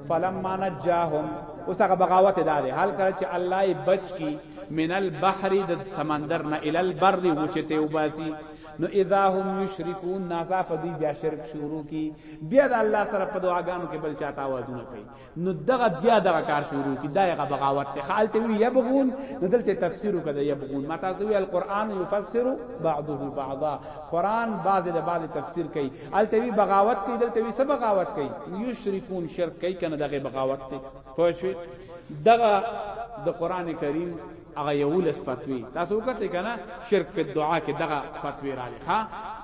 فلما نجاهم اوس هغه بغاوت دار حال کړ چې الله یې بچ کی من البحر د سمندر نه ال البر وچته وباسي نو اذا هم یشرکون نازا په دې بیا شرک شروع کی بیا د الله سره په دعاګانو کې بل چاته आवाजونه کوي نو دغه بیا دغه کار شروع کی دا هغه بغاوت ته خالت وی یبغون نو دلته تفسیر وکړه یبغون ما تاسو وی القرآن یفسر بعضه بعضا قرآن بعض د بعض تفسیر کوي الته وی بغاوت کوي دلته وی سب بغاوت کوي یشرکون شرک کوي کنه دغه بغاوت ته پوه شئ دغه د قران کریم هغه یولس فتوی تاسو وکړئ کنه شرک په دعا کې دغه فتوی را لخوا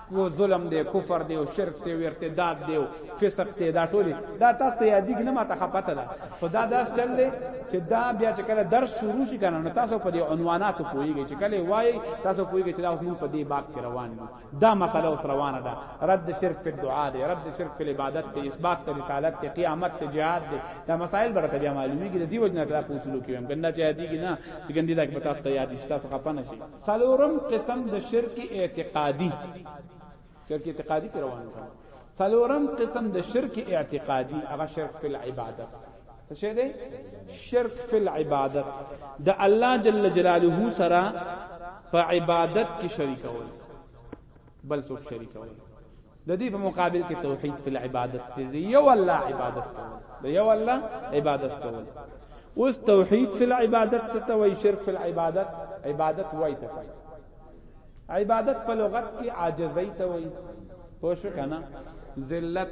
کو ظلم دی کفر دی او شرک دی او ارتداد دی او فسق دی دا ټول دا تاسو ته یادی نه ماته خپته ده خدا داس چل دی چې دا بیا چې کله درس شروع شي کنه نو تاسو په دې عنواناتو پوهیږئ چې کله وای تاسو پوهیږئ چې دا اوس موږ په دې باب کې روان یو دا مسله اوس روانه ده رد شرک په دعا دی رد شرک په عبادت دی اثبات ته رسالت ته قیامت ته jihad دی دا مسائل برته بیا معلومیږي د دې وجنه ته په اصول کې هم ګنده چې یادېږي نه چې ګندې دا کې تاسو ته یاد شي تاسو خپه نشي څلورم قسم د شرک اعتقادي شرک اعتقادي روان ده څلورم قسم د شرک اعتقادي هغه شرک په عبادت څه شی دی شرک فی العبادت د الله جل جلاله سره په عبادت کې شریکول بل څوک شریکول د دې په مقابل کې توحید فی العبادت دی یو الله عبادت کول د یو الله عبادت کول اوس توحید فی العبادت ستوي شرک فی العبادت عبادت وای ستوي عبادت په لغت کې عاجزۍ ته وایي پوه شو که نه ذلت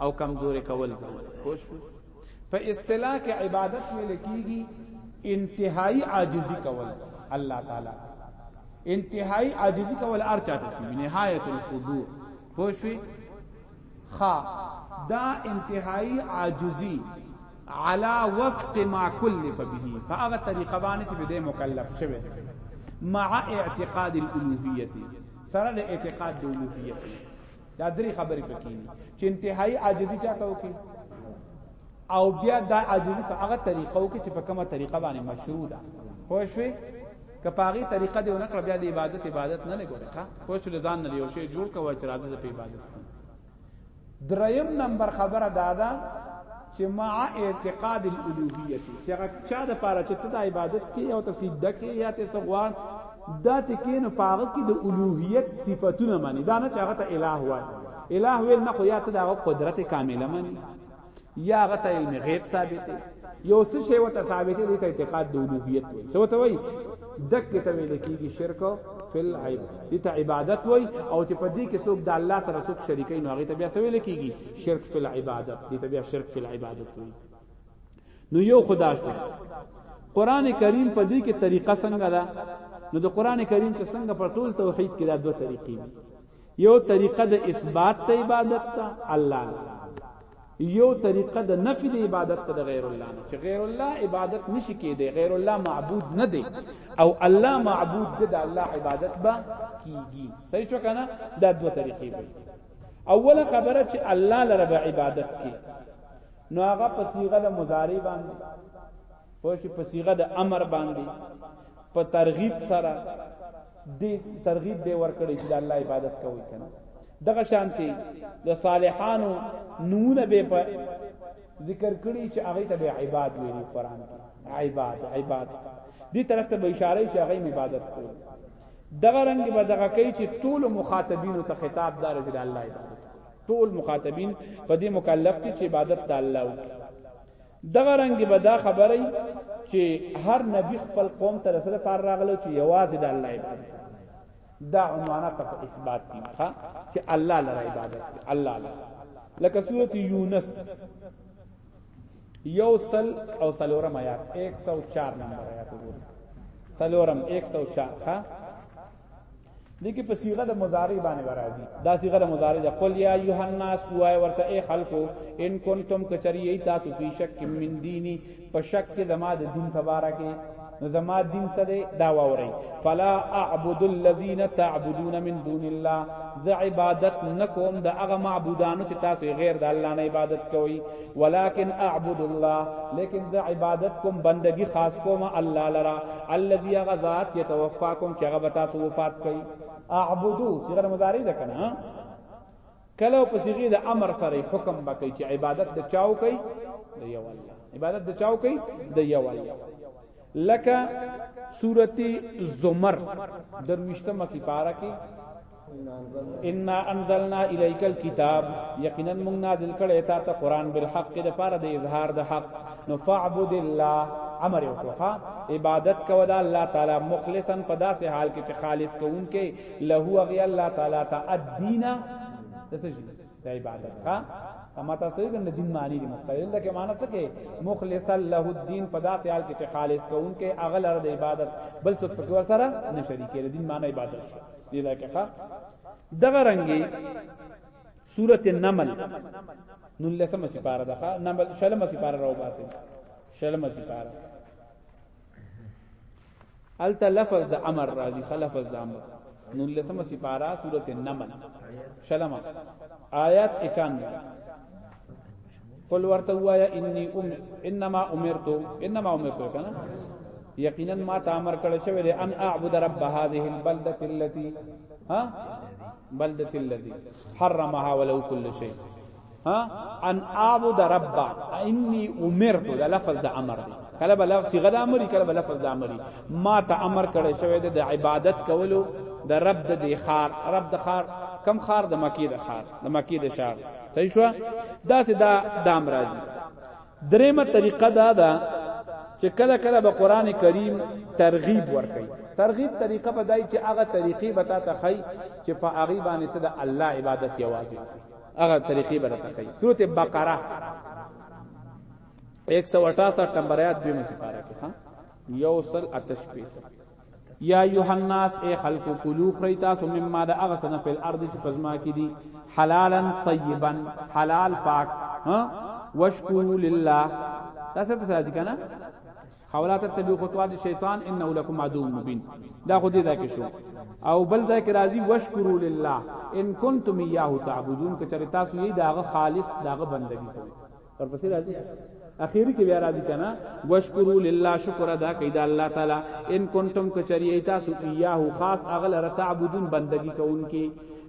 او کمزوري کول ته وایي پوه شو په اصطلاح کې عبادت ویل کېږي انتهایی عاجزي کول الله تعالی انتهایی عاجزي کول ار چاته کې نهایت الخضوع پوه شو خا دا انتهایی عاجزي علی وفق ما کلف به په هغه طریقه باندې چې دې مکلف شوی دی مع اعتقاد الالوهیه سره د اعتقاد د الوهیت دا درې خبرې پکې چې انتهایی عاجزی چاته وکي او بیا دا عاجزی په هغه طریقو کې چې په کومه طریقه باندې مشروع ده خو شوي کپاغي طریقه دی ونکړه بیا د عبادت عبادت نه لګوره ښا خو شو ځان نه یو شی جوړ کوه چې راځي په عبادت دریم نمبر خبره دا ده چې مع اعتقاد الالوهیت چې هغه چا د پاره چې ته د عبادت کې او ته سجده کې یا ته سغوان دا چې کین پاغه کې د الوهیت صفاتونه مانی دا نه چې هغه ته الہ وایي الہ ویل نه خو یا ته د قدرت کامله مانی یا هغه ته علم غیب ثابت دی یو څه شی وته ثابت دی ته اعتقاد د اولوہیت وي سو ته وای دک ته ویل کیږي شرک فل عیب دي ته عبادت وای او چې په دې کې څوک د الله سره څوک شریکین نو هغه ته بیا سویل کیږي شرک فل عبادت دي ته بیا شرک فل عبادت وای نو یو خدا شو قران کریم په دې کې طریقه څنګه ده نو د قران کریم چې څنګه پر ټول توحید کې دا دوه طریقې دي یو طریقه د اثبات ته عبادت ته الله نه یو طریقه د نفي د عبادت ته د غیر الله نه چې غیر الله عبادت نشي کېدی غیر الله معبود نه دی او الله معبود دی د الله عبادت به کیږي صحیح شو کنه دا دوه طریقې به اوله خبره چې الله لره به عبادت کې نو هغه په صيغه د مضارع باندې په شي په صيغه د امر باندې په ترغیب سره دی ترغیب دی ورکړي چې د الله عبادت کوي کنه دغه شانتي د صالحانو نمونه به په ذکر کړي چې هغه ته به عباد ویلي قران کې عباد عباد دې طرف ته به اشاره چې هغه عبادت کوي دغه رنگ به دغه کوي چې ټول مخاطبینو ته خطاب دار چې د الله عبادت ټول مخاطبین په دې مکلف دي چې عبادت د الله وکړي دغه رنګ به دا خبره چې هر نبی خپل قوم ته رسول پر راغلو چې یوازې د الله عبادت دا عنوانه په اثبات دي ښا چې الله لره عبادت دي الله لره لکه سورۃ یونس یوصل او سلورم آیات 104 نمبر آیات وګورئ سلورم 104 ها دې کې په صيغه د مضارع باندې راځي دا صيغه د مضارع ده قل یا ایها الناس وای ورته اے خلکو ان کنتم کچری تاسو په شک من دینی په شک کې زما د دین تبارکه نو زما دین څه دی دا ووري فلا اعبد الذين تعبدون من دون الله ز عبادت نکوم د هغه معبودانو چې تاسو غیر د الله نه عبادت کوئ ولكن اعبد الله لیکن ز عبادت کوم بندگی خاص کوم الله لرا الذي غزات يتوفاكم چې هغه بتا سو وفات کوي اعبدو صيغه مضارع ده کنه کله په صيغه د امر سره حکم بکې چې عبادت د چاو کوي د یو الله عبادت د چاو کوي د یو الله لکه سورتی زمر درویشتمه سپاره کې ان انزلنا الیک الكتاب یقینا موږ نازل کړی تا ته قران بالحق د پاره د اظهار د حق نو فعبد الله امر یو کوه عبادت کو دا الله تعالی مخلصا پدا سے حال کې چې خالص کوونکې له هو غي الله تعالی ته الدین دسجی د عبادت ښا اما تاسو یې د دین معنی دی مختلف ده کې معنی څه کې مخلص له الدين په داسې حال کې چې خالص کوون کې اغل د عبادت بل څه په ور سره نه شریکې د دین معنی عبادت شو دی دا کې ښا دغه رنگي سورۃ النمل نو لسم سپاره ده نمل شلم سپاره راو باسي شلم سپاره الته لفظ د امر راځي خلفظ د امر نو لسم سپارا سورۃ النمل شلمه آیات 91 قل ورته وایا انی ام انما امرت انما امرت کنه یقینا ما ته امر کړی شوی دی ان اعبد رب هذه البلده التي ها بلده الذي حرمها ولو كل شيء ان اعبد رب انی امرت دا لفظ د امر دی کله بل لفظ صيغه د امر کله بل لفظ د امر ما ته امر کړی شوی د عبادت کولو د رب د دی خار رب د خار کم خار د مکی د خار د مکی د شار صحیح شو دا سه دا د امر راځي دریمه طریقه دا ده چې کله کله به قران کریم ترغیب ورکړي ترغیب طریقه بدای چې هغه طریقې به تا ته خی چې په هغه باندې ته د الله عبادت یوازې هغه طریقې به درته ښیي سورت بقره 168 نمبر آیات دوی مسپاره کې ها یو سل اتش پیټ یا ایها الناس ای خلق کلو خری تاسو مما د هغه سنه په الارض چې پزما کې دي حلالا طیبا حلال پاک ها واشکروا لله تاسو په ساجی کنه خولا تتبعوا خطوات الشیطان انه لكم عدو مبین دا خو دې دا کې شو او بل ځای کې راځي وشکرو لله ان کنتم یاه تعبدون که چېرې تاسو یې داغه خالص داغه بندگی کوئ ورپسې راځي اخیری کې بیا راځي کنه وشکرو لله شکر ادا کوي دا الله تعالی ان کنتم که چېرې تاسو یاه خاص اغل رتعبدون بندگی کوونکې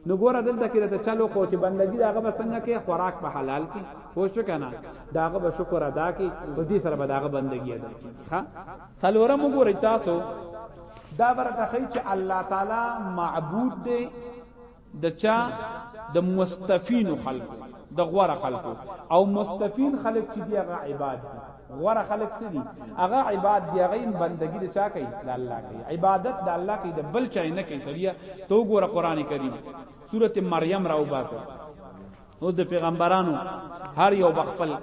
نو ګوره دلته کې ته چلو کو چې بندګي داغه بسنګ کې خوراک په حلال کې پوښښ کنه داغه به شکر ادا کی او دې سره به داغه بندگی ادا کی ها سلورم وګورئ تاسو دا برته خی چې الله تعالی معبود دی د چا د مستفین خلق د غوړه خلق او مستفین خلق چې دی هغه عباد دی غوړه خلق څه دي هغه عباد دی هغه بندگی د چا کوي د الله کوي عبادت د الله کوي د بل چا نه کوي سړیا تو ګوره قران کریم سوره مریم راو باسه او د پیغمبرانو هر یو بخپل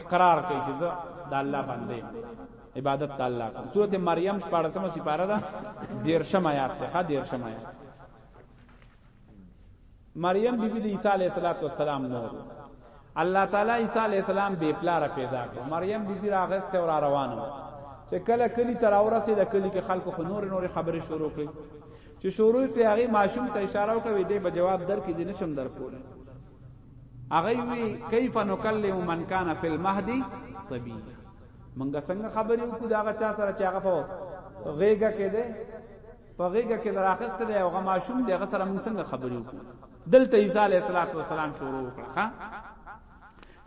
اقرار کوي چې زه د الله باندې عبادت د الله کوم سورته مریم 14مه سپاره ده دیرشم آیات څخه دیرشم آیات مریم بیبی د عیسی علیه السلام مور الله تعالی عیسی علیه السلام بے پلار پیدا کړ مریم بیبی راغسته او را روانه چې کله کلی تر اورسه د کلی کې خلکو خو نور نور خبرې شروع کړي چې شروع په هغه ماشوم ته اشاره وکوي دې به جواب درکې دې نشم درکول هغه وی کیف نکلم من کان فی المهد صبی منګه څنګه خبرې وکړو دا چا سره چې هغه په غیګه کې ده په غیګه کې دراخست دی او غماشوم دی هغه سره موږ څنګه خبرې وکړو دلته عیسی علیه السلام شروع وکړه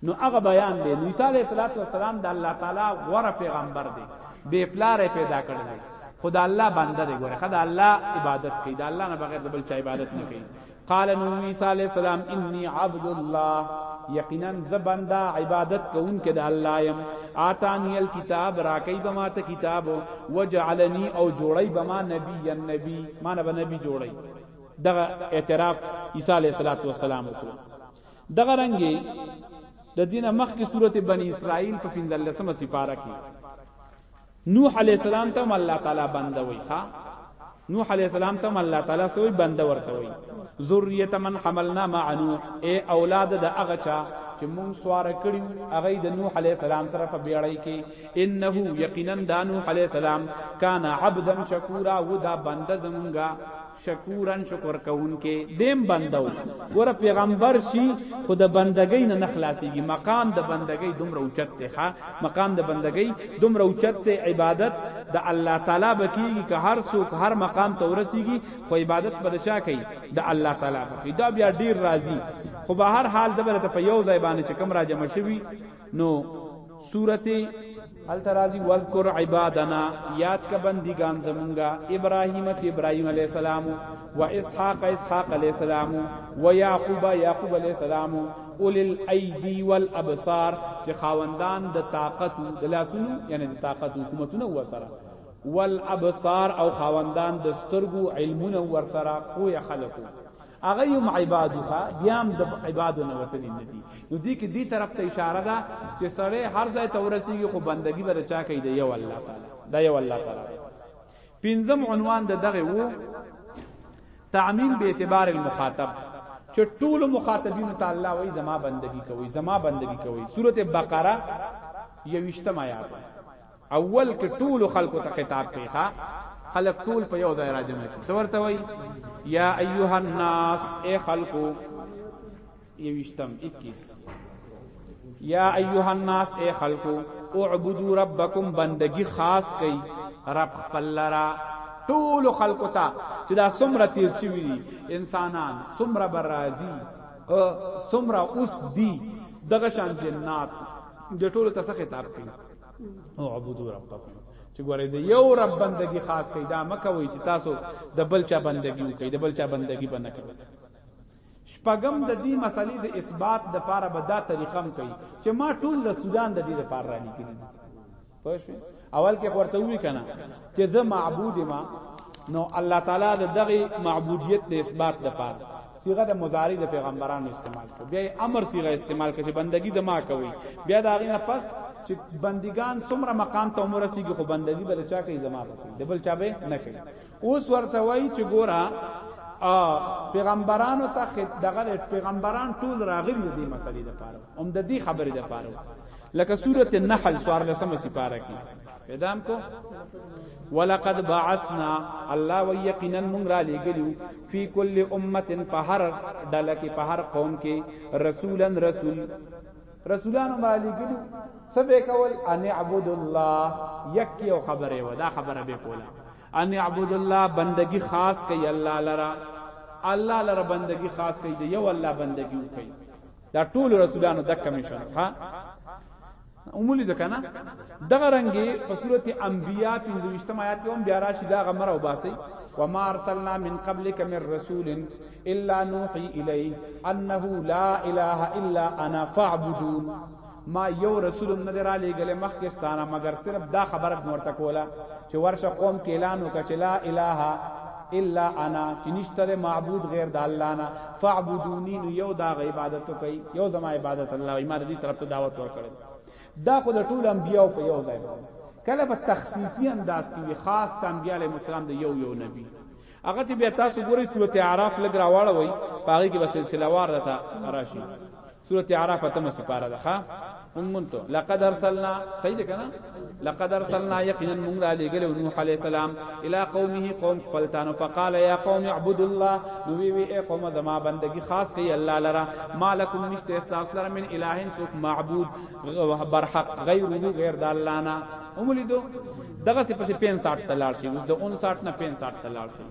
نو هغه بیان دی نو عیسی علیه السلام د الله تعالی غوره پیغمبر دی بے پلار پیدا کړی دی خدا الله بنده دی ګوره خدا الله عبادت کوي دا الله نه بغیر د بل چا عبادت نه کوي قال نو عیسی علیہ السلام انی عبد الله یقینا زبندا عبادت کون کې د الله يم آتانی الكتاب راکی بما ته کتاب وجعلنی او جوړی بما نبی النبی معنی به نبی جوړی دغه اعتراف عیسی علیہ الصلوۃ والسلام وکړو دغه رنګي د دینه مخکې سورته بنی اسرائیل په 15مه سپاره کې نوح علی السلام ته الله تعالی بنده وای ښا نوح علی السلام ته الله تعالی سوی بنده ورته وای ذریه من حملنا مع نوح اے اولاد د هغه چا چې مون سوار کړی هغه د نوح علی السلام سره په بیړای کې انه یقینا د نوح علی السلام کان عبدا شکورا ودا بنده زمونږه شکورن شکر کوونکې دیم بندو ګوره پیغمبر شي خو د بندګۍ نه نه خلاصېږي مقام د بندګۍ دومره اوچت دی ښه مقام د بندګۍ دومره اوچت دی عبادت د الله تعالی به کېږي که هر څوک هر مقام ته ورسېږي خو عبادت به د چا کوي د الله تعالی به کوي دا بیا ډېر راضي خو به هر حال زه به درته په یو ځای باندې چې کوم راجمع شوي نو سورت الترازی واذکر عبادنا یاد کا بندگان زمونگا ابراہیم چ ابراہیم علیہ السلام و اسحاق اسحاق علیہ السلام و یعقوب یعقوب علیہ السلام اول الایدی والابصار چې خاوندان د طاقت د لاسونو یعنی د طاقت حکومتونه و سره والابصار او خاوندان د سترګو علمونه ور سره خو خلقو هغه یم عبادو ښا بیا هم د عبادو نه وتلی نه دي نو دې کې دې طرف ته اشاره ده چې سړی هر ځای ته ورسیږي خو بندگی به چا کوي د یو الله تعالی دا یو الله تعالی پنځم عنوان د دغه وو تعمیم به اعتبار المخاطب چې ټول مخاطبین ته الله وای زما بندگی کوي زما بندگی کوي سوره بقره یوشتم آیات اول کې ټول خلکو ته خطاب کوي ښا خلک ټول په یو ځای راځي څه ورته وای یا ایها الناس اے خلکو یوشتم 21 یا ایها الناس اے خلکو اعبدوا ربکم بندگی خاص کئ رب خپل لرا ټول خلکو ته چې دا سمره تیر شي وي انسانان سمره برازي سمره اوس دي دغه شان جنات د ټول ته خطاب کوي او عبدو ربکم چې ګورې د یو رب بندگی خاص کړئ دا مکه وای چې تاسو د بل چا بندگی وکړئ د بل چا بندگی بنه کړئ شپغم د دې مسلې د اثبات د پاره به دا طریقه هم کوي چې ما ټول د سودان د دې لپاره را لیکلي پوه شئ اول کې ورته وی کنه چې د معبود ما نو الله تعالی د دغه معبودیت د اثبات لپاره صيغه د مضارع د پیغمبرانو استعمال کړ بیا امر صيغه استعمال کړي بندگی زما کوي بیا دا غینه پس چې بندگان څومره مقام ته عمر سیږي خو بندگی بل چا کوي زما کوي د بل چا به نه کوي اوس ورته وای چې ګورا پیغمبرانو ته دغه پیغمبران ټول راغلي دي مسلې د پاره هم د دې خبرې د پاره لکه سورته النحل سوار لسمه سپاره کې پیدام کو ولقد بعثنا الله ويقينا من را لګلو فی کل امه فهر دلک فهر قوم کې رسولا رسول رسولانو باندې ګلو سبه کول ان عبد الله یک یو خبره و دا خبره به کوله ان عبد الله بندگی خاص کوي الله لرا الله لرا بندگی خاص کوي یو الله بندگی کوي دا ټول رسولانو دک کمیشن ها اوملی دکنه دغه رنگي په سورته انبیاء 25 آیات کې هم بیا راشي دا غمر او باسي وما ارسلنا من قبلك من رسول الا نوحي اليه انه لا اله الا انا فاعبدون ما یو رسول نه درا لګل مخکستانه مگر صرف دا خبره مرته کوله چې ورشه قوم کې اعلان وکړه چې لا اله الا انا چې نشته معبود غیر د الله نه فعبدونی نو یو دا عبادت کوي یو زما عبادت الله ایمان دې طرف ته دعوت ورکړي دا خو د ټول انبیاو په یو ځای کله په تخصیصي انداز کې خاص د انبیاء علیهم السلام د یو یو نبی هغه چې بیا تاسو ګورئ سورته اعراف لګراواله وای پاره کې بس سلسله وار راته راشي سورت عراف تم سپاره ده ښا مونږ مونته لقد ارسلنا صحیح ده کنه لقد ارسلنا یقینا مونږ را لګل نوح علی السلام الی قومه قوم خپلتان فقال یا قوم اعبدوا الله نو وی وی ای قوم زما بندگی خاص کی الله لرا مالکم نشت استاس لرا من الہ سوک معبود بر حق غیر غیر د الله نه اوملیدو دغه څه پس 65 تلاړ شي اوس د 59 نه 65 تلاړ شي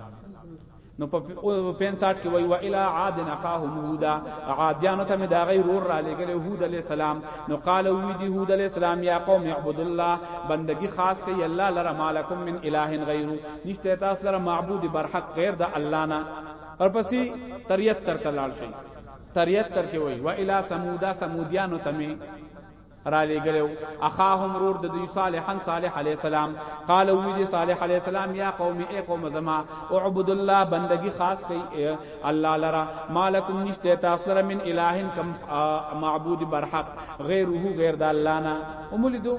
نو په 65 کې وای و الی عاد اخاهم هودا عادیانو ته دا غیر ور را لګل هود علی السلام نو قال وی دی هود علی السلام یا قوم اعبدوا الله بندگی خاص کوي الله لرا مالکم من اله غیره نشته تاسو لرا معبود برحق غیر د الله نه اور پسې تریت تر تلال شي تریت تر کې وای و الی ثمودا ثمودیانو ته را لګلو اخاهم رور د دوی صالحا صالح علی السلام قال وی دی صالح علی السلام یا قوم ای قوم زما اعبد الله بندگی خاص کی الله لرا مالکم نشته تاسو لرا من الہ کم معبود برحق غیره غیر د الله نه امول دو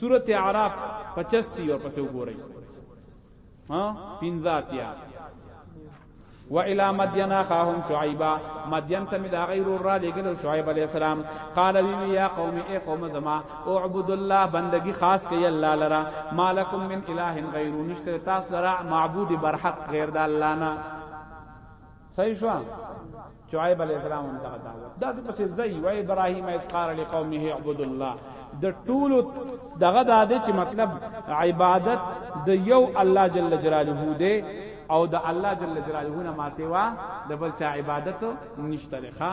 سورۃ اعراف 85 اور پسو گورئی ها پنځاتیا و الى مدین اخاهم شعیبا مدین ته دا غیر را لګل شعیب علیہ السلام قال وی یا قوم ای قوم زما اعبد الله بندگی خاص کی الله لرا مالکم من اله غیر نشتر تاس لرا معبود برحق غیر د الله نه صحیح شو شعیب علی السلام هم دغه دعوت دا څه پسې ځای و ابراهیم ایت قال لقومه اعبدوا الله د ټولو دغه د عادت چې مطلب عبادت د یو الله جل جلاله دی او د الله جل جلاله نه ما سیوا د بل چا عبادت نشته لخوا